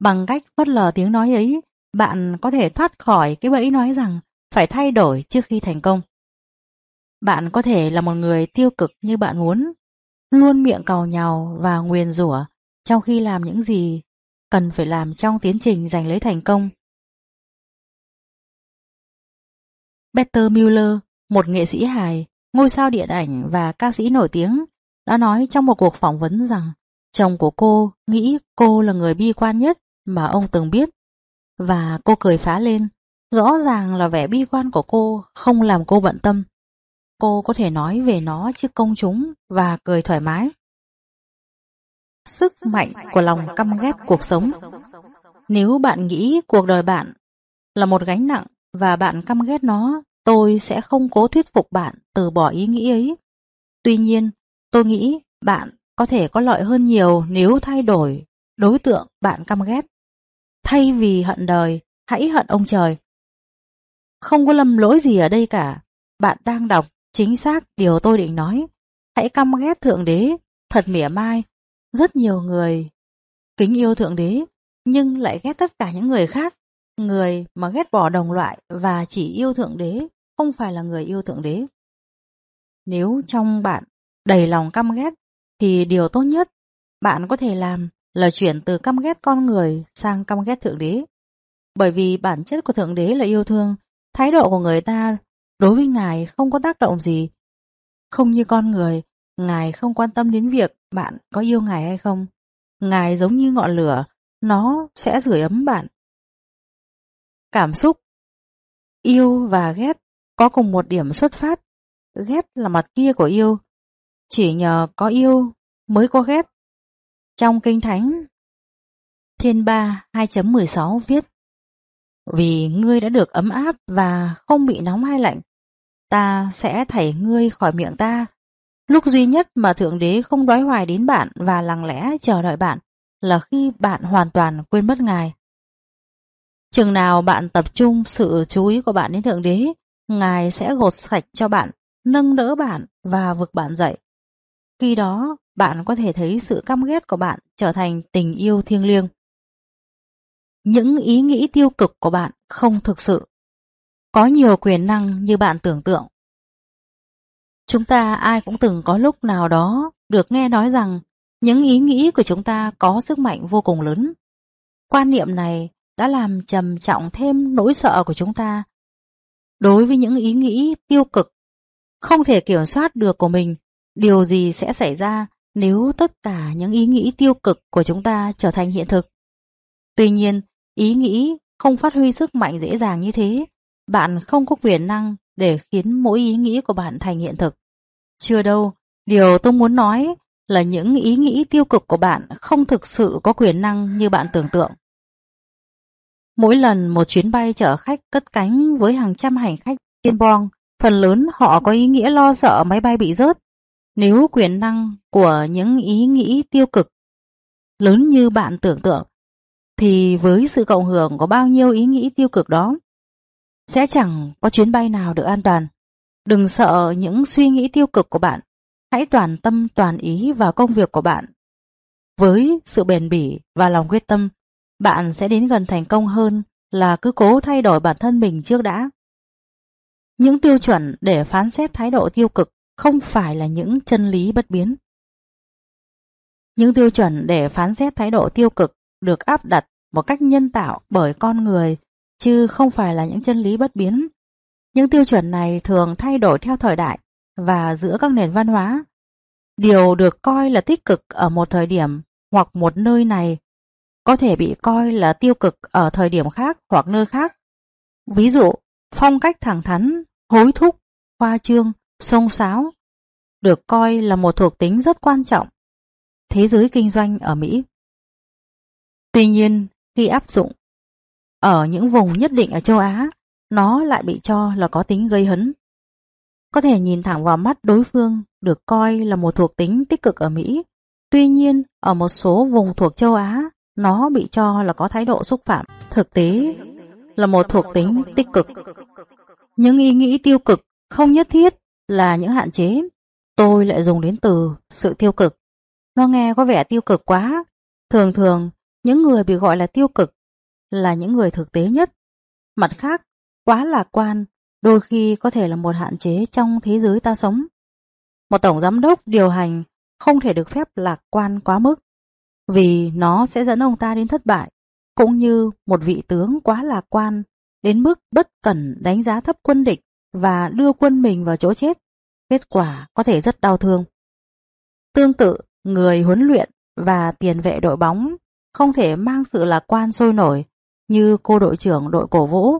Bằng cách phớt lờ tiếng nói ấy, bạn có thể thoát khỏi cái bẫy nói rằng phải thay đổi trước khi thành công. Bạn có thể là một người tiêu cực như bạn muốn, luôn miệng cầu nhào và nguyền rủa trong khi làm những gì cần phải làm trong tiến trình giành lấy thành công. Peter Miller, một nghệ sĩ hài, ngôi sao điện ảnh và ca sĩ nổi tiếng, đã nói trong một cuộc phỏng vấn rằng chồng của cô nghĩ cô là người bi quan nhất mà ông từng biết. Và cô cười phá lên, rõ ràng là vẻ bi quan của cô không làm cô bận tâm. Cô có thể nói về nó trước công chúng và cười thoải mái. Sức mạnh của lòng căm ghét cuộc sống Nếu bạn nghĩ cuộc đời bạn là một gánh nặng và bạn căm ghét nó, tôi sẽ không cố thuyết phục bạn từ bỏ ý nghĩ ấy. Tuy nhiên, tôi nghĩ bạn có thể có lợi hơn nhiều nếu thay đổi đối tượng bạn căm ghét. Thay vì hận đời, hãy hận ông trời. Không có lầm lỗi gì ở đây cả. Bạn đang đọc chính xác điều tôi định nói. Hãy căm ghét Thượng Đế, thật mỉa mai. Rất nhiều người kính yêu Thượng Đế, nhưng lại ghét tất cả những người khác. Người mà ghét bỏ đồng loại và chỉ yêu Thượng Đế không phải là người yêu Thượng Đế. Nếu trong bạn đầy lòng căm ghét, thì điều tốt nhất bạn có thể làm là chuyển từ căm ghét con người sang căm ghét Thượng Đế. Bởi vì bản chất của Thượng Đế là yêu thương, thái độ của người ta đối với Ngài không có tác động gì. Không như con người, Ngài không quan tâm đến việc bạn có yêu Ngài hay không. Ngài giống như ngọn lửa, nó sẽ sưởi ấm bạn. Cảm xúc Yêu và ghét có cùng một điểm xuất phát. Ghét là mặt kia của yêu. Chỉ nhờ có yêu mới có ghét. Trong Kinh Thánh, Thiên Ba 2.16 viết Vì ngươi đã được ấm áp và không bị nóng hay lạnh, ta sẽ thảy ngươi khỏi miệng ta. Lúc duy nhất mà Thượng Đế không đói hoài đến bạn và lặng lẽ chờ đợi bạn là khi bạn hoàn toàn quên mất Ngài. Chừng nào bạn tập trung sự chú ý của bạn đến Thượng Đế, Ngài sẽ gột sạch cho bạn, nâng đỡ bạn và vực bạn dậy. Khi đó, bạn có thể thấy sự căm ghét của bạn trở thành tình yêu thiêng liêng. Những ý nghĩ tiêu cực của bạn không thực sự có nhiều quyền năng như bạn tưởng tượng. Chúng ta ai cũng từng có lúc nào đó được nghe nói rằng những ý nghĩ của chúng ta có sức mạnh vô cùng lớn. Quan niệm này đã làm trầm trọng thêm nỗi sợ của chúng ta. Đối với những ý nghĩ tiêu cực, không thể kiểm soát được của mình, điều gì sẽ xảy ra nếu tất cả những ý nghĩ tiêu cực của chúng ta trở thành hiện thực. Tuy nhiên, ý nghĩ không phát huy sức mạnh dễ dàng như thế, bạn không có quyền năng để khiến mỗi ý nghĩ của bạn thành hiện thực. Chưa đâu, điều tôi muốn nói là những ý nghĩ tiêu cực của bạn không thực sự có quyền năng như bạn tưởng tượng. Mỗi lần một chuyến bay chở khách cất cánh với hàng trăm hành khách trên boong, phần lớn họ có ý nghĩa lo sợ máy bay bị rớt. Nếu quyền năng của những ý nghĩ tiêu cực lớn như bạn tưởng tượng, thì với sự cộng hưởng của bao nhiêu ý nghĩ tiêu cực đó, sẽ chẳng có chuyến bay nào được an toàn. Đừng sợ những suy nghĩ tiêu cực của bạn, hãy toàn tâm toàn ý vào công việc của bạn. Với sự bền bỉ và lòng quyết tâm, bạn sẽ đến gần thành công hơn là cứ cố thay đổi bản thân mình trước đã. Những tiêu chuẩn để phán xét thái độ tiêu cực không phải là những chân lý bất biến. Những tiêu chuẩn để phán xét thái độ tiêu cực được áp đặt một cách nhân tạo bởi con người chứ không phải là những chân lý bất biến. Những tiêu chuẩn này thường thay đổi theo thời đại và giữa các nền văn hóa. Điều được coi là tích cực ở một thời điểm hoặc một nơi này có thể bị coi là tiêu cực ở thời điểm khác hoặc nơi khác. Ví dụ, phong cách thẳng thắn, hối thúc, khoa trương, Xông sáo được coi là một thuộc tính rất quan trọng thế giới kinh doanh ở Mỹ. Tuy nhiên, khi áp dụng ở những vùng nhất định ở châu Á, nó lại bị cho là có tính gây hấn. Có thể nhìn thẳng vào mắt đối phương được coi là một thuộc tính tích cực ở Mỹ. Tuy nhiên, ở một số vùng thuộc châu Á, nó bị cho là có thái độ xúc phạm. Thực tế là một thuộc tính tích cực. Những ý nghĩ tiêu cực không nhất thiết là những hạn chế. Tôi lại dùng đến từ sự tiêu cực. Nó nghe có vẻ tiêu cực quá. Thường thường, những người bị gọi là tiêu cực là những người thực tế nhất. Mặt khác, quá lạc quan đôi khi có thể là một hạn chế trong thế giới ta sống. Một tổng giám đốc điều hành không thể được phép lạc quan quá mức, vì nó sẽ dẫn ông ta đến thất bại, cũng như một vị tướng quá lạc quan đến mức bất cẩn đánh giá thấp quân địch và đưa quân mình vào chỗ chết. Kết quả có thể rất đau thương. Tương tự, người huấn luyện và tiền vệ đội bóng không thể mang sự lạc quan sôi nổi như cô đội trưởng đội cổ vũ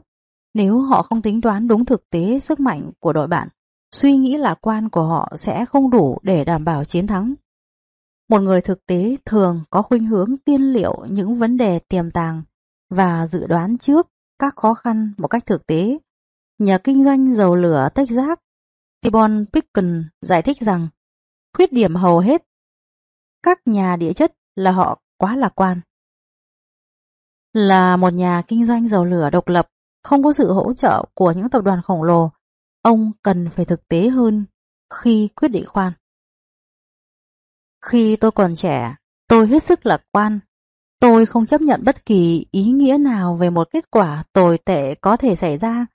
nếu họ không tính toán đúng thực tế sức mạnh của đội bạn. Suy nghĩ lạc quan của họ sẽ không đủ để đảm bảo chiến thắng. Một người thực tế thường có khuynh hướng tiên liệu những vấn đề tiềm tàng và dự đoán trước các khó khăn một cách thực tế. Nhà kinh doanh dầu lửa Texas, Tibon Picken giải thích rằng khuyết điểm hầu hết các nhà địa chất là họ quá lạc quan. Là một nhà kinh doanh dầu lửa độc lập, không có sự hỗ trợ của những tập đoàn khổng lồ, ông cần phải thực tế hơn khi quyết định khoan. Khi tôi còn trẻ, tôi hết sức lạc quan. Tôi không chấp nhận bất kỳ ý nghĩa nào về một kết quả tồi tệ có thể xảy ra.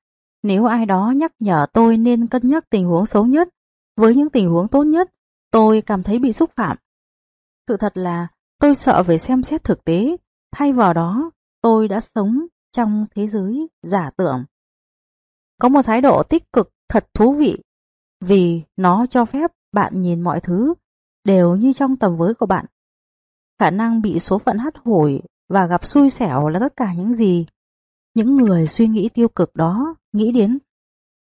Nếu ai đó nhắc nhở tôi nên cân nhắc tình huống xấu nhất với những tình huống tốt nhất, tôi cảm thấy bị xúc phạm. Sự thật là tôi sợ về xem xét thực tế, thay vào đó tôi đã sống trong thế giới giả tưởng. Có một thái độ tích cực thật thú vị vì nó cho phép bạn nhìn mọi thứ đều như trong tầm với của bạn. Khả năng bị số phận hắt hủi và gặp xui xẻo là tất cả những gì những người suy nghĩ tiêu cực đó nghĩ đến.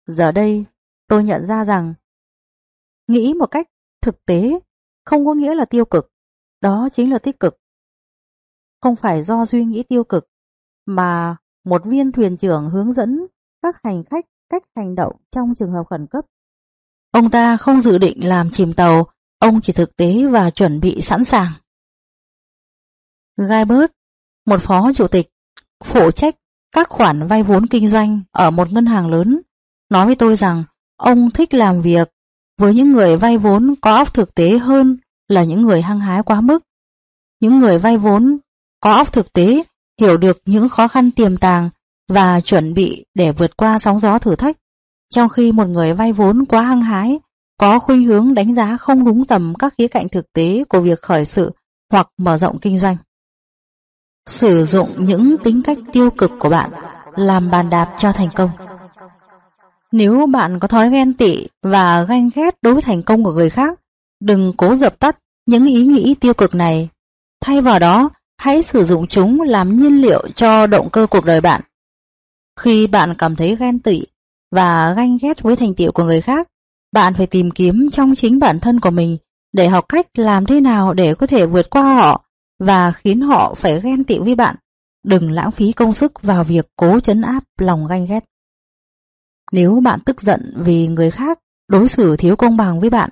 Giờ đây, tôi nhận ra rằng nghĩ một cách thực tế không có nghĩa là tiêu cực, đó chính là tích cực. Không phải do suy nghĩ tiêu cực, mà một viên thuyền trưởng hướng dẫn các hành khách cách hành động trong trường hợp khẩn cấp. Ông ta không dự định làm chìm tàu, ông chỉ thực tế và chuẩn bị sẵn sàng. Guybert, một phó chủ tịch, phụ trách các khoản vay vốn kinh doanh ở một ngân hàng lớn, nói với tôi rằng ông thích làm việc với những người vay vốn có óc thực tế hơn là những người hăng hái quá mức. Những người vay vốn có óc thực tế hiểu được những khó khăn tiềm tàng và chuẩn bị để vượt qua sóng gió thử thách, trong khi một người vay vốn quá hăng hái có khuynh hướng đánh giá không đúng tầm các khía cạnh thực tế của việc khởi sự hoặc mở rộng kinh doanh. Sử dụng những tính cách tiêu cực của bạn làm bàn đạp cho thành công. Nếu bạn có thói ghen tị và ganh ghét đối với thành công của người khác, đừng cố dập tắt những ý nghĩ tiêu cực này. Thay vào đó, hãy sử dụng chúng làm nhiên liệu cho động cơ cuộc đời bạn. Khi bạn cảm thấy ghen tị và ganh ghét với thành tiệu của người khác, bạn phải tìm kiếm trong chính bản thân của mình để học cách làm thế nào để có thể vượt qua họ và khiến họ phải ghen tị với bạn. Đừng lãng phí công sức vào việc cố chấn áp lòng ganh ghét. Nếu bạn tức giận vì người khác đối xử thiếu công bằng với bạn,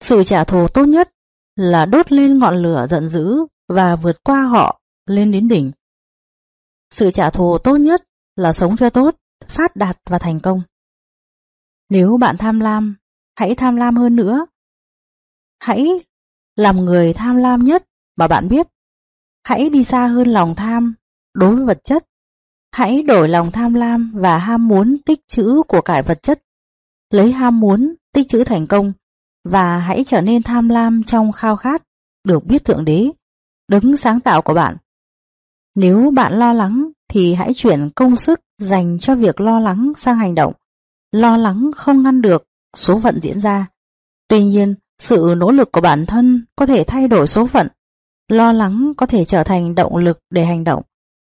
sự trả thù tốt nhất là đốt lên ngọn lửa giận dữ và vượt qua họ lên đến đỉnh. Sự trả thù tốt nhất là sống cho tốt, phát đạt và thành công. Nếu bạn tham lam, hãy tham lam hơn nữa. Hãy làm người tham lam nhất mà bạn biết. Hãy đi xa hơn lòng tham đối với vật chất. Hãy đổi lòng tham lam và ham muốn tích trữ của cải vật chất. Lấy ham muốn tích trữ thành công và hãy trở nên tham lam trong khao khát được biết Thượng Đế, đứng sáng tạo của bạn. Nếu bạn lo lắng thì hãy chuyển công sức dành cho việc lo lắng sang hành động. Lo lắng không ngăn được số phận diễn ra. Tuy nhiên, sự nỗ lực của bản thân có thể thay đổi số phận. Lo lắng có thể trở thành động lực để hành động.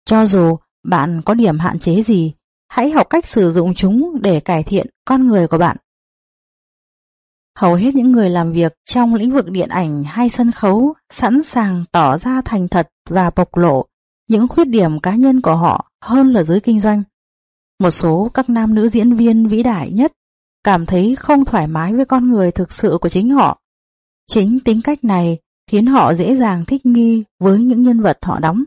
Cho dù bạn có điểm hạn chế gì, hãy học cách sử dụng chúng để cải thiện con người của bạn. Hầu hết những người làm việc trong lĩnh vực điện ảnh hay sân khấu sẵn sàng tỏ ra thành thật và bộc lộ những khuyết điểm cá nhân của họ hơn là giới kinh doanh. Một số các nam nữ diễn viên vĩ đại nhất cảm thấy không thoải mái với con người thực sự của chính họ. Chính tính cách này khiến họ dễ dàng thích nghi với những nhân vật họ đóng.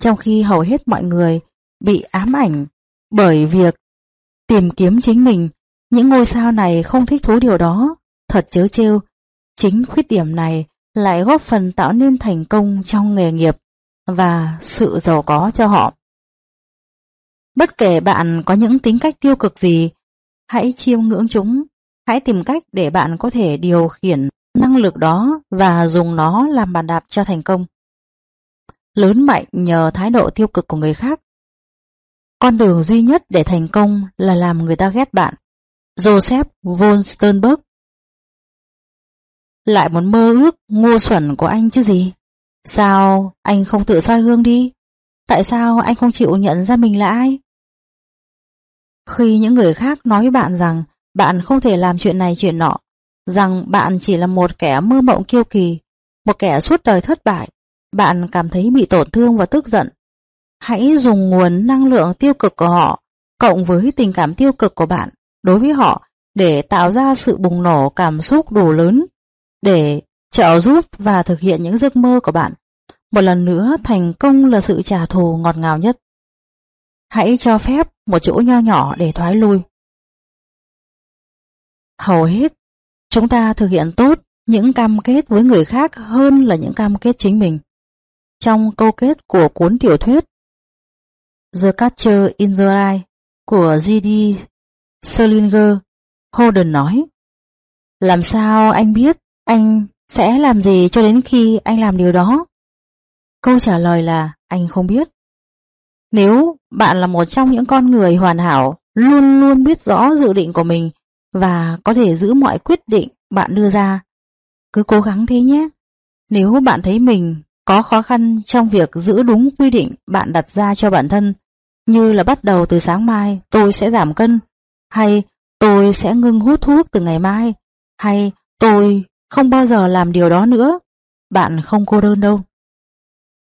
Trong khi hầu hết mọi người bị ám ảnh bởi việc tìm kiếm chính mình, những ngôi sao này không thích thú điều đó, thật chớ trêu. Chính khuyết điểm này lại góp phần tạo nên thành công trong nghề nghiệp và sự giàu có cho họ. Bất kể bạn có những tính cách tiêu cực gì, hãy chiêm ngưỡng chúng, hãy tìm cách để bạn có thể điều khiển năng lực đó và dùng nó làm bàn đạp cho thành công. Lớn mạnh nhờ thái độ tiêu cực của người khác. Con đường duy nhất để thành công là làm người ta ghét bạn. Joseph von Sternberg Lại một mơ ước ngu xuẩn của anh chứ gì? Sao anh không tự soi gương đi? Tại sao anh không chịu nhận ra mình là ai? Khi những người khác nói với bạn rằng bạn không thể làm chuyện này chuyện nọ, rằng bạn chỉ là một kẻ mơ mộng kiêu kỳ, một kẻ suốt đời thất bại, bạn cảm thấy bị tổn thương và tức giận. Hãy dùng nguồn năng lượng tiêu cực của họ cộng với tình cảm tiêu cực của bạn đối với họ để tạo ra sự bùng nổ cảm xúc đủ lớn để trợ giúp và thực hiện những giấc mơ của bạn. Một lần nữa, thành công là sự trả thù ngọt ngào nhất. Hãy cho phép một chỗ nho nhỏ để thoái lui. Hầu hết, chúng ta thực hiện tốt những cam kết với người khác hơn là những cam kết chính mình. Trong câu kết của cuốn tiểu thuyết The Catcher in the Rye của G.D. Salinger, Holden nói Làm sao anh biết anh sẽ làm gì cho đến khi anh làm điều đó? Câu trả lời là anh không biết. Nếu bạn là một trong những con người hoàn hảo, luôn luôn biết rõ dự định của mình và có thể giữ mọi quyết định bạn đưa ra, cứ cố gắng thế nhé. Nếu bạn thấy mình có khó khăn trong việc giữ đúng quy định bạn đặt ra cho bản thân, như là bắt đầu từ sáng mai tôi sẽ giảm cân, hay tôi sẽ ngưng hút thuốc từ ngày mai, hay tôi không bao giờ làm điều đó nữa. Bạn không cô đơn đâu.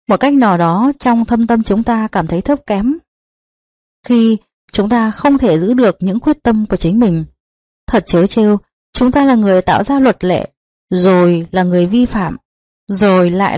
Một cách nào đó trong thâm tâm chúng ta cảm thấy thấp kém. Khi chúng ta không thể giữ được những quyết tâm của chính mình. Thật chớ trêu, chúng ta là người tạo ra luật lệ, rồi là người vi phạm, rồi lại